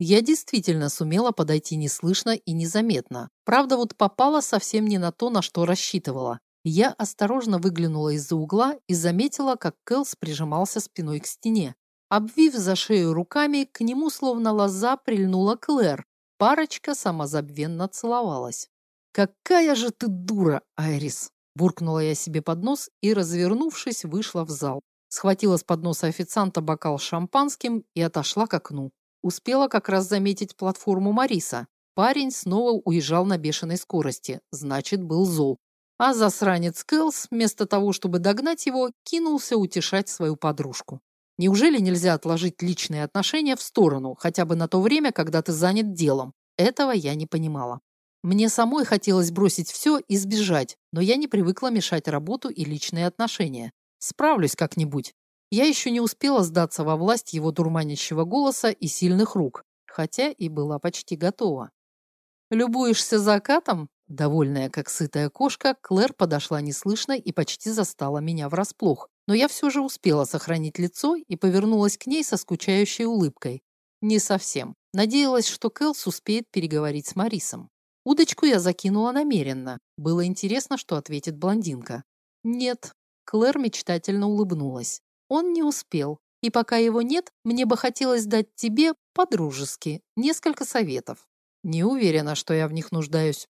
Я действительно сумела подойти неслышно и незаметно. Правда, вот попала совсем не на то, на что рассчитывала. Я осторожно выглянула из-за угла и заметила, как Кэлс прижимался спиной к стене. Обвив за шею руками, к нему словно лоза прильнула Клэр. Парочка самозабвенно целовалась. «Какая же ты дура, Айрис!» Буркнула я себе под нос и, развернувшись, вышла в зал. Схватила с подноса официанта бокал с шампанским и отошла к окну. Успела как раз заметить платформу Мариса. Парень снова уезжал на бешеной скорости, значит, был зол. А засранец Кэлс, вместо того, чтобы догнать его, кинулся утешать свою подружку. Неужели нельзя отложить личные отношения в сторону, хотя бы на то время, когда ты занят делом? Этого я не понимала. Мне самой хотелось бросить все и сбежать, но я не привыкла мешать работу и личные отношения. Справлюсь как-нибудь. Я еще не успела сдаться во власть его дурманящего голоса и сильных рук, хотя и была почти готова. «Любуешься закатом?» Довольная, как сытая кошка, Клэр подошла неслышно и почти застала меня врасплох. Но я все же успела сохранить лицо и повернулась к ней со скучающей улыбкой. Не совсем. Надеялась, что Кэлс успеет переговорить с Марисом. Удочку я закинула намеренно. Было интересно, что ответит блондинка. «Нет». Клэр мечтательно улыбнулась. Он не успел. И пока его нет, мне бы хотелось дать тебе, по-дружески, несколько советов. Не уверена, что я в них нуждаюсь.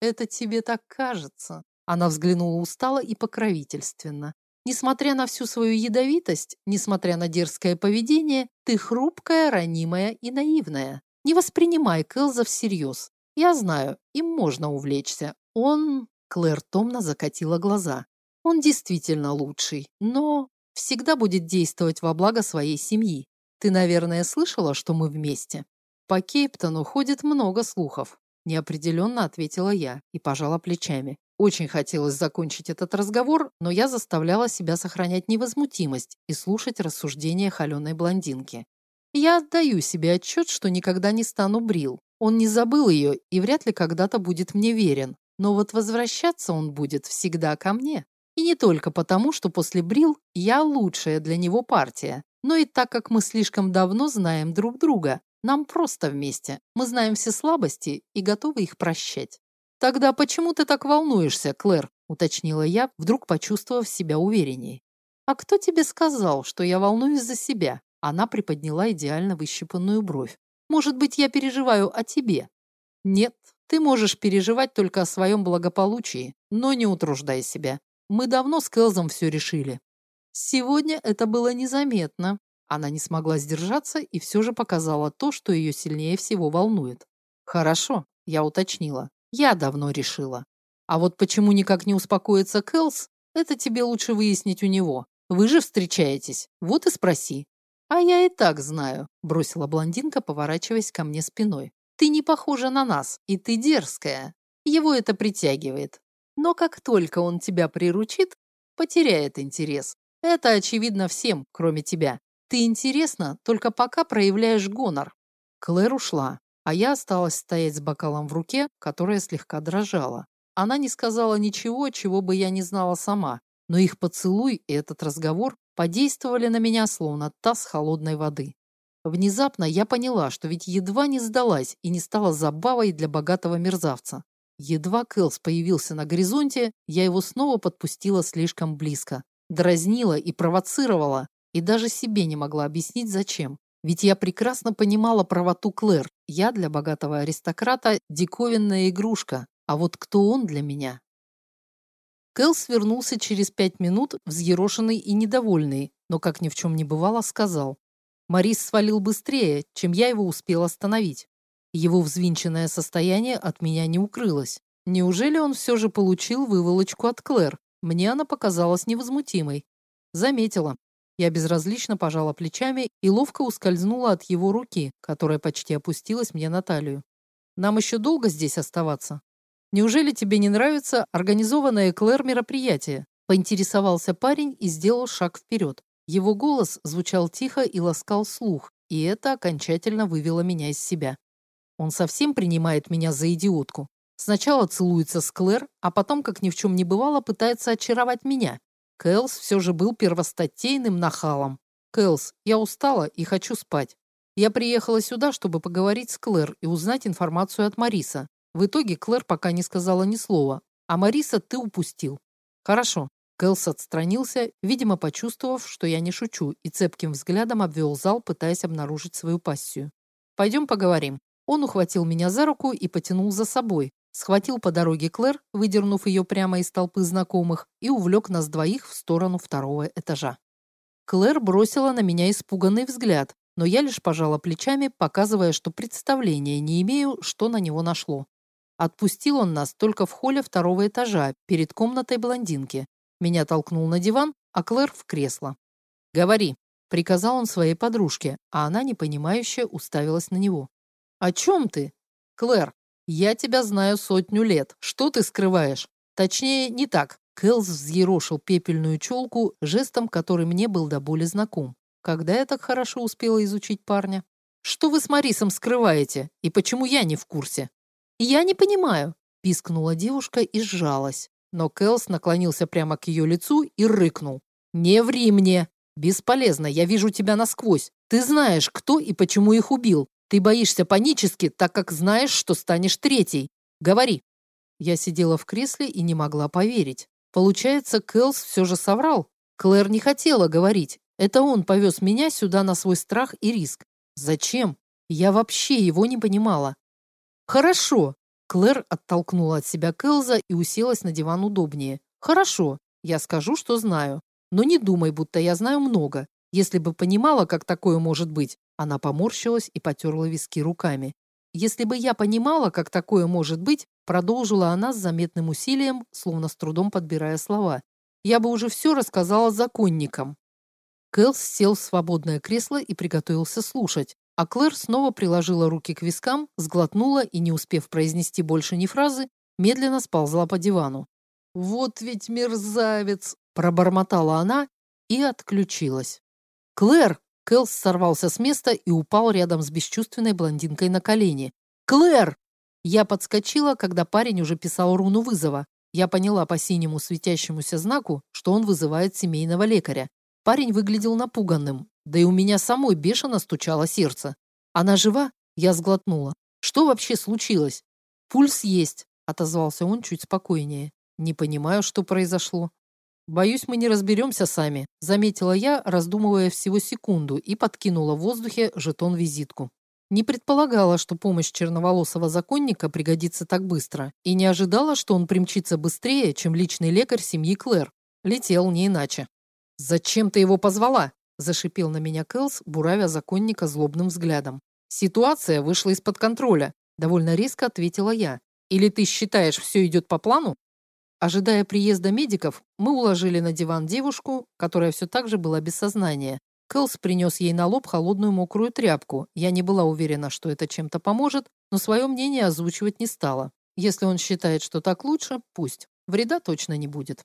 Это тебе так кажется. Она взглянула устало и покровительственно. Несмотря на всю свою ядовитость, несмотря на дерзкое поведение, ты хрупкая, ранимая и наивная. Не воспринимай Кэлза всерьез. Я знаю, им можно увлечься. Он... Клэр томно закатила глаза. Он действительно лучший, но всегда будет действовать во благо своей семьи. Ты, наверное, слышала, что мы вместе? По Кейптону ходит много слухов. Неопределенно ответила я и пожала плечами. Очень хотелось закончить этот разговор, но я заставляла себя сохранять невозмутимость и слушать рассуждения холеной блондинки. Я отдаю себе отчет, что никогда не стану Брил. Он не забыл ее и вряд ли когда-то будет мне верен. Но вот возвращаться он будет всегда ко мне. И не только потому, что после Брил я лучшая для него партия, но и так как мы слишком давно знаем друг друга. Нам просто вместе. Мы знаем все слабости и готовы их прощать. Тогда почему ты так волнуешься, Клэр? уточнила я, вдруг почувствовав себя уверенней. А кто тебе сказал, что я волнуюсь за себя? Она приподняла идеально выщипанную бровь. Может быть, я переживаю о тебе? Нет, ты можешь переживать только о своем благополучии, но не утруждай себя. Мы давно с Келзом все решили. Сегодня это было незаметно. Она не смогла сдержаться и все же показала то, что ее сильнее всего волнует. Хорошо, я уточнила. Я давно решила. А вот почему никак не успокоится Келс, это тебе лучше выяснить у него. Вы же встречаетесь, вот и спроси. А я и так знаю, бросила блондинка, поворачиваясь ко мне спиной. Ты не похожа на нас, и ты дерзкая. Его это притягивает. Но как только он тебя приручит, потеряет интерес. Это очевидно всем, кроме тебя. Ты интересна, только пока проявляешь гонор. Клэр ушла, а я осталась стоять с бокалом в руке, которая слегка дрожала. Она не сказала ничего, чего бы я не знала сама, но их поцелуй и этот разговор подействовали на меня, словно таз холодной воды. Внезапно я поняла, что ведь едва не сдалась и не стала забавой для богатого мерзавца. Едва Кэлс появился на горизонте, я его снова подпустила слишком близко. Дразнила и провоцировала, и даже себе не могла объяснить, зачем. Ведь я прекрасно понимала правоту Клэр. Я для богатого аристократа диковинная игрушка, а вот кто он для меня? Кэлс вернулся через пять минут, взъерошенный и недовольный, но, как ни в чем не бывало, сказал. Марис свалил быстрее, чем я его успел остановить. Его взвинченное состояние от меня не укрылось. Неужели он все же получил выволочку от Клэр? Мне она показалась невозмутимой. Заметила. Я безразлично пожала плечами и ловко ускользнула от его руки, которая почти опустилась мне на талию. Нам еще долго здесь оставаться? Неужели тебе не нравится организованное Клэр мероприятие? Поинтересовался парень и сделал шаг вперед. Его голос звучал тихо и ласкал слух, и это окончательно вывело меня из себя. Он совсем принимает меня за идиотку. Сначала целуется с Клэр, а потом, как ни в чем не бывало, пытается очаровать меня. Кэлс все же был первостатейным нахалом. «Кэлс, я устала и хочу спать. Я приехала сюда, чтобы поговорить с Клэр и узнать информацию от Мариса. В итоге Клэр пока не сказала ни слова, а Мариса ты упустил. Хорошо. Кэлс отстранился, видимо, почувствовав, что я не шучу, и цепким взглядом обвел зал, пытаясь обнаружить свою пассию. «Пойдем поговорим». Он ухватил меня за руку и потянул за собой, схватил по дороге Клэр, выдернув ее прямо из толпы знакомых, и увлек нас двоих в сторону второго этажа. Клэр бросила на меня испуганный взгляд, но я лишь пожала плечами, показывая, что представления не имею, что на него нашло. Отпустил он нас только в холле второго этажа, перед комнатой блондинки. Меня толкнул на диван, а Клэр в кресло. «Говори», — приказал он своей подружке, а она, непонимающе, уставилась на него. «О чем ты?» «Клэр, я тебя знаю сотню лет. Что ты скрываешь?» Точнее, не так. Кэлс взъерошил пепельную челку жестом, который мне был до боли знаком. Когда я так хорошо успела изучить парня? «Что вы с Марисом скрываете? И почему я не в курсе?» «Я не понимаю», – пискнула девушка и сжалась. Но Кэлс наклонился прямо к ее лицу и рыкнул. «Не ври мне! Бесполезно, я вижу тебя насквозь. Ты знаешь, кто и почему их убил. Ты боишься панически, так как знаешь, что станешь третьей. Говори!» Я сидела в кресле и не могла поверить. Получается, Кэлс все же соврал. Клэр не хотела говорить. Это он повез меня сюда на свой страх и риск. Зачем? Я вообще его не понимала. «Хорошо!» Клэр оттолкнула от себя Кэлза и уселась на диван удобнее. «Хорошо, я скажу, что знаю. Но не думай, будто я знаю много. Если бы понимала, как такое может быть...» Она поморщилась и потерла виски руками. «Если бы я понимала, как такое может быть...» Продолжила она с заметным усилием, словно с трудом подбирая слова. «Я бы уже все рассказала законникам». Кэлс сел в свободное кресло и приготовился слушать. А Клэр снова приложила руки к вискам, сглотнула и, не успев произнести больше ни фразы, медленно сползла по дивану. «Вот ведь мерзавец!» – пробормотала она и отключилась. «Клэр!» – Кэлс сорвался с места и упал рядом с бесчувственной блондинкой на колени. «Клэр!» Я подскочила, когда парень уже писал руну вызова. Я поняла по синему светящемуся знаку, что он вызывает семейного лекаря. Парень выглядел напуганным, да и у меня самой бешено стучало сердце. Она жива? Я сглотнула. Что вообще случилось? Пульс есть, отозвался он чуть спокойнее. Не понимаю, что произошло. Боюсь, мы не разберемся сами, заметила я, раздумывая всего секунду и подкинула в воздухе жетон-визитку. Не предполагала, что помощь черноволосого законника пригодится так быстро, и не ожидала, что он примчится быстрее, чем личный лекарь семьи Клэр. Летел не иначе. «Зачем ты его позвала?» Зашипел на меня Кэлс, буравя законника злобным взглядом. Ситуация вышла из-под контроля, довольно резко ответила я. Или ты считаешь, все идет по плану? Ожидая приезда медиков, мы уложили на диван девушку, которая все так же была без сознания. Кэлс принес ей на лоб холодную мокрую тряпку. Я не была уверена, что это чем-то поможет, но свое мнение озвучивать не стала. Если он считает, что так лучше, пусть. Вреда точно не будет.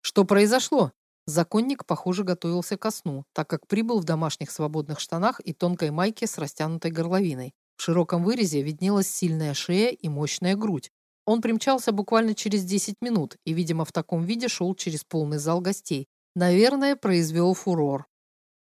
Что произошло? Законник, похоже, готовился ко сну, так как прибыл в домашних свободных штанах и тонкой майке с растянутой горловиной. В широком вырезе виднелась сильная шея и мощная грудь. Он примчался буквально через 10 минут и, видимо, в таком виде шел через полный зал гостей. Наверное, произвел фурор.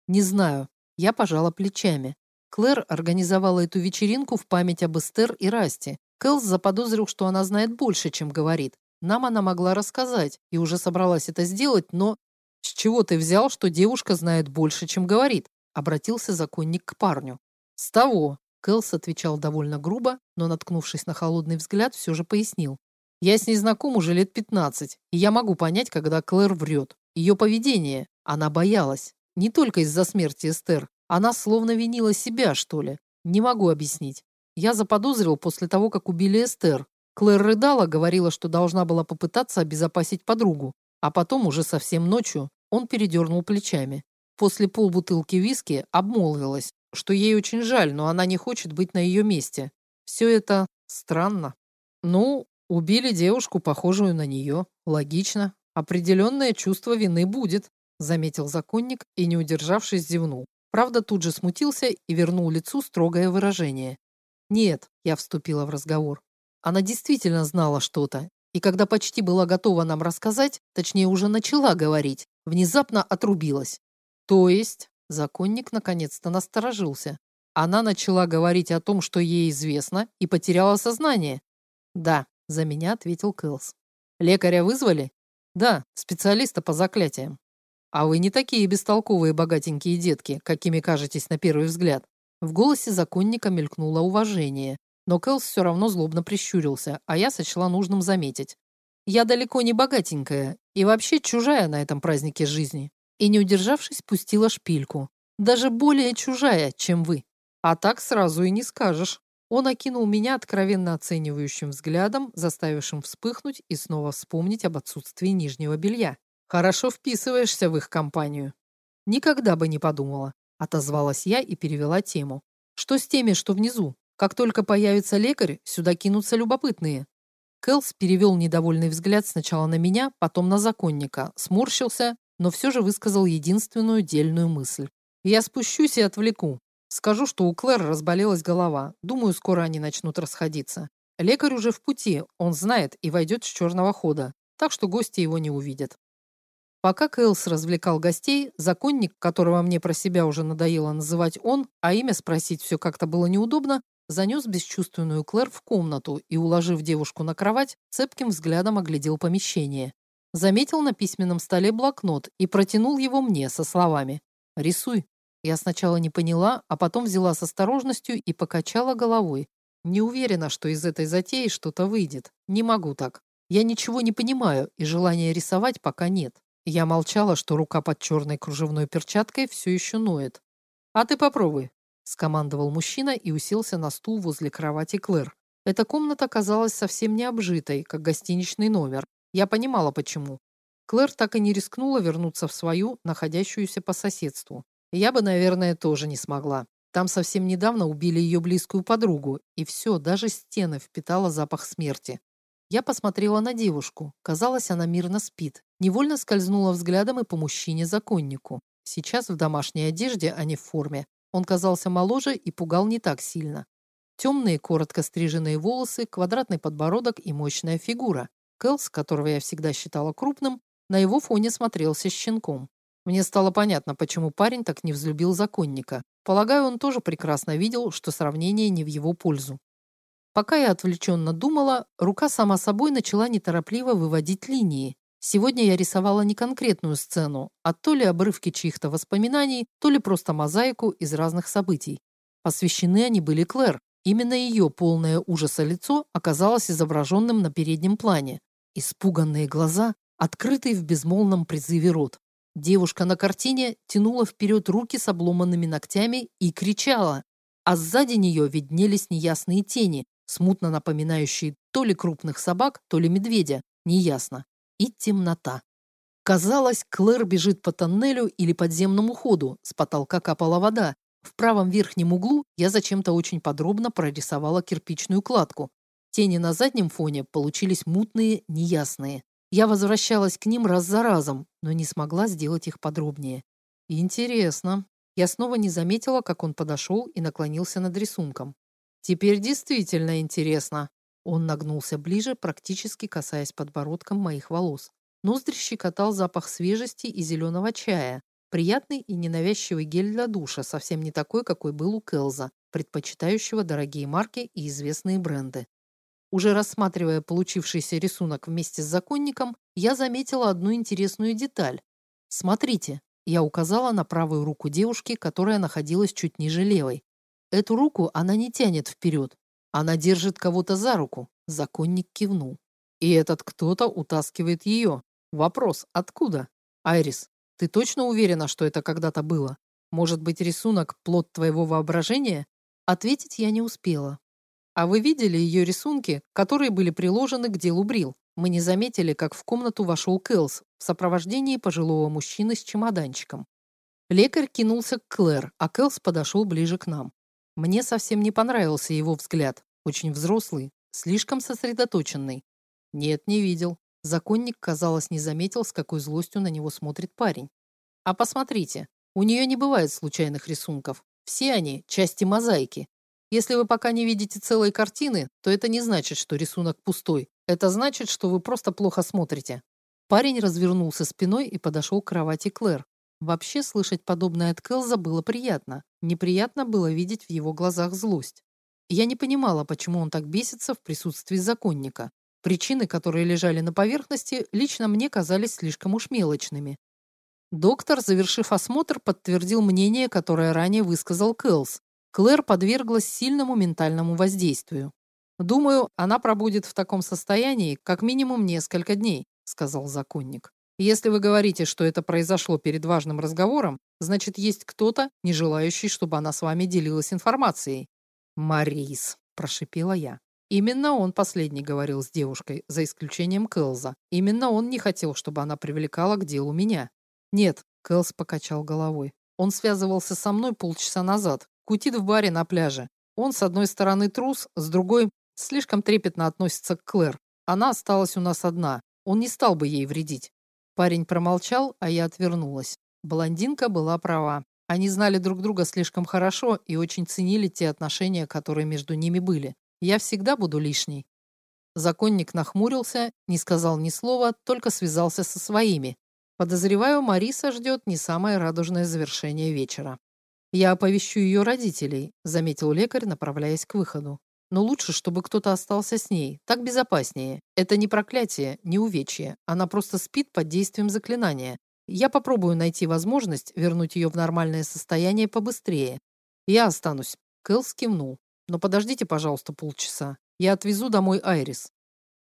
Не знаю. Я пожала плечами. Клэр организовала эту вечеринку в память об Эстер и Расти. Кэлс заподозрил, что она знает больше, чем говорит. Нам она могла рассказать и уже собралась это сделать, но «С чего ты взял, что девушка знает больше, чем говорит?» – обратился законник к парню. «С того», – Кэлс отвечал довольно грубо, но, наткнувшись на холодный взгляд, все же пояснил. Я с ней знаком уже лет 15, и я могу понять, когда Клэр врет. Ее поведение, она боялась. Не только из-за смерти Эстер. Она словно винила себя, что ли. Не могу объяснить. Я заподозрил после того, как убили Эстер. Клэр рыдала, говорила, что должна была попытаться обезопасить подругу. А потом, уже совсем ночью, он передернул плечами. После полбутылки виски обмолвилась, что ей очень жаль, но она не хочет быть на ее месте. Все это странно. Ну, убили девушку, похожую на нее. Логично. Определенное чувство вины будет, заметил законник и, не удержавшись, зевнул. Правда, тут же смутился и вернул лицу строгое выражение. «Нет», — я вступила в разговор. Она действительно знала что-то, и когда почти была готова нам рассказать, точнее уже начала говорить, внезапно отрубилась. То есть, законник наконец-то насторожился. Она начала говорить о том, что ей известно, и потеряла сознание. Да, за меня ответил Кэлс. Лекаря вызвали? Да, специалиста по заклятиям. А вы не такие бестолковые богатенькие детки, какими кажетесь на первый взгляд. В голосе законника мелькнуло уважение, но Кэлс все равно злобно прищурился, а я сочла нужным заметить. Я далеко не богатенькая и вообще чужая на этом празднике жизни. И, не удержавшись, пустила шпильку. Даже более чужая, чем вы. А так сразу и не скажешь. Он окинул меня откровенно оценивающим взглядом, заставившим вспыхнуть и снова вспомнить об отсутствии нижнего белья. Хорошо вписываешься в их компанию. Никогда бы не подумала, отозвалась я и перевела тему. Что с теми, что внизу? Как только появится лекарь, сюда кинутся любопытные. Кэлс перевел недовольный взгляд сначала на меня, потом на законника, сморщился, но все же высказал единственную дельную мысль. «Я спущусь и отвлеку. Скажу, что у Клэр разболелась голова. Думаю, скоро они начнут расходиться. Лекарь уже в пути, он знает и войдет с черного хода, так что гости его не увидят». Пока Кэлс развлекал гостей, законник, которого мне про себя уже надоело называть он, а имя спросить все как-то было неудобно, занес бесчувственную Клэр в комнату и, уложив девушку на кровать, цепким взглядом оглядел помещение. Заметил на письменном столе блокнот и протянул его мне со словами «Рисуй». Я сначала не поняла, а потом взяла с осторожностью и покачала головой. Не уверена, что из этой затеи что-то выйдет. Не могу так. Я ничего не понимаю, и желания рисовать пока нет. Я молчала, что рука под черной кружевной перчаткой все еще ноет. «А ты попробуй», — скомандовал мужчина и уселся на стул возле кровати Клэр. Эта комната казалась совсем не обжитой, как гостиничный номер. Я понимала, почему. Клэр так и не рискнула вернуться в свою, находящуюся по соседству. Я бы, наверное, тоже не смогла. Там совсем недавно убили ее близкую подругу, и все, даже стены впитала запах смерти. Я посмотрела на девушку. Казалось, она мирно спит. Невольно скользнула взглядом и по мужчине-законнику. Сейчас в домашней одежде, а не в форме. Он казался моложе и пугал не так сильно. Темные, коротко стриженные волосы, квадратный подбородок и мощная фигура. Кэлс, которого я всегда считала крупным, на его фоне смотрелся щенком. Мне стало понятно, почему парень так не взлюбил законника. Полагаю, он тоже прекрасно видел, что сравнение не в его пользу. Пока я отвлеченно думала, рука сама собой начала неторопливо выводить линии. Сегодня я рисовала не конкретную сцену, а то ли обрывки чьих-то воспоминаний, то ли просто мозаику из разных событий. Посвящены они были Клэр. Именно ее полное ужаса лицо оказалось изображенным на переднем плане. Испуганные глаза, открытый в безмолвном призыве рот. Девушка на картине тянула вперед руки с обломанными ногтями и кричала, а сзади нее виднелись неясные тени, смутно напоминающие то ли крупных собак, то ли медведя, неясно, и темнота. Казалось, Клэр бежит по тоннелю или подземному ходу, с потолка капала вода. В правом верхнем углу я зачем-то очень подробно прорисовала кирпичную кладку. Тени на заднем фоне получились мутные, неясные. Я возвращалась к ним раз за разом, но не смогла сделать их подробнее. Интересно. Я снова не заметила, как он подошел и наклонился над рисунком. Теперь действительно интересно. Он нагнулся ближе, практически касаясь подбородком моих волос. Ноздри щекотал запах свежести и зеленого чая. Приятный и ненавязчивый гель для душа, совсем не такой, какой был у Келза, предпочитающего дорогие марки и известные бренды. Уже рассматривая получившийся рисунок вместе с законником, я заметила одну интересную деталь. Смотрите, я указала на правую руку девушки, которая находилась чуть ниже левой. Эту руку она не тянет вперед. Она держит кого-то за руку. Законник кивнул. И этот кто-то утаскивает ее. Вопрос, откуда? Айрис, ты точно уверена, что это когда-то было? Может быть, рисунок – плод твоего воображения? Ответить я не успела. А вы видели ее рисунки, которые были приложены к делу Брил? Мы не заметили, как в комнату вошел Кэлс в сопровождении пожилого мужчины с чемоданчиком. Лекарь кинулся к Клэр, а Кэлс подошел ближе к нам. Мне совсем не понравился его взгляд. Очень взрослый, слишком сосредоточенный. Нет, не видел. Законник, казалось, не заметил, с какой злостью на него смотрит парень. А посмотрите, у нее не бывает случайных рисунков. Все они – части мозаики. Если вы пока не видите целой картины, то это не значит, что рисунок пустой. Это значит, что вы просто плохо смотрите. Парень развернулся спиной и подошел к кровати Клэр. Вообще слышать подобное от Келза было приятно. Неприятно было видеть в его глазах злость. Я не понимала, почему он так бесится в присутствии законника. Причины, которые лежали на поверхности, лично мне казались слишком уж мелочными. Доктор, завершив осмотр, подтвердил мнение, которое ранее высказал Кэлс. Клэр подверглась сильному ментальному воздействию. «Думаю, она пробудет в таком состоянии как минимум несколько дней», сказал законник. «Если вы говорите, что это произошло перед важным разговором, значит, есть кто-то, не желающий, чтобы она с вами делилась информацией». «Марис», – прошипела я. Именно он последний говорил с девушкой, за исключением Кэлза. Именно он не хотел, чтобы она привлекала к делу меня. «Нет», – Кэлс покачал головой. «Он связывался со мной полчаса назад, кутит в баре на пляже. Он, с одной стороны, трус, с другой слишком трепетно относится к Клэр. Она осталась у нас одна. Он не стал бы ей вредить. Парень промолчал, а я отвернулась. Блондинка была права. Они знали друг друга слишком хорошо и очень ценили те отношения, которые между ними были. Я всегда буду лишней. Законник нахмурился, не сказал ни слова, только связался со своими. Подозреваю, Мариса ждет не самое радужное завершение вечера. Я оповещу ее родителей, заметил лекарь, направляясь к выходу. Но лучше, чтобы кто-то остался с ней. Так безопаснее. Это не проклятие, не увечье. Она просто спит под действием заклинания. Я попробую найти возможность вернуть ее в нормальное состояние побыстрее. Я останусь. Кэл кивнул. Но подождите, пожалуйста, полчаса. Я отвезу домой Айрис.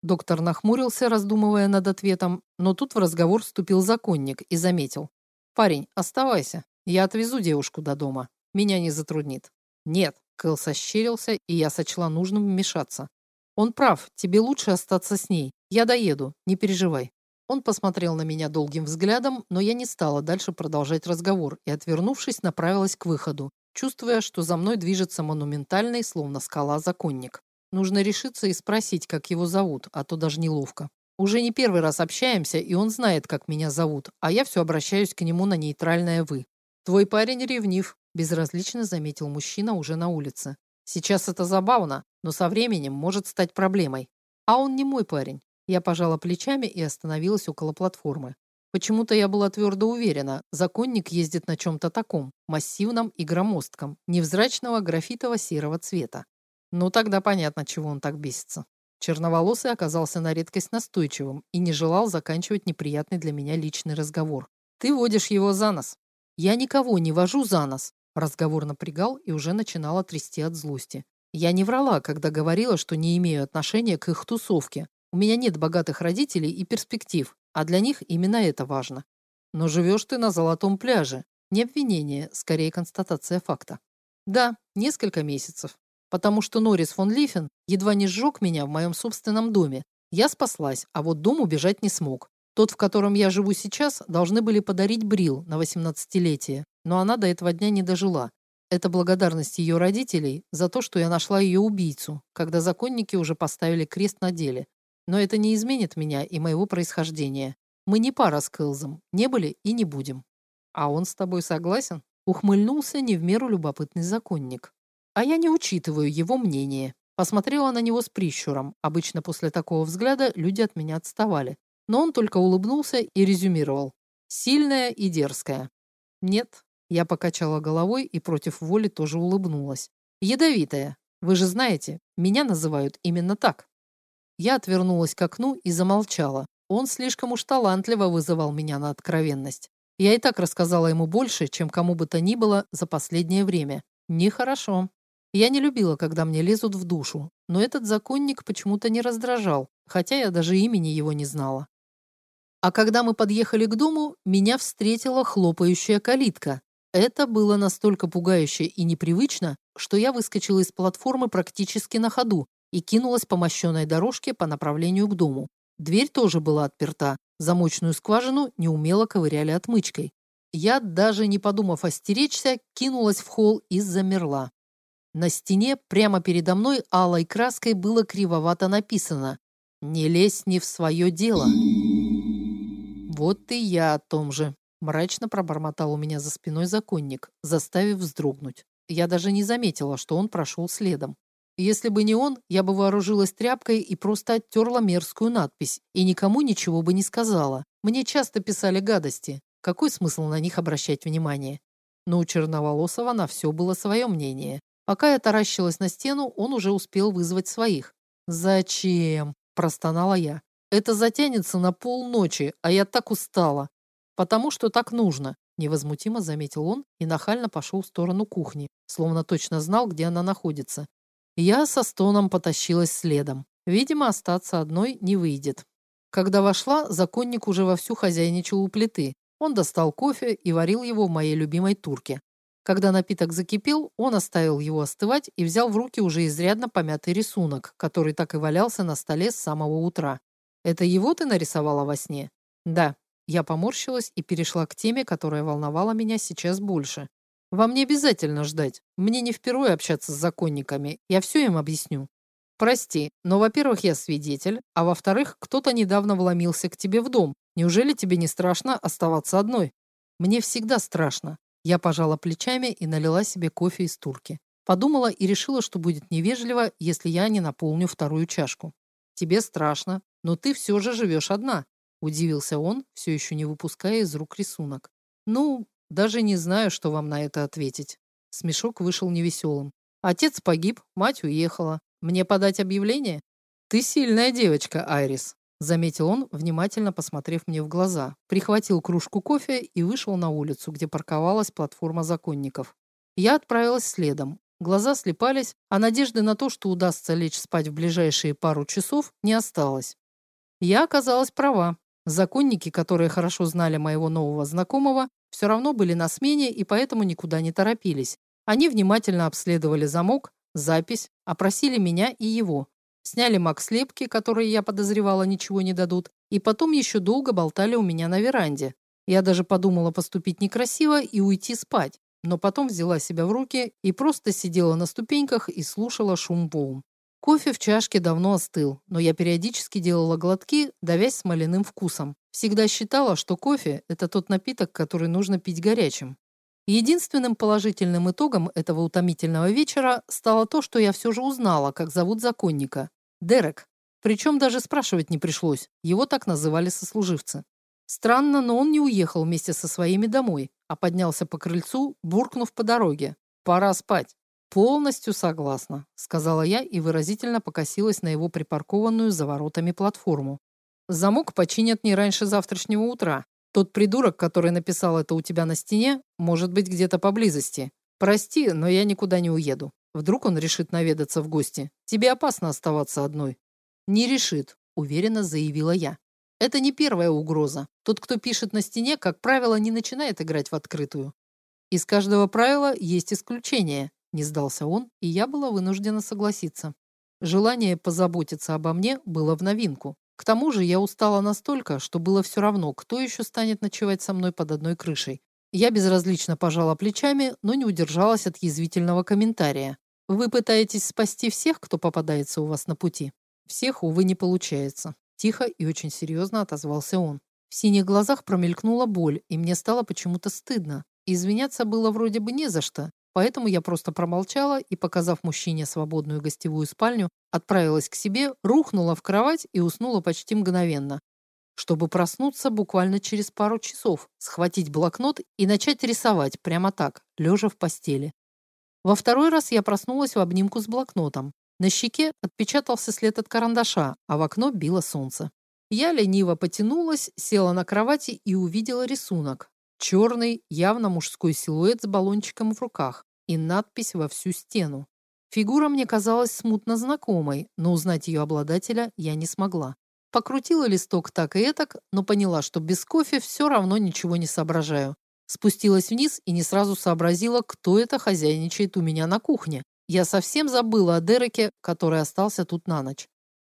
Доктор нахмурился, раздумывая над ответом, но тут в разговор вступил законник и заметил. «Парень, оставайся. Я отвезу девушку до дома. Меня не затруднит». «Нет», Кэл сощерился, и я сочла нужным вмешаться. «Он прав, тебе лучше остаться с ней. Я доеду, не переживай». Он посмотрел на меня долгим взглядом, но я не стала дальше продолжать разговор и, отвернувшись, направилась к выходу, чувствуя, что за мной движется монументальный, словно скала, законник. Нужно решиться и спросить, как его зовут, а то даже неловко. Уже не первый раз общаемся, и он знает, как меня зовут, а я все обращаюсь к нему на нейтральное «вы». «Твой парень ревнив», безразлично заметил мужчина уже на улице. Сейчас это забавно, но со временем может стать проблемой. А он не мой парень. Я пожала плечами и остановилась около платформы. Почему-то я была твердо уверена, законник ездит на чем-то таком, массивном и громоздком, невзрачного графитово-серого цвета. Ну тогда понятно, чего он так бесится. Черноволосый оказался на редкость настойчивым и не желал заканчивать неприятный для меня личный разговор. «Ты водишь его за нос». «Я никого не вожу за нос. Разговор напрягал и уже начинала трясти от злости. Я не врала, когда говорила, что не имею отношения к их тусовке. У меня нет богатых родителей и перспектив, а для них именно это важно. Но живешь ты на золотом пляже. Не обвинение, скорее констатация факта. Да, несколько месяцев. Потому что Норрис фон Лифен едва не сжег меня в моем собственном доме. Я спаслась, а вот дом убежать не смог. Тот, в котором я живу сейчас, должны были подарить Брил на 18-летие, но она до этого дня не дожила. Это благодарность ее родителей за то, что я нашла ее убийцу, когда законники уже поставили крест на деле. Но это не изменит меня и моего происхождения. Мы не пара с Кэлзом, не были и не будем. А он с тобой согласен? Ухмыльнулся не в меру любопытный законник. А я не учитываю его мнение. Посмотрела на него с прищуром. Обычно после такого взгляда люди от меня отставали но он только улыбнулся и резюмировал. «Сильная и дерзкая». «Нет», — я покачала головой и против воли тоже улыбнулась. «Ядовитая. Вы же знаете, меня называют именно так». Я отвернулась к окну и замолчала. Он слишком уж талантливо вызывал меня на откровенность. Я и так рассказала ему больше, чем кому бы то ни было за последнее время. Нехорошо. Я не любила, когда мне лезут в душу, но этот законник почему-то не раздражал, хотя я даже имени его не знала. А когда мы подъехали к дому, меня встретила хлопающая калитка. Это было настолько пугающе и непривычно, что я выскочила из платформы практически на ходу и кинулась по мощенной дорожке по направлению к дому. Дверь тоже была отперта, замочную скважину неумело ковыряли отмычкой. Я, даже не подумав остеречься, кинулась в холл и замерла. На стене прямо передо мной алой краской было кривовато написано «Не лезь не в свое дело». Вот и я о том же. Мрачно пробормотал у меня за спиной законник, заставив вздрогнуть. Я даже не заметила, что он прошел следом. Если бы не он, я бы вооружилась тряпкой и просто оттерла мерзкую надпись, и никому ничего бы не сказала. Мне часто писали гадости. Какой смысл на них обращать внимание? Но у Черноволосова на все было свое мнение. Пока я таращилась на стену, он уже успел вызвать своих. «Зачем?» – простонала я. «Это затянется на полночи, а я так устала». «Потому что так нужно», – невозмутимо заметил он и нахально пошел в сторону кухни, словно точно знал, где она находится. Я со стоном потащилась следом. Видимо, остаться одной не выйдет. Когда вошла, законник уже вовсю хозяйничал у плиты. Он достал кофе и варил его в моей любимой турке. Когда напиток закипел, он оставил его остывать и взял в руки уже изрядно помятый рисунок, который так и валялся на столе с самого утра. «Это его ты нарисовала во сне?» «Да». Я поморщилась и перешла к теме, которая волновала меня сейчас больше. «Вам не обязательно ждать. Мне не впервые общаться с законниками. Я все им объясню». «Прости, но, во-первых, я свидетель, а во-вторых, кто-то недавно вломился к тебе в дом. Неужели тебе не страшно оставаться одной?» «Мне всегда страшно. Я пожала плечами и налила себе кофе из турки. Подумала и решила, что будет невежливо, если я не наполню вторую чашку. «Тебе страшно, но ты все же живешь одна», – удивился он, все еще не выпуская из рук рисунок. «Ну, даже не знаю, что вам на это ответить». Смешок вышел невеселым. «Отец погиб, мать уехала. Мне подать объявление?» «Ты сильная девочка, Айрис», заметил он, внимательно посмотрев мне в глаза, прихватил кружку кофе и вышел на улицу, где парковалась платформа законников. Я отправилась следом. Глаза слепались, а надежды на то, что удастся лечь спать в ближайшие пару часов, не осталось. Я оказалась права. Законники, которые хорошо знали моего нового знакомого, все равно были на смене и поэтому никуда не торопились. Они внимательно обследовали замок, запись, опросили меня и его, Сняли маг-слепки, которые я подозревала ничего не дадут, и потом еще долго болтали у меня на веранде. Я даже подумала поступить некрасиво и уйти спать, но потом взяла себя в руки и просто сидела на ступеньках и слушала шум волн. Кофе в чашке давно остыл, но я периодически делала глотки, давясь смоляным вкусом. Всегда считала, что кофе – это тот напиток, который нужно пить горячим. Единственным положительным итогом этого утомительного вечера стало то, что я все же узнала, как зовут законника. Дерек. Причем даже спрашивать не пришлось, его так называли сослуживцы. Странно, но он не уехал вместе со своими домой, а поднялся по крыльцу, буркнув по дороге. «Пора спать». «Полностью согласна», — сказала я и выразительно покосилась на его припаркованную за воротами платформу. «Замок починят не раньше завтрашнего утра. Тот придурок, который написал это у тебя на стене, может быть где-то поблизости. Прости, но я никуда не уеду. Вдруг он решит наведаться в гости. Тебе опасно оставаться одной. Не решит, уверенно заявила я. Это не первая угроза. Тот, кто пишет на стене, как правило, не начинает играть в открытую. Из каждого правила есть исключение, не сдался он, и я была вынуждена согласиться. Желание позаботиться обо мне было в новинку. К тому же я устала настолько, что было все равно, кто еще станет ночевать со мной под одной крышей. Я безразлично пожала плечами, но не удержалась от язвительного комментария. Вы пытаетесь спасти всех, кто попадается у вас на пути? Всех, увы, не получается. Тихо и очень серьезно отозвался он. В синих глазах промелькнула боль, и мне стало почему-то стыдно. Извиняться было вроде бы не за что, поэтому я просто промолчала и, показав мужчине свободную гостевую спальню, отправилась к себе, рухнула в кровать и уснула почти мгновенно, чтобы проснуться буквально через пару часов, схватить блокнот и начать рисовать прямо так, лежа в постели. Во второй раз я проснулась в обнимку с блокнотом. На щеке отпечатался след от карандаша, а в окно било солнце. Я лениво потянулась, села на кровати и увидела рисунок. Черный, явно мужской силуэт с баллончиком в руках и надпись во всю стену. Фигура мне казалась смутно знакомой, но узнать ее обладателя я не смогла. Покрутила листок так и этак, но поняла, что без кофе все равно ничего не соображаю. Спустилась вниз и не сразу сообразила, кто это хозяйничает у меня на кухне. Я совсем забыла о Дереке, который остался тут на ночь.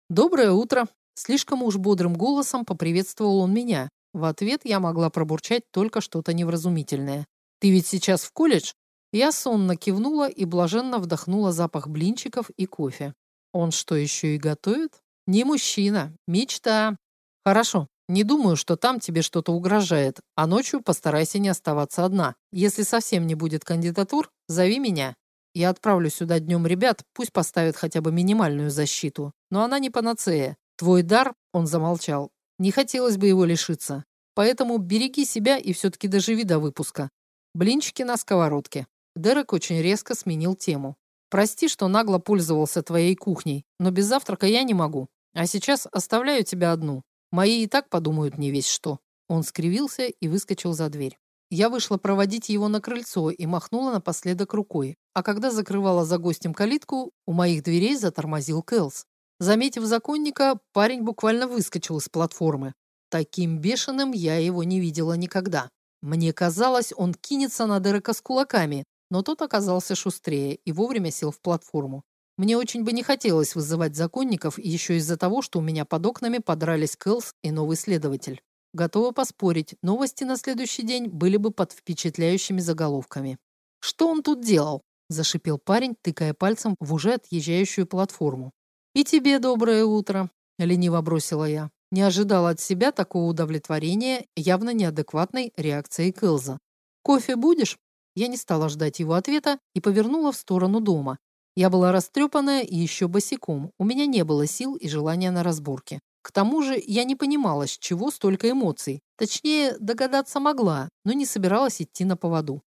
«Доброе утро!» Слишком уж бодрым голосом поприветствовал он меня. В ответ я могла пробурчать только что-то невразумительное. «Ты ведь сейчас в колледж?» Я сонно кивнула и блаженно вдохнула запах блинчиков и кофе. «Он что, еще и готовит?» «Не мужчина. Мечта». «Хорошо. Не думаю, что там тебе что-то угрожает, а ночью постарайся не оставаться одна. Если совсем не будет кандидатур, зови меня. Я отправлю сюда днем ребят, пусть поставят хотя бы минимальную защиту. Но она не панацея. Твой дар, он замолчал, не хотелось бы его лишиться. Поэтому береги себя и все-таки доживи до выпуска. Блинчики на сковородке. Дерек очень резко сменил тему. Прости, что нагло пользовался твоей кухней, но без завтрака я не могу. А сейчас оставляю тебя одну. Мои и так подумают не весь что. Он скривился и выскочил за дверь. Я вышла проводить его на крыльцо и махнула напоследок рукой. А когда закрывала за гостем калитку, у моих дверей затормозил Кэлс. Заметив законника, парень буквально выскочил из платформы. Таким бешеным я его не видела никогда. Мне казалось, он кинется на Дерека с кулаками, но тот оказался шустрее и вовремя сел в платформу. Мне очень бы не хотелось вызывать законников еще из-за того, что у меня под окнами подрались Кэлс и новый следователь. Готова поспорить, новости на следующий день были бы под впечатляющими заголовками. «Что он тут делал?» – зашипел парень, тыкая пальцем в уже отъезжающую платформу. «И тебе доброе утро», – лениво бросила я. Не ожидала от себя такого удовлетворения явно неадекватной реакцией Кэлза. «Кофе будешь?» Я не стала ждать его ответа и повернула в сторону дома. Я была растрепанная и еще босиком. У меня не было сил и желания на разборке. К тому же я не понимала, с чего столько эмоций. Точнее, догадаться могла, но не собиралась идти на поводу.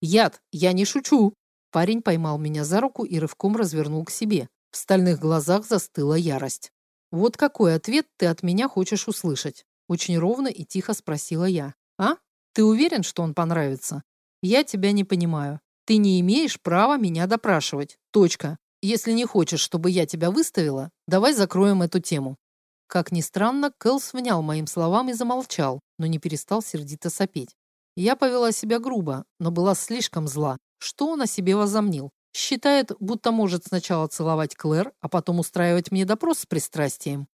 «Яд, я не шучу!» Парень поймал меня за руку и рывком развернул к себе. В стальных глазах застыла ярость. «Вот какой ответ ты от меня хочешь услышать?» Очень ровно и тихо спросила я. «А? Ты уверен, что он понравится?» «Я тебя не понимаю. Ты не имеешь права меня допрашивать. Точка. Если не хочешь, чтобы я тебя выставила, давай закроем эту тему. Как ни странно, Кэлс внял моим словам и замолчал, но не перестал сердито сопеть. Я повела себя грубо, но была слишком зла. Что он о себе возомнил? Считает, будто может сначала целовать Клэр, а потом устраивать мне допрос с пристрастием.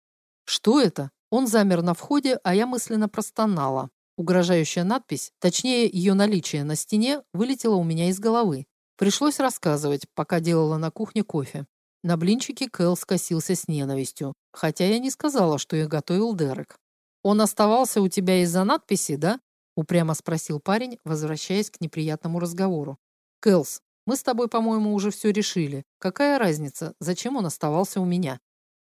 Что это? Он замер на входе, а я мысленно простонала. Угрожающая надпись, точнее ее наличие на стене, вылетела у меня из головы. Пришлось рассказывать, пока делала на кухне кофе. На блинчики Кэл скосился с ненавистью, хотя я не сказала, что их готовил Дерек. «Он оставался у тебя из-за надписи, да?» — упрямо спросил парень, возвращаясь к неприятному разговору. «Кэлс, мы с тобой, по-моему, уже все решили. Какая разница, зачем он оставался у меня?»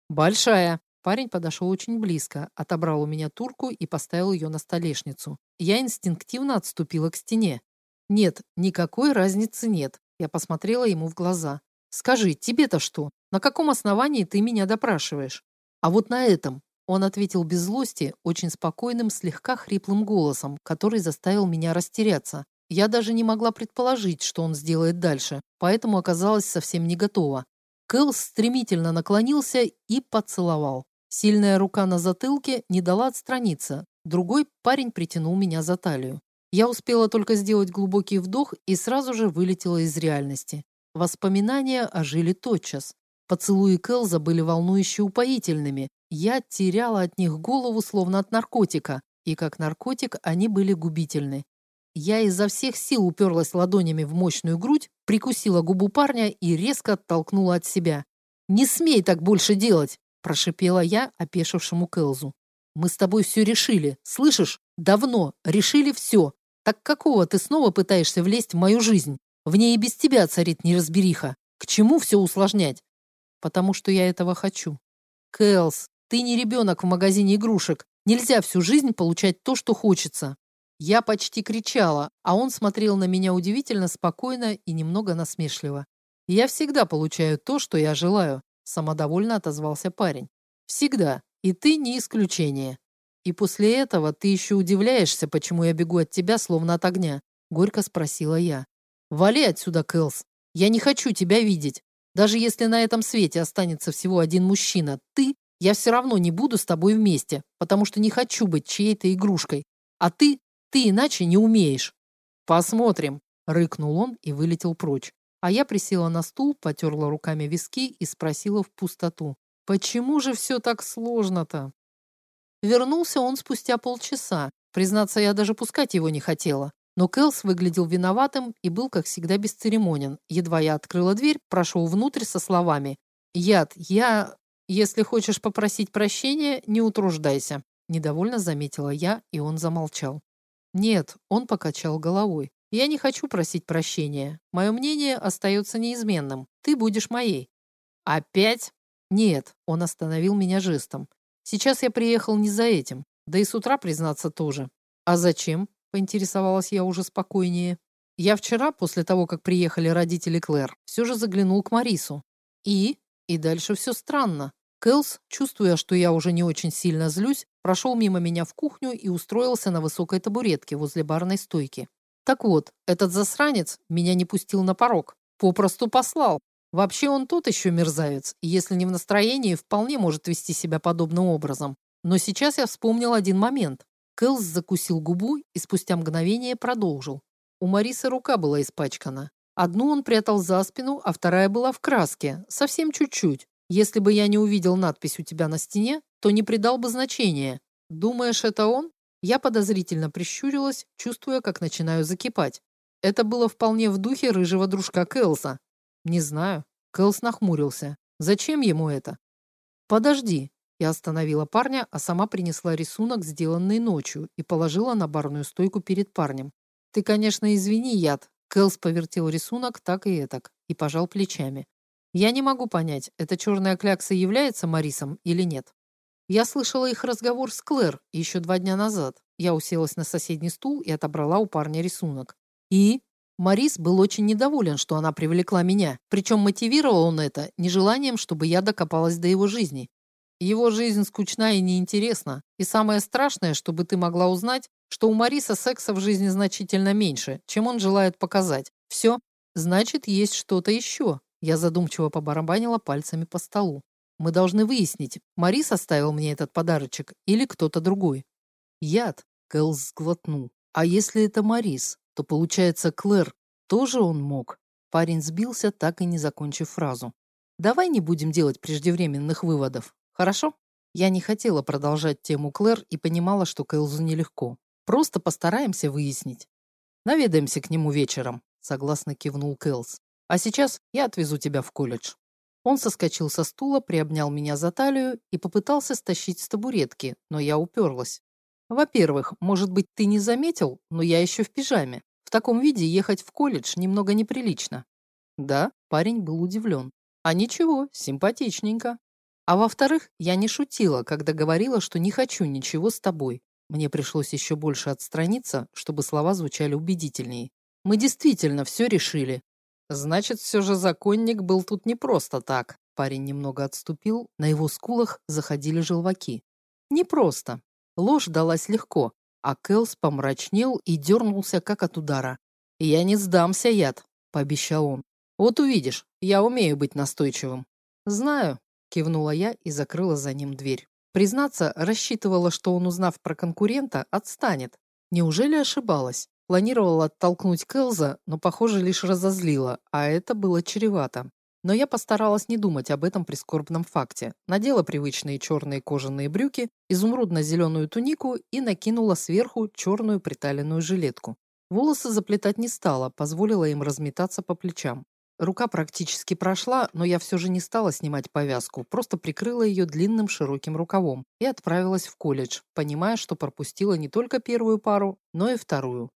«Большая!» Парень подошел очень близко, отобрал у меня турку и поставил ее на столешницу. Я инстинктивно отступила к стене. «Нет, никакой разницы нет». Я посмотрела ему в глаза. Скажи, тебе-то что? На каком основании ты меня допрашиваешь? А вот на этом, он ответил без злости, очень спокойным, слегка хриплым голосом, который заставил меня растеряться. Я даже не могла предположить, что он сделает дальше, поэтому оказалась совсем не готова. Кэл стремительно наклонился и поцеловал. Сильная рука на затылке не дала отстраниться. Другой парень притянул меня за талию. Я успела только сделать глубокий вдох и сразу же вылетела из реальности. Воспоминания ожили тотчас. Поцелуи Келза были волнующе упоительными. Я теряла от них голову, словно от наркотика, и как наркотик они были губительны. Я изо всех сил уперлась ладонями в мощную грудь, прикусила губу парня и резко оттолкнула от себя. «Не смей так больше делать!» – прошипела я опешившему Келзу. «Мы с тобой все решили, слышишь? Давно решили все. Так какого ты снова пытаешься влезть в мою жизнь?» В ней и без тебя царит неразбериха. К чему все усложнять? Потому что я этого хочу. Кэлс, ты не ребенок в магазине игрушек. Нельзя всю жизнь получать то, что хочется. Я почти кричала, а он смотрел на меня удивительно спокойно и немного насмешливо. Я всегда получаю то, что я желаю, самодовольно отозвался парень. Всегда, и ты не исключение. И после этого ты еще удивляешься, почему я бегу от тебя словно от огня, горько спросила я. «Вали отсюда, Кэлс. Я не хочу тебя видеть». Даже если на этом свете останется всего один мужчина, ты, я все равно не буду с тобой вместе, потому что не хочу быть чьей-то игрушкой. А ты, ты иначе не умеешь. Посмотрим, рыкнул он и вылетел прочь. А я присела на стул, потерла руками виски и спросила в пустоту: "Почему же все так сложно-то?" Вернулся он спустя полчаса. Признаться, я даже пускать его не хотела. Но Кэлс выглядел виноватым и был, как всегда, бесцеремонен. Едва я открыла дверь, прошел внутрь со словами «Яд, я... Если хочешь попросить прощения, не утруждайся», недовольно заметила я, и он замолчал. «Нет», он покачал головой. «Я не хочу просить прощения. Мое мнение остается неизменным. Ты будешь моей». «Опять?» «Нет», он остановил меня жестом. «Сейчас я приехал не за этим. Да и с утра, признаться, тоже». «А зачем?» поинтересовалась я уже спокойнее. Я вчера, после того, как приехали родители Клэр, все же заглянул к Марису. И? И дальше все странно. Кэлс, чувствуя, что я уже не очень сильно злюсь, прошел мимо меня в кухню и устроился на высокой табуретке возле барной стойки. Так вот, этот засранец меня не пустил на порог. Попросту послал. Вообще он тот еще мерзавец, и если не в настроении, вполне может вести себя подобным образом. Но сейчас я вспомнил один момент. Кэлс закусил губу и спустя мгновение продолжил. У Марисы рука была испачкана. Одну он прятал за спину, а вторая была в краске, совсем чуть-чуть. Если бы я не увидел надпись у тебя на стене, то не придал бы значения. Думаешь, это он? Я подозрительно прищурилась, чувствуя, как начинаю закипать. Это было вполне в духе рыжего дружка Кэлса. Не знаю. Кэлс нахмурился. Зачем ему это? Подожди, я остановила парня, а сама принесла рисунок, сделанный ночью, и положила на барную стойку перед парнем. «Ты, конечно, извини, яд». Кэлс повертел рисунок так и этак и пожал плечами. «Я не могу понять, эта черная клякса является Марисом или нет. Я слышала их разговор с Клэр еще два дня назад. Я уселась на соседний стул и отобрала у парня рисунок. И Марис был очень недоволен, что она привлекла меня, причем мотивировал он это нежеланием, чтобы я докопалась до его жизни. Его жизнь скучна и неинтересна. И самое страшное, чтобы ты могла узнать, что у Мариса секса в жизни значительно меньше, чем он желает показать. Все. Значит, есть что-то еще. Я задумчиво побарабанила пальцами по столу. Мы должны выяснить, Марис оставил мне этот подарочек или кто-то другой. Яд. Кэлс сглотнул. А если это Марис, то получается Клэр. Тоже он мог. Парень сбился, так и не закончив фразу. Давай не будем делать преждевременных выводов. Хорошо? Я не хотела продолжать тему Клэр и понимала, что Кэлзу нелегко. Просто постараемся выяснить. Наведаемся к нему вечером, согласно кивнул Кэлс. А сейчас я отвезу тебя в колледж. Он соскочил со стула, приобнял меня за талию и попытался стащить с табуретки, но я уперлась. Во-первых, может быть, ты не заметил, но я еще в пижаме. В таком виде ехать в колледж немного неприлично. Да, парень был удивлен. А ничего, симпатичненько. А во-вторых, я не шутила, когда говорила, что не хочу ничего с тобой. Мне пришлось еще больше отстраниться, чтобы слова звучали убедительнее. Мы действительно все решили. Значит, все же законник был тут не просто так. Парень немного отступил, на его скулах заходили желваки. Не просто. Ложь далась легко, а Кэлс помрачнел и дернулся, как от удара. «Я не сдамся, яд», — пообещал он. «Вот увидишь, я умею быть настойчивым». «Знаю», кивнула я и закрыла за ним дверь. Признаться, рассчитывала, что он, узнав про конкурента, отстанет. Неужели ошибалась? Планировала оттолкнуть Келза, но, похоже, лишь разозлила, а это было чревато. Но я постаралась не думать об этом прискорбном факте. Надела привычные черные кожаные брюки, изумрудно-зеленую тунику и накинула сверху черную приталенную жилетку. Волосы заплетать не стала, позволила им разметаться по плечам. Рука практически прошла, но я все же не стала снимать повязку, просто прикрыла ее длинным широким рукавом и отправилась в колледж, понимая, что пропустила не только первую пару, но и вторую.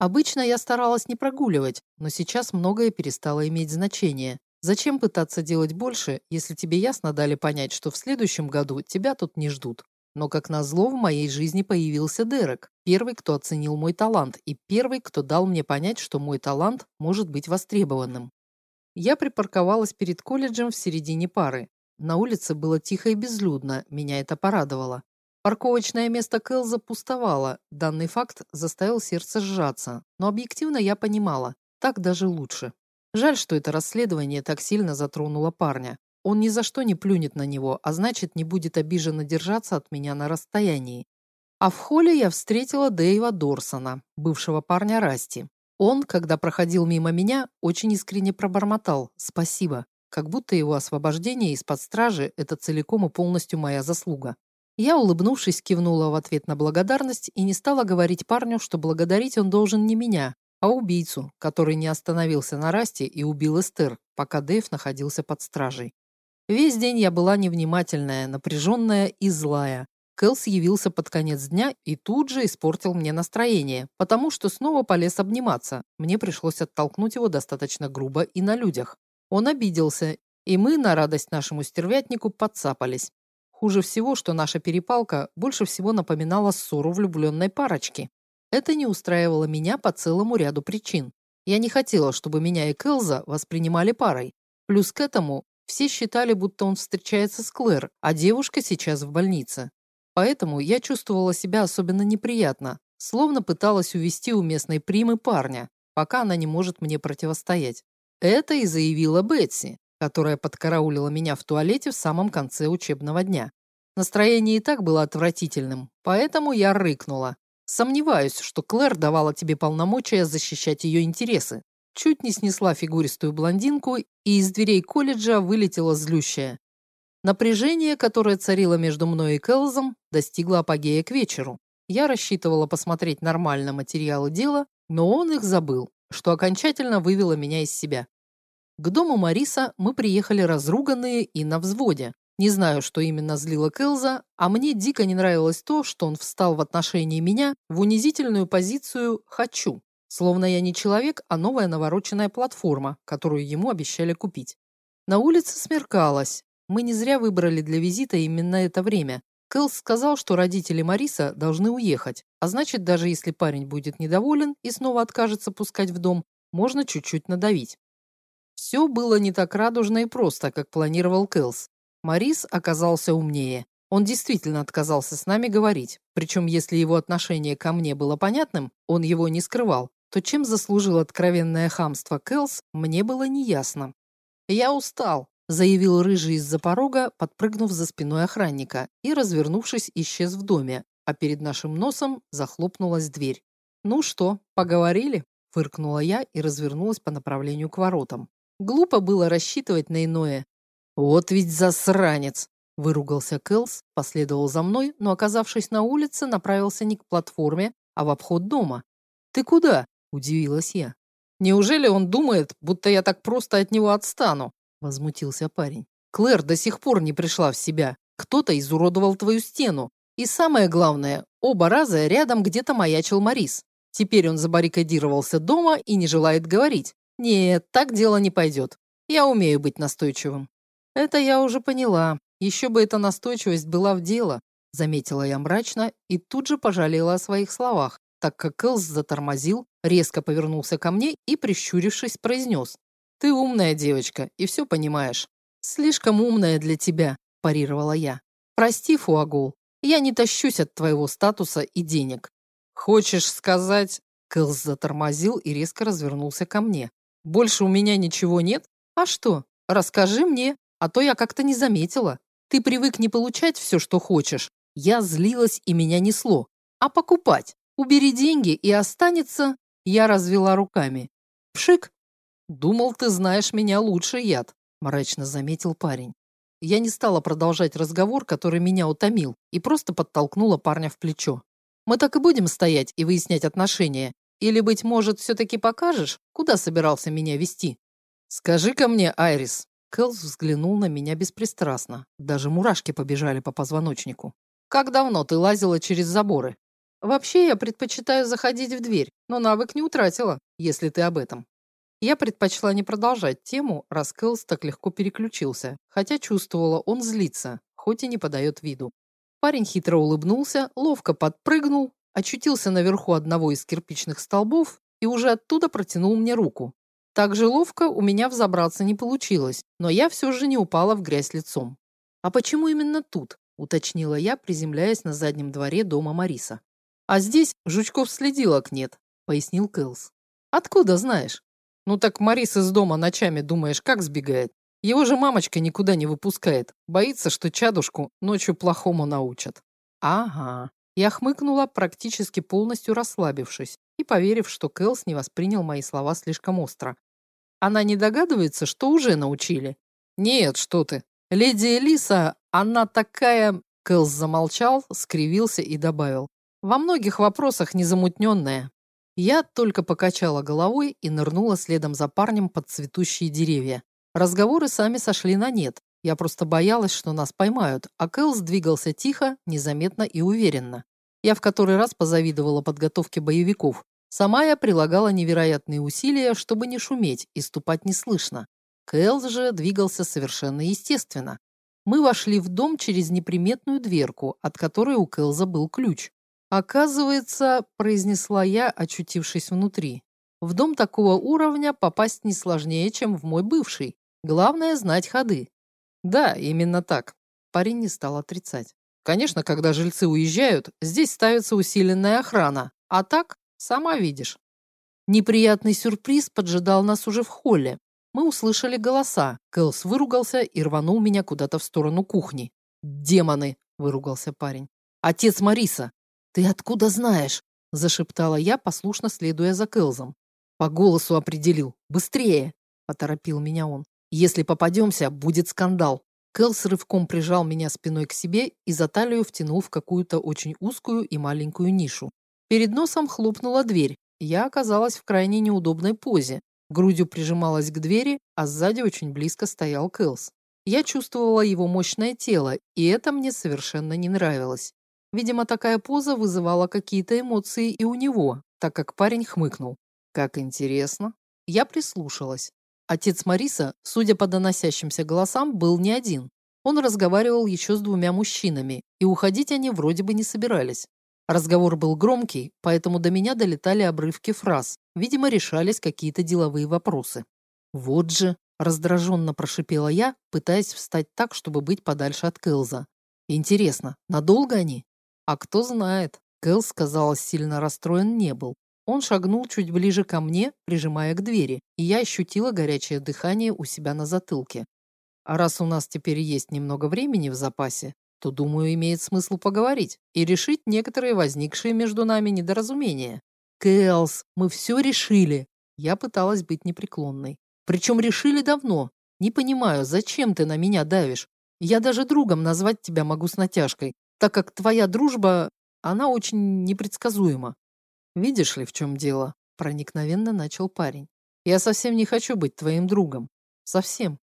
Обычно я старалась не прогуливать, но сейчас многое перестало иметь значение. Зачем пытаться делать больше, если тебе ясно дали понять, что в следующем году тебя тут не ждут? Но, как назло, в моей жизни появился Дерек, первый, кто оценил мой талант, и первый, кто дал мне понять, что мой талант может быть востребованным. Я припарковалась перед колледжем в середине пары. На улице было тихо и безлюдно, меня это порадовало. Парковочное место Кэлза пустовало. Данный факт заставил сердце сжаться, но объективно я понимала, так даже лучше. Жаль, что это расследование так сильно затронуло парня. Он ни за что не плюнет на него, а значит, не будет обиженно держаться от меня на расстоянии. А в холле я встретила Дэйва Дорсона, бывшего парня Расти. Он, когда проходил мимо меня, очень искренне пробормотал «спасибо», как будто его освобождение из-под стражи – это целиком и полностью моя заслуга. Я, улыбнувшись, кивнула в ответ на благодарность и не стала говорить парню, что благодарить он должен не меня, а убийцу, который не остановился на Расте и убил Эстер, пока Дэйв находился под стражей. Весь день я была невнимательная, напряженная и злая. Кэлс явился под конец дня и тут же испортил мне настроение, потому что снова полез обниматься. Мне пришлось оттолкнуть его достаточно грубо и на людях. Он обиделся, и мы, на радость нашему стервятнику, подцапались. Хуже всего, что наша перепалка больше всего напоминала ссору влюбленной парочки. Это не устраивало меня по целому ряду причин. Я не хотела, чтобы меня и Кэлза воспринимали парой. Плюс к этому все считали, будто он встречается с Клэр, а девушка сейчас в больнице. Поэтому я чувствовала себя особенно неприятно, словно пыталась увести у местной примы парня, пока она не может мне противостоять. Это и заявила Бетси, которая подкараулила меня в туалете в самом конце учебного дня. Настроение и так было отвратительным, поэтому я рыкнула. Сомневаюсь, что Клэр давала тебе полномочия защищать ее интересы. Чуть не снесла фигуристую блондинку, и из дверей колледжа вылетела злющая. Напряжение, которое царило между мной и Кэлзом, достигло апогея к вечеру. Я рассчитывала посмотреть нормально материалы дела, но он их забыл, что окончательно вывело меня из себя. К дому Мариса мы приехали разруганные и на взводе. Не знаю, что именно злило Кэлза, а мне дико не нравилось то, что он встал в отношении меня в унизительную позицию «хочу». Словно я не человек, а новая навороченная платформа, которую ему обещали купить. На улице смеркалось. Мы не зря выбрали для визита именно это время. Кэлс сказал, что родители Мариса должны уехать, а значит, даже если парень будет недоволен и снова откажется пускать в дом, можно чуть-чуть надавить. Все было не так радужно и просто, как планировал Кэлс. Марис оказался умнее. Он действительно отказался с нами говорить. Причем, если его отношение ко мне было понятным, он его не скрывал то чем заслужил откровенное хамство Кэлс, мне было неясно. «Я устал», — заявил рыжий из-за порога, подпрыгнув за спиной охранника и, развернувшись, исчез в доме, а перед нашим носом захлопнулась дверь. «Ну что, поговорили?» — фыркнула я и развернулась по направлению к воротам. Глупо было рассчитывать на иное. «Вот ведь засранец!» — выругался Кэлс, последовал за мной, но, оказавшись на улице, направился не к платформе, а в обход дома. «Ты куда?» Удивилась я. Неужели он думает, будто я так просто от него отстану? Возмутился парень. Клэр до сих пор не пришла в себя. Кто-то изуродовал твою стену. И самое главное, оба раза рядом где-то маячил Марис. Теперь он забаррикадировался дома и не желает говорить. Нет, так дело не пойдет. Я умею быть настойчивым. Это я уже поняла. Еще бы эта настойчивость была в дело, заметила я мрачно и тут же пожалела о своих словах так как Элс затормозил, резко повернулся ко мне и, прищурившись, произнес. «Ты умная девочка и все понимаешь». «Слишком умная для тебя», – парировала я. «Прости, Фуагол, я не тащусь от твоего статуса и денег». «Хочешь сказать...» Кэлс затормозил и резко развернулся ко мне. «Больше у меня ничего нет? А что? Расскажи мне, а то я как-то не заметила. Ты привык не получать все, что хочешь. Я злилась и меня несло. А покупать? Убери деньги, и останется...» Я развела руками. «Пшик!» «Думал, ты знаешь меня лучше, яд», – мрачно заметил парень. Я не стала продолжать разговор, который меня утомил, и просто подтолкнула парня в плечо. «Мы так и будем стоять и выяснять отношения. Или, быть может, все-таки покажешь, куда собирался меня вести?» «Скажи-ка мне, Айрис». Кэлс взглянул на меня беспристрастно. Даже мурашки побежали по позвоночнику. «Как давно ты лазила через заборы?» Вообще я предпочитаю заходить в дверь, но навык не утратила, если ты об этом. Я предпочла не продолжать тему, раз Кэлс так легко переключился, хотя чувствовала, он злится, хоть и не подает виду. Парень хитро улыбнулся, ловко подпрыгнул, очутился наверху одного из кирпичных столбов и уже оттуда протянул мне руку. Так же ловко у меня взобраться не получилось, но я все же не упала в грязь лицом. «А почему именно тут?» – уточнила я, приземляясь на заднем дворе дома Мариса. А здесь жучков следилок нет, пояснил Кэлс. Откуда знаешь? Ну так Марис из дома ночами, думаешь, как сбегает? Его же мамочка никуда не выпускает. Боится, что чадушку ночью плохому научат. Ага. Я хмыкнула, практически полностью расслабившись и поверив, что Кэлс не воспринял мои слова слишком остро. Она не догадывается, что уже научили? Нет, что ты. Леди Элиса, она такая... Кэлс замолчал, скривился и добавил. Во многих вопросах незамутненная. Я только покачала головой и нырнула следом за парнем под цветущие деревья. Разговоры сами сошли на нет. Я просто боялась, что нас поймают, а Кэлс двигался тихо, незаметно и уверенно. Я в который раз позавидовала подготовке боевиков. Сама я прилагала невероятные усилия, чтобы не шуметь и ступать неслышно. Кэлс же двигался совершенно естественно. Мы вошли в дом через неприметную дверку, от которой у Кэлза был ключ. «Оказывается», – произнесла я, очутившись внутри, «в дом такого уровня попасть не сложнее, чем в мой бывший. Главное – знать ходы». «Да, именно так», – парень не стал отрицать. «Конечно, когда жильцы уезжают, здесь ставится усиленная охрана, а так, сама видишь». Неприятный сюрприз поджидал нас уже в холле. Мы услышали голоса. Кэлс выругался и рванул меня куда-то в сторону кухни. «Демоны!» – выругался парень. «Отец Мариса! «Ты откуда знаешь?» – зашептала я, послушно следуя за Кэлзом. «По голосу определил. Быстрее!» – поторопил меня он. «Если попадемся, будет скандал». Кэлс рывком прижал меня спиной к себе и за талию втянул в какую-то очень узкую и маленькую нишу. Перед носом хлопнула дверь. Я оказалась в крайне неудобной позе. Грудью прижималась к двери, а сзади очень близко стоял Кэлс. Я чувствовала его мощное тело, и это мне совершенно не нравилось. Видимо, такая поза вызывала какие-то эмоции и у него, так как парень хмыкнул. Как интересно. Я прислушалась. Отец Мариса, судя по доносящимся голосам, был не один. Он разговаривал еще с двумя мужчинами, и уходить они вроде бы не собирались. Разговор был громкий, поэтому до меня долетали обрывки фраз. Видимо, решались какие-то деловые вопросы. «Вот же!» – раздраженно прошипела я, пытаясь встать так, чтобы быть подальше от Кэлза. «Интересно, надолго они?» А кто знает, Кэлс, казалось, сильно расстроен не был. Он шагнул чуть ближе ко мне, прижимая к двери, и я ощутила горячее дыхание у себя на затылке. А раз у нас теперь есть немного времени в запасе, то, думаю, имеет смысл поговорить и решить некоторые возникшие между нами недоразумения. Кэлс, мы все решили. Я пыталась быть непреклонной. Причем решили давно. Не понимаю, зачем ты на меня давишь? Я даже другом назвать тебя могу с натяжкой, так как твоя дружба, она очень непредсказуема. Видишь ли, в чем дело? Проникновенно начал парень. Я совсем не хочу быть твоим другом. Совсем.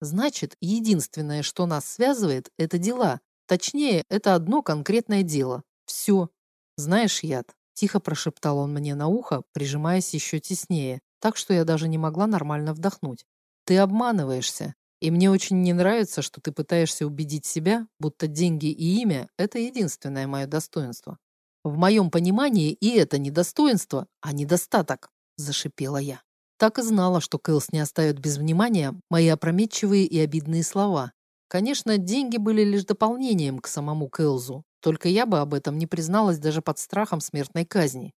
Значит, единственное, что нас связывает, это дела. Точнее, это одно конкретное дело. Все. Знаешь, Яд, тихо прошептал он мне на ухо, прижимаясь еще теснее, так что я даже не могла нормально вдохнуть. Ты обманываешься. И мне очень не нравится, что ты пытаешься убедить себя, будто деньги и имя – это единственное мое достоинство. В моем понимании и это не достоинство, а недостаток, зашипела я. Так и знала, что Кэлс не оставит без внимания мои опрометчивые и обидные слова. Конечно, деньги были лишь дополнением к самому Кэлзу, только я бы об этом не призналась даже под страхом смертной казни.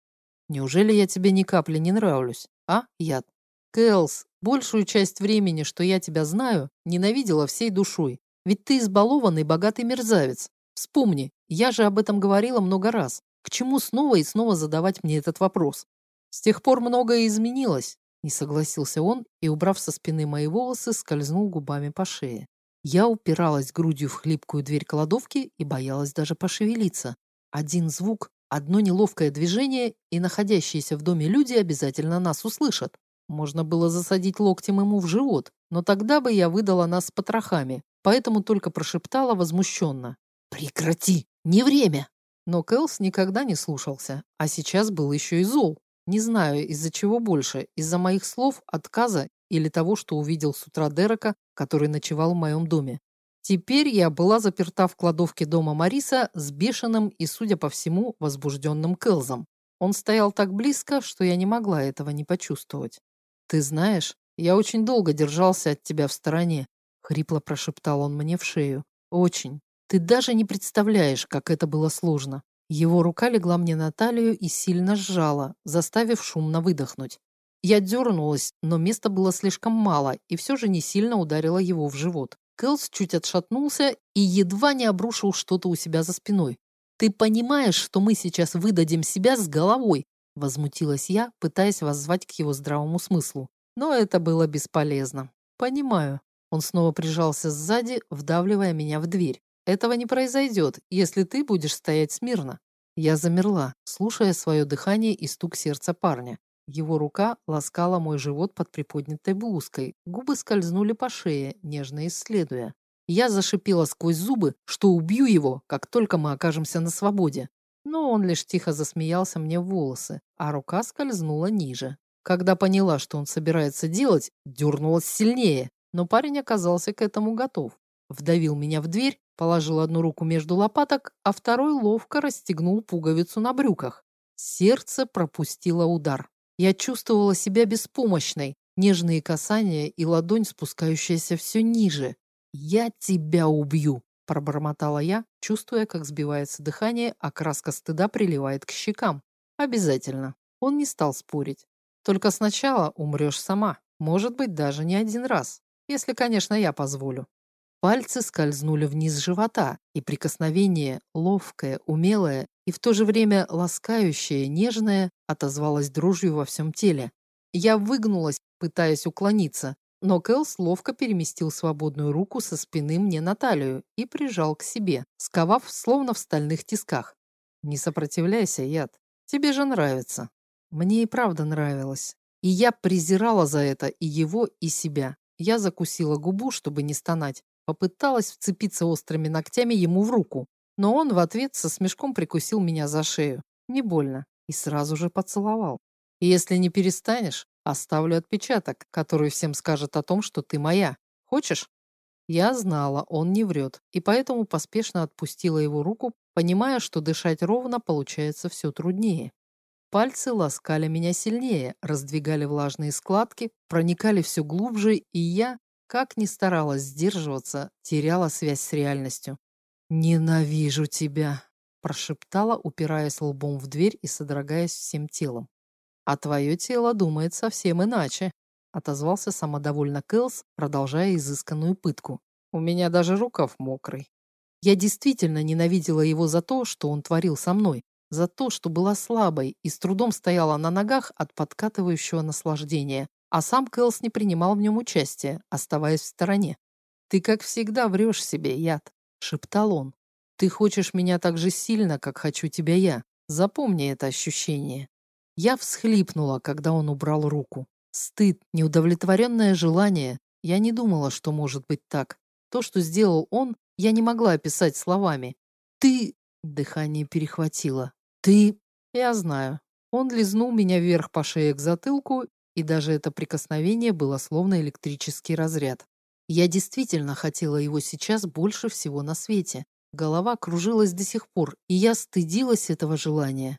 Неужели я тебе ни капли не нравлюсь, а, яд? Кэлс, большую часть времени, что я тебя знаю, ненавидела всей душой. Ведь ты избалованный богатый мерзавец. Вспомни, я же об этом говорила много раз. К чему снова и снова задавать мне этот вопрос? С тех пор многое изменилось, не согласился он и, убрав со спины мои волосы, скользнул губами по шее. Я упиралась грудью в хлипкую дверь кладовки и боялась даже пошевелиться. Один звук, одно неловкое движение, и находящиеся в доме люди обязательно нас услышат. Можно было засадить локтем ему в живот, но тогда бы я выдала нас с потрохами, поэтому только прошептала возмущенно. «Прекрати! Не время!» Но Кэлс никогда не слушался, а сейчас был еще и зол. Не знаю, из-за чего больше, из-за моих слов, отказа или того, что увидел с утра Дерека, который ночевал в моем доме. Теперь я была заперта в кладовке дома Мариса с бешеным и, судя по всему, возбужденным Кэлзом. Он стоял так близко, что я не могла этого не почувствовать. «Ты знаешь, я очень долго держался от тебя в стороне», — хрипло прошептал он мне в шею. «Очень. Ты даже не представляешь, как это было сложно». Его рука легла мне на талию и сильно сжала, заставив шумно выдохнуть. Я дернулась, но места было слишком мало, и все же не сильно ударила его в живот. Кэлс чуть отшатнулся и едва не обрушил что-то у себя за спиной. «Ты понимаешь, что мы сейчас выдадим себя с головой?» Возмутилась я, пытаясь воззвать к его здравому смыслу. Но это было бесполезно. «Понимаю». Он снова прижался сзади, вдавливая меня в дверь. «Этого не произойдет, если ты будешь стоять смирно». Я замерла, слушая свое дыхание и стук сердца парня. Его рука ласкала мой живот под приподнятой блузкой, губы скользнули по шее, нежно исследуя. Я зашипела сквозь зубы, что убью его, как только мы окажемся на свободе. Но он лишь тихо засмеялся мне в волосы, а рука скользнула ниже. Когда поняла, что он собирается делать, дернулась сильнее, но парень оказался к этому готов. Вдавил меня в дверь, положил одну руку между лопаток, а второй ловко расстегнул пуговицу на брюках. Сердце пропустило удар. Я чувствовала себя беспомощной, нежные касания и ладонь, спускающаяся все ниже. «Я тебя убью!» – пробормотала я, чувствуя, как сбивается дыхание, а краска стыда приливает к щекам. «Обязательно». Он не стал спорить. «Только сначала умрешь сама. Может быть, даже не один раз. Если, конечно, я позволю». Пальцы скользнули вниз живота, и прикосновение, ловкое, умелое и в то же время ласкающее, нежное, отозвалось дрожью во всем теле. Я выгнулась, пытаясь уклониться, но Кэлс ловко переместил свободную руку со спины мне на талию и прижал к себе, сковав словно в стальных тисках. «Не сопротивляйся, яд. Тебе же нравится». Мне и правда нравилось. И я презирала за это и его, и себя. Я закусила губу, чтобы не стонать, Попыталась вцепиться острыми ногтями ему в руку, но он в ответ со смешком прикусил меня за шею. Не больно. И сразу же поцеловал. Если не перестанешь, оставлю отпечаток, который всем скажет о том, что ты моя. Хочешь? Я знала, он не врет, и поэтому поспешно отпустила его руку, понимая, что дышать ровно получается все труднее. Пальцы ласкали меня сильнее, раздвигали влажные складки, проникали все глубже, и я, как ни старалась сдерживаться, теряла связь с реальностью. «Ненавижу тебя!» – прошептала, упираясь лбом в дверь и содрогаясь всем телом. «А твое тело думает совсем иначе», – отозвался самодовольно Кэлс, продолжая изысканную пытку. «У меня даже рукав мокрый». Я действительно ненавидела его за то, что он творил со мной, за то, что была слабой и с трудом стояла на ногах от подкатывающего наслаждения, а сам Кэлс не принимал в нем участия, оставаясь в стороне. «Ты, как всегда, врешь себе, яд», — шептал он. «Ты хочешь меня так же сильно, как хочу тебя я. Запомни это ощущение». Я всхлипнула, когда он убрал руку. Стыд, неудовлетворенное желание. Я не думала, что может быть так. То, что сделал он, я не могла описать словами. «Ты...» — дыхание перехватило. «Ты...» «Я знаю». Он лизнул меня вверх по шее к затылку и даже это прикосновение было словно электрический разряд. Я действительно хотела его сейчас больше всего на свете. Голова кружилась до сих пор, и я стыдилась этого желания.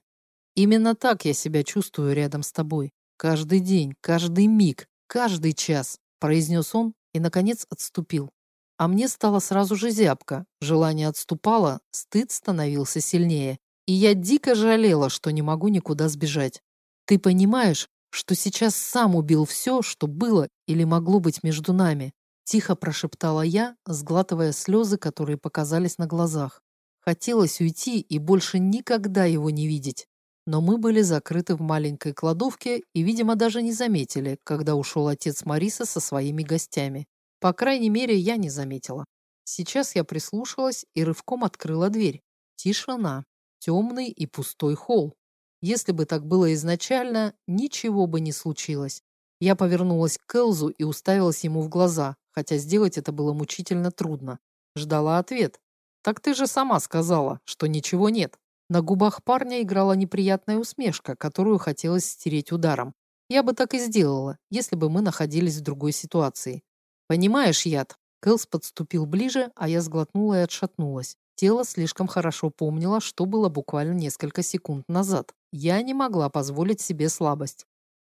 Именно так я себя чувствую рядом с тобой. Каждый день, каждый миг, каждый час, произнес он и, наконец, отступил. А мне стало сразу же зябко, желание отступало, стыд становился сильнее, и я дико жалела, что не могу никуда сбежать. Ты понимаешь, что сейчас сам убил все, что было или могло быть между нами. Тихо прошептала я, сглатывая слезы, которые показались на глазах. Хотелось уйти и больше никогда его не видеть. Но мы были закрыты в маленькой кладовке и, видимо, даже не заметили, когда ушел отец Мариса со своими гостями. По крайней мере, я не заметила. Сейчас я прислушалась и рывком открыла дверь. Тишина. Темный и пустой холл. Если бы так было изначально, ничего бы не случилось. Я повернулась к Келзу и уставилась ему в глаза, хотя сделать это было мучительно трудно. Ждала ответ. «Так ты же сама сказала, что ничего нет». На губах парня играла неприятная усмешка, которую хотелось стереть ударом. Я бы так и сделала, если бы мы находились в другой ситуации. «Понимаешь, яд?» Кэлс подступил ближе, а я сглотнула и отшатнулась. Тело слишком хорошо помнило, что было буквально несколько секунд назад. Я не могла позволить себе слабость.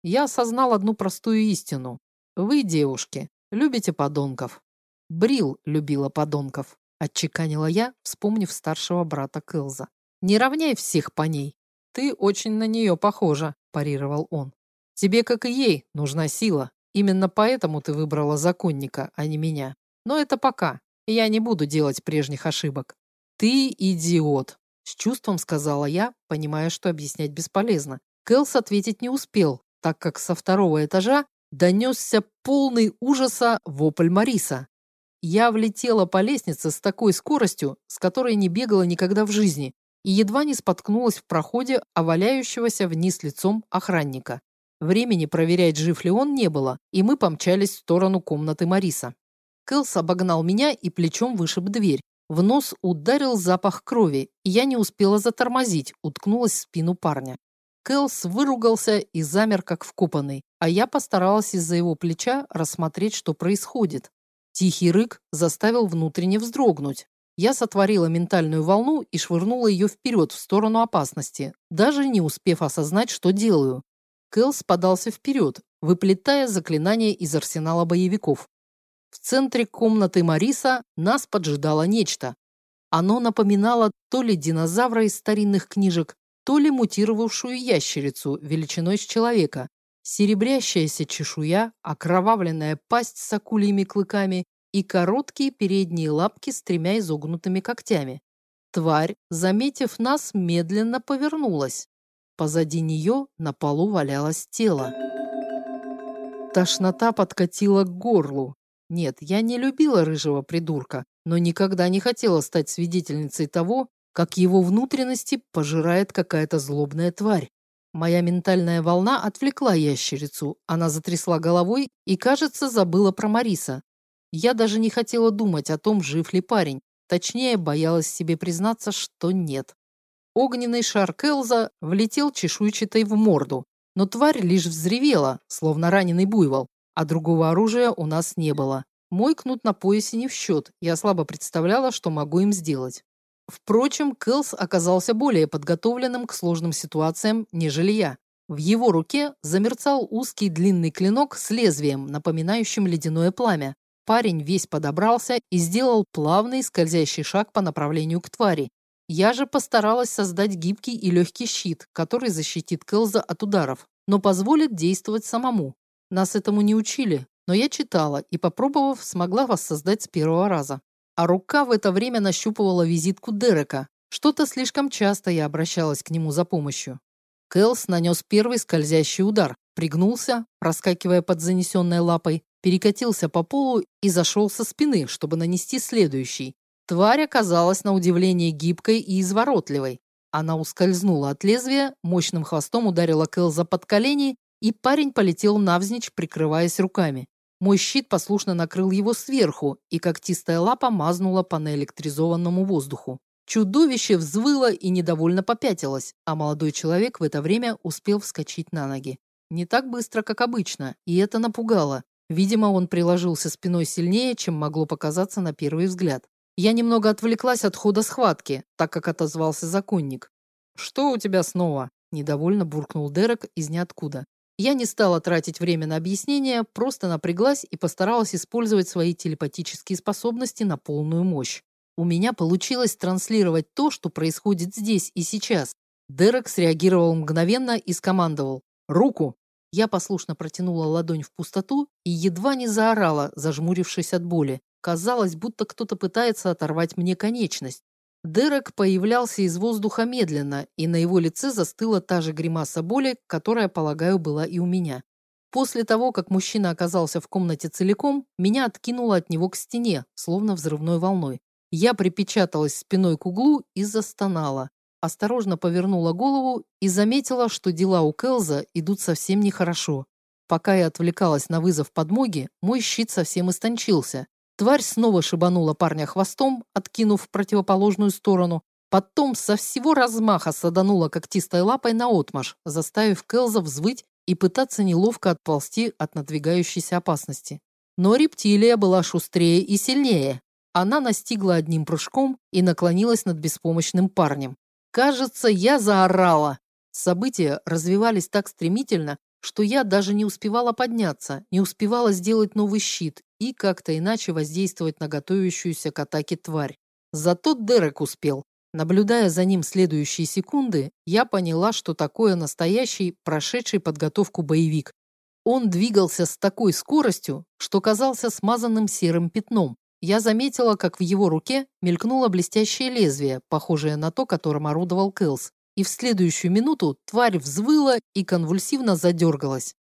Я осознал одну простую истину. Вы, девушки, любите подонков. Брил любила подонков, отчеканила я, вспомнив старшего брата Кэлза. Не равняй всех по ней. Ты очень на нее похожа, парировал он. Тебе, как и ей, нужна сила. Именно поэтому ты выбрала законника, а не меня. Но это пока. Я не буду делать прежних ошибок. Ты идиот, с чувством сказала я, понимая, что объяснять бесполезно. Кэлс ответить не успел, так как со второго этажа донесся полный ужаса вопль Мариса. Я влетела по лестнице с такой скоростью, с которой не бегала никогда в жизни, и едва не споткнулась в проходе оваляющегося вниз лицом охранника. Времени проверять, жив ли он, не было, и мы помчались в сторону комнаты Мариса. Кэлс обогнал меня и плечом вышиб дверь. В нос ударил запах крови, и я не успела затормозить, уткнулась в спину парня. Кэлс выругался и замер, как вкопанный, а я постаралась из-за его плеча рассмотреть, что происходит. Тихий рык заставил внутренне вздрогнуть. Я сотворила ментальную волну и швырнула ее вперед в сторону опасности, даже не успев осознать, что делаю. Кэлс подался вперед, выплетая заклинание из арсенала боевиков. В центре комнаты Мариса нас поджидало нечто. Оно напоминало то ли динозавра из старинных книжек, то ли мутировавшую ящерицу величиной с человека. Серебрящаяся чешуя, окровавленная пасть с акульями клыками и короткие передние лапки с тремя изогнутыми когтями. Тварь, заметив нас, медленно повернулась. Позади нее на полу валялось тело. Тошнота подкатила к горлу. Нет, я не любила рыжего придурка, но никогда не хотела стать свидетельницей того, как его внутренности пожирает какая-то злобная тварь. Моя ментальная волна отвлекла ящерицу. Она затрясла головой и, кажется, забыла про Мариса. Я даже не хотела думать о том, жив ли парень. Точнее, боялась себе признаться, что нет. Огненный шар Келза влетел чешуйчатой в морду, но тварь лишь взревела, словно раненый буйвол, а другого оружия у нас не было. Мой кнут на поясе не в счет, я слабо представляла, что могу им сделать. Впрочем, Кэлс оказался более подготовленным к сложным ситуациям, нежели я. В его руке замерцал узкий длинный клинок с лезвием, напоминающим ледяное пламя. Парень весь подобрался и сделал плавный скользящий шаг по направлению к твари. Я же постаралась создать гибкий и легкий щит, который защитит Кэлза от ударов, но позволит действовать самому. Нас этому не учили, но я читала и, попробовав, смогла воссоздать с первого раза а рука в это время нащупывала визитку Дерека. Что-то слишком часто я обращалась к нему за помощью. Кэлс нанес первый скользящий удар, пригнулся, проскакивая под занесенной лапой, перекатился по полу и зашел со спины, чтобы нанести следующий. Тварь оказалась на удивление гибкой и изворотливой. Она ускользнула от лезвия, мощным хвостом ударила Кэлза под колени, и парень полетел навзничь, прикрываясь руками. Мой щит послушно накрыл его сверху, и когтистая лапа мазнула по наэлектризованному воздуху. Чудовище взвыло и недовольно попятилось, а молодой человек в это время успел вскочить на ноги. Не так быстро, как обычно, и это напугало. Видимо, он приложился спиной сильнее, чем могло показаться на первый взгляд. Я немного отвлеклась от хода схватки, так как отозвался законник. «Что у тебя снова?» – недовольно буркнул Дерек из ниоткуда. Я не стала тратить время на объяснение, просто напряглась и постаралась использовать свои телепатические способности на полную мощь. У меня получилось транслировать то, что происходит здесь и сейчас. Дерек среагировал мгновенно и скомандовал «Руку!». Я послушно протянула ладонь в пустоту и едва не заорала, зажмурившись от боли. Казалось, будто кто-то пытается оторвать мне конечность. Дерек появлялся из воздуха медленно, и на его лице застыла та же гримаса боли, которая, полагаю, была и у меня. После того, как мужчина оказался в комнате целиком, меня откинуло от него к стене, словно взрывной волной. Я припечаталась спиной к углу и застонала. Осторожно повернула голову и заметила, что дела у Келза идут совсем нехорошо. Пока я отвлекалась на вызов подмоги, мой щит совсем истончился, Тварь снова шибанула парня хвостом, откинув в противоположную сторону, потом со всего размаха саданула когтистой лапой на отмаш, заставив Келза взвыть и пытаться неловко отползти от надвигающейся опасности. Но рептилия была шустрее и сильнее. Она настигла одним прыжком и наклонилась над беспомощным парнем. Кажется, я заорала. События развивались так стремительно, что я даже не успевала подняться, не успевала сделать новый щит и как-то иначе воздействовать на готовящуюся к атаке тварь. Зато Дерек успел. Наблюдая за ним следующие секунды, я поняла, что такое настоящий, прошедший подготовку боевик. Он двигался с такой скоростью, что казался смазанным серым пятном. Я заметила, как в его руке мелькнуло блестящее лезвие, похожее на то, которым орудовал Кэлс, и в следующую минуту тварь взвыла и конвульсивно задергалась.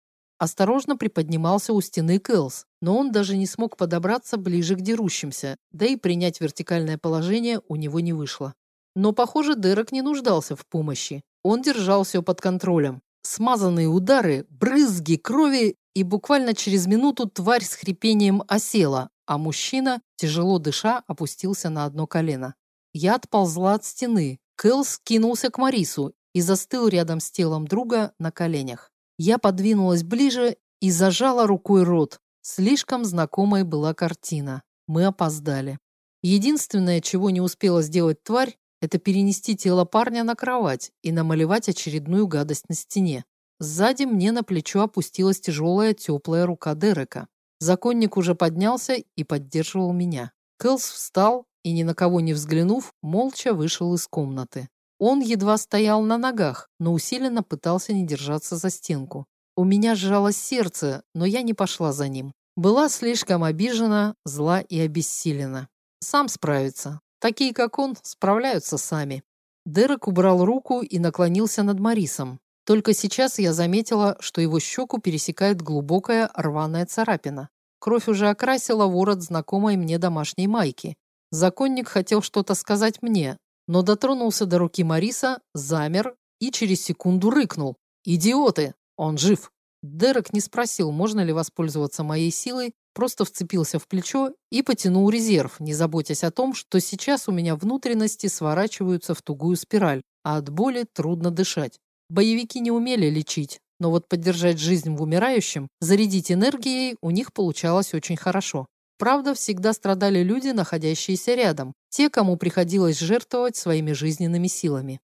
Осторожно приподнимался у стены Кэлс, но он даже не смог подобраться ближе к дерущимся, да и принять вертикальное положение у него не вышло. Но, похоже, Дерек не нуждался в помощи. Он держал все под контролем. Смазанные удары, брызги крови, и буквально через минуту тварь с хрипением осела, а мужчина, тяжело дыша, опустился на одно колено. Я отползла от стены. Кэл скинулся к Марису и застыл рядом с телом друга на коленях. Я подвинулась ближе и зажала рукой рот. Слишком знакомой была картина. Мы опоздали. Единственное, чего не успела сделать тварь, это перенести тело парня на кровать и намалевать очередную гадость на стене. Сзади мне на плечо опустилась тяжелая теплая рука Дерека. Законник уже поднялся и поддерживал меня. Кэлс встал и, ни на кого не взглянув, молча вышел из комнаты. Он едва стоял на ногах, но усиленно пытался не держаться за стенку. У меня сжалось сердце, но я не пошла за ним. Была слишком обижена, зла и обессилена. Сам справится. Такие, как он, справляются сами. Дерек убрал руку и наклонился над Марисом. Только сейчас я заметила, что его щеку пересекает глубокая рваная царапина. Кровь уже окрасила ворот знакомой мне домашней майки. Законник хотел что-то сказать мне, но дотронулся до руки Мариса, замер и через секунду рыкнул. «Идиоты! Он жив!» Дерек не спросил, можно ли воспользоваться моей силой, просто вцепился в плечо и потянул резерв, не заботясь о том, что сейчас у меня внутренности сворачиваются в тугую спираль, а от боли трудно дышать. Боевики не умели лечить, но вот поддержать жизнь в умирающем, зарядить энергией у них получалось очень хорошо. Правда, всегда страдали люди, находящиеся рядом, те, кому приходилось жертвовать своими жизненными силами.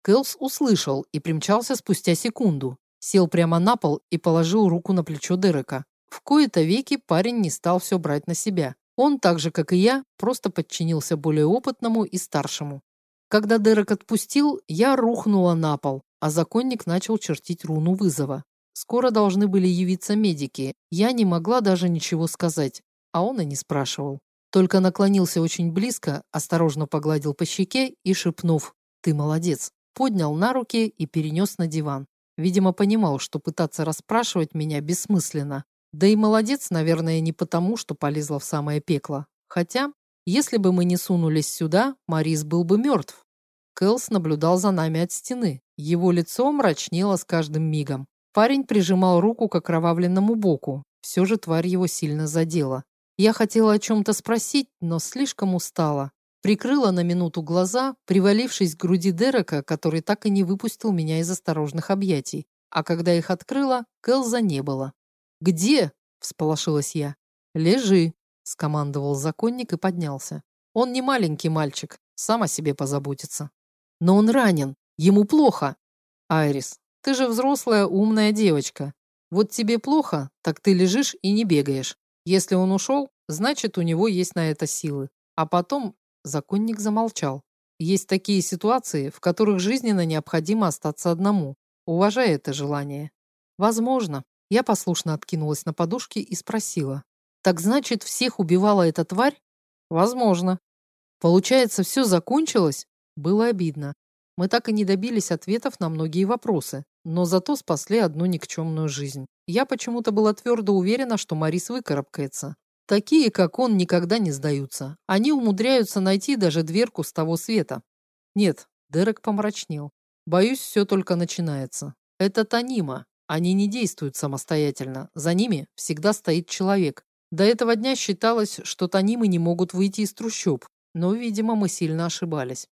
Кэлс услышал и примчался спустя секунду. Сел прямо на пол и положил руку на плечо Дерека. В кои-то веки парень не стал все брать на себя. Он, так же, как и я, просто подчинился более опытному и старшему. Когда Дерек отпустил, я рухнула на пол, а законник начал чертить руну вызова. Скоро должны были явиться медики. Я не могла даже ничего сказать, а он и не спрашивал. Только наклонился очень близко, осторожно погладил по щеке и, шепнув «Ты молодец», поднял на руки и перенес на диван. Видимо, понимал, что пытаться расспрашивать меня бессмысленно. Да и молодец, наверное, не потому, что полезла в самое пекло. Хотя, если бы мы не сунулись сюда, Марис был бы мертв. Кэлс наблюдал за нами от стены. Его лицо мрачнело с каждым мигом. Парень прижимал руку к окровавленному боку. Все же тварь его сильно задела. Я хотела о чем-то спросить, но слишком устала. Прикрыла на минуту глаза, привалившись к груди Дерека, который так и не выпустил меня из осторожных объятий. А когда их открыла, Кэлза не было. «Где?» – всполошилась я. «Лежи», – скомандовал законник и поднялся. «Он не маленький мальчик, сам о себе позаботится». «Но он ранен. Ему плохо. Айрис, ты же взрослая умная девочка. Вот тебе плохо, так ты лежишь и не бегаешь. Если он ушел, значит, у него есть на это силы. А потом законник замолчал. Есть такие ситуации, в которых жизненно необходимо остаться одному, уважая это желание. Возможно. Я послушно откинулась на подушке и спросила. Так значит, всех убивала эта тварь? Возможно. Получается, все закончилось? Было обидно. Мы так и не добились ответов на многие вопросы, но зато спасли одну никчемную жизнь. Я почему-то была твердо уверена, что Марис выкарабкается. Такие, как он, никогда не сдаются. Они умудряются найти даже дверку с того света. Нет, Дерек помрачнел. Боюсь, все только начинается. Это Танима. Они не действуют самостоятельно. За ними всегда стоит человек. До этого дня считалось, что Танимы не могут выйти из трущоб. Но, видимо, мы сильно ошибались.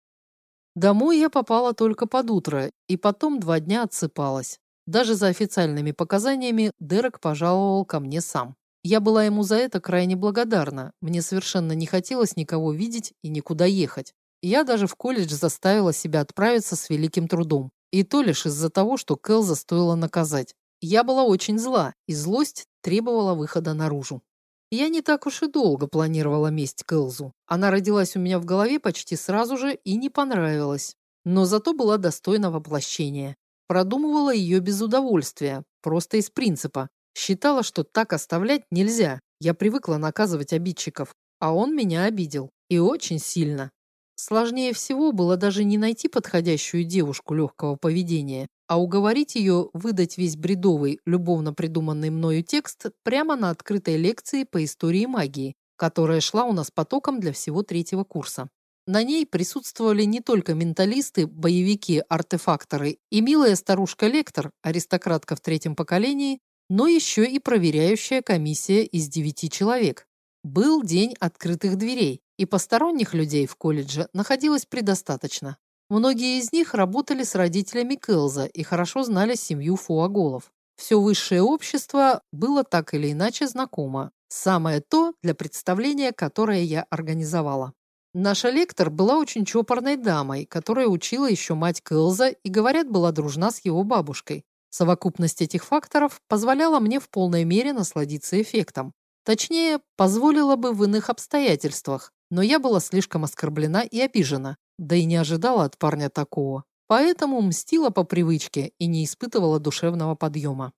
Домой я попала только под утро, и потом два дня отсыпалась. Даже за официальными показаниями Дерек пожаловал ко мне сам. Я была ему за это крайне благодарна. Мне совершенно не хотелось никого видеть и никуда ехать. Я даже в колледж заставила себя отправиться с великим трудом. И то лишь из-за того, что Кэлза стоило наказать. Я была очень зла, и злость требовала выхода наружу. Я не так уж и долго планировала месть Кэлзу. Она родилась у меня в голове почти сразу же и не понравилась. Но зато была достойна воплощения. Продумывала ее без удовольствия, просто из принципа. Считала, что так оставлять нельзя. Я привыкла наказывать обидчиков, а он меня обидел. И очень сильно. Сложнее всего было даже не найти подходящую девушку легкого поведения, а уговорить ее выдать весь бредовый, любовно придуманный мною текст прямо на открытой лекции по истории магии, которая шла у нас потоком для всего третьего курса. На ней присутствовали не только менталисты, боевики, артефакторы и милая старушка-лектор, аристократка в третьем поколении, но еще и проверяющая комиссия из девяти человек. Был день открытых дверей, и посторонних людей в колледже находилось предостаточно. Многие из них работали с родителями Кэлза и хорошо знали семью Фуаголов. Все высшее общество было так или иначе знакомо. Самое то для представления, которое я организовала. Наша лектор была очень чопорной дамой, которая учила еще мать Кэлза и, говорят, была дружна с его бабушкой. Совокупность этих факторов позволяла мне в полной мере насладиться эффектом. Точнее, позволила бы в иных обстоятельствах, но я была слишком оскорблена и обижена, да и не ожидала от парня такого. Поэтому мстила по привычке и не испытывала душевного подъема.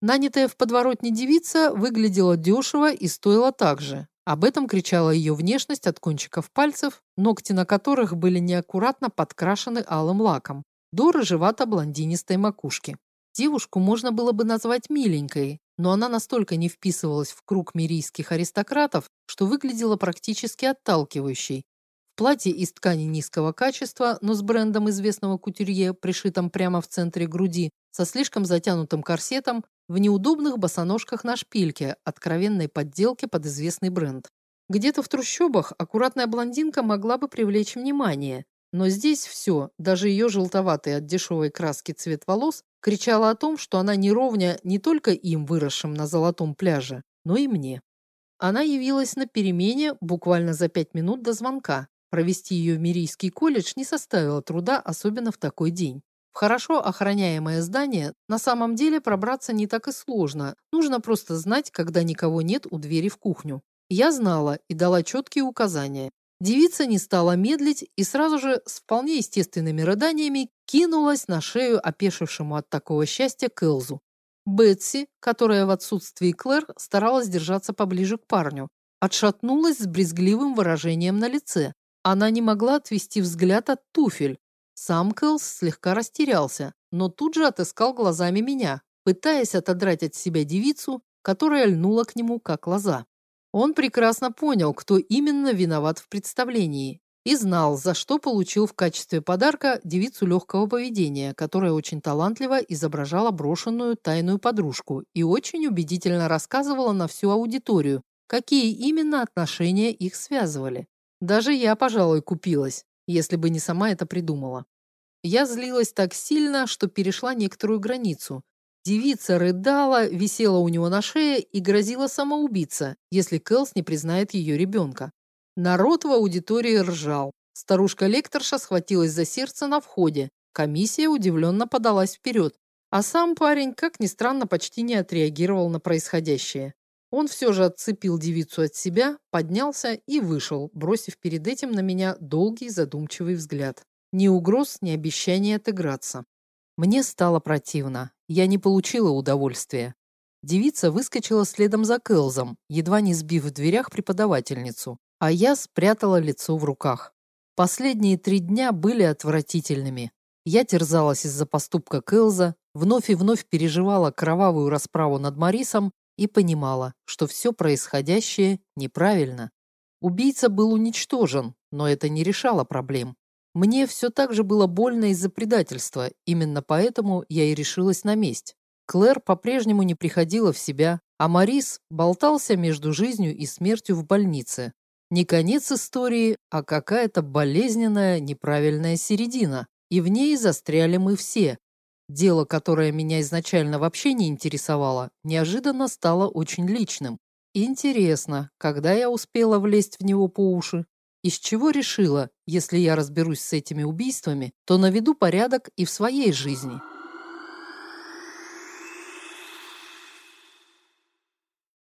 Нанятая в подворотне девица выглядела дешево и стоила так же. Об этом кричала ее внешность от кончиков пальцев, ногти на которых были неаккуратно подкрашены алым лаком, до рыжевато-блондинистой макушки. Девушку можно было бы назвать миленькой, но она настолько не вписывалась в круг мирийских аристократов, что выглядела практически отталкивающей. Платье из ткани низкого качества, но с брендом известного кутюрье, пришитом прямо в центре груди, со слишком затянутым корсетом, в неудобных босоножках на шпильке, откровенной подделке под известный бренд. Где-то в трущобах аккуратная блондинка могла бы привлечь внимание, но здесь все, даже ее желтоватый от дешевой краски цвет волос, кричала о том, что она не ровня не только им, выросшим на золотом пляже, но и мне. Она явилась на перемене буквально за пять минут до звонка. Провести ее в Мирийский колледж не составило труда, особенно в такой день. В хорошо охраняемое здание на самом деле пробраться не так и сложно. Нужно просто знать, когда никого нет у двери в кухню. Я знала и дала четкие указания. Девица не стала медлить и сразу же с вполне естественными рыданиями кинулась на шею опешившему от такого счастья Кэлзу. Бетси, которая в отсутствии Клэр старалась держаться поближе к парню, отшатнулась с брезгливым выражением на лице. Она не могла отвести взгляд от туфель. Сам Кэлс слегка растерялся, но тут же отыскал глазами меня, пытаясь отодрать от себя девицу, которая льнула к нему как лоза. Он прекрасно понял, кто именно виноват в представлении, и знал, за что получил в качестве подарка девицу легкого поведения, которая очень талантливо изображала брошенную тайную подружку и очень убедительно рассказывала на всю аудиторию, какие именно отношения их связывали. Даже я, пожалуй, купилась, если бы не сама это придумала. Я злилась так сильно, что перешла некоторую границу, Девица рыдала, висела у него на шее и грозила самоубиться, если Кэлс не признает ее ребенка. Народ в аудитории ржал. Старушка-лекторша схватилась за сердце на входе. Комиссия удивленно подалась вперед. А сам парень, как ни странно, почти не отреагировал на происходящее. Он все же отцепил девицу от себя, поднялся и вышел, бросив перед этим на меня долгий задумчивый взгляд. Ни угроз, ни обещания отыграться. Мне стало противно. Я не получила удовольствия. Девица выскочила следом за Кэлзом, едва не сбив в дверях преподавательницу, а я спрятала лицо в руках. Последние три дня были отвратительными. Я терзалась из-за поступка Кэлза, вновь и вновь переживала кровавую расправу над Марисом и понимала, что все происходящее неправильно. Убийца был уничтожен, но это не решало проблем. Мне все так же было больно из-за предательства, именно поэтому я и решилась на месть. Клэр по-прежнему не приходила в себя, а Марис болтался между жизнью и смертью в больнице. Не конец истории, а какая-то болезненная неправильная середина, и в ней застряли мы все. Дело, которое меня изначально вообще не интересовало, неожиданно стало очень личным. Интересно, когда я успела влезть в него по уши? Из чего решила, если я разберусь с этими убийствами, то наведу порядок и в своей жизни.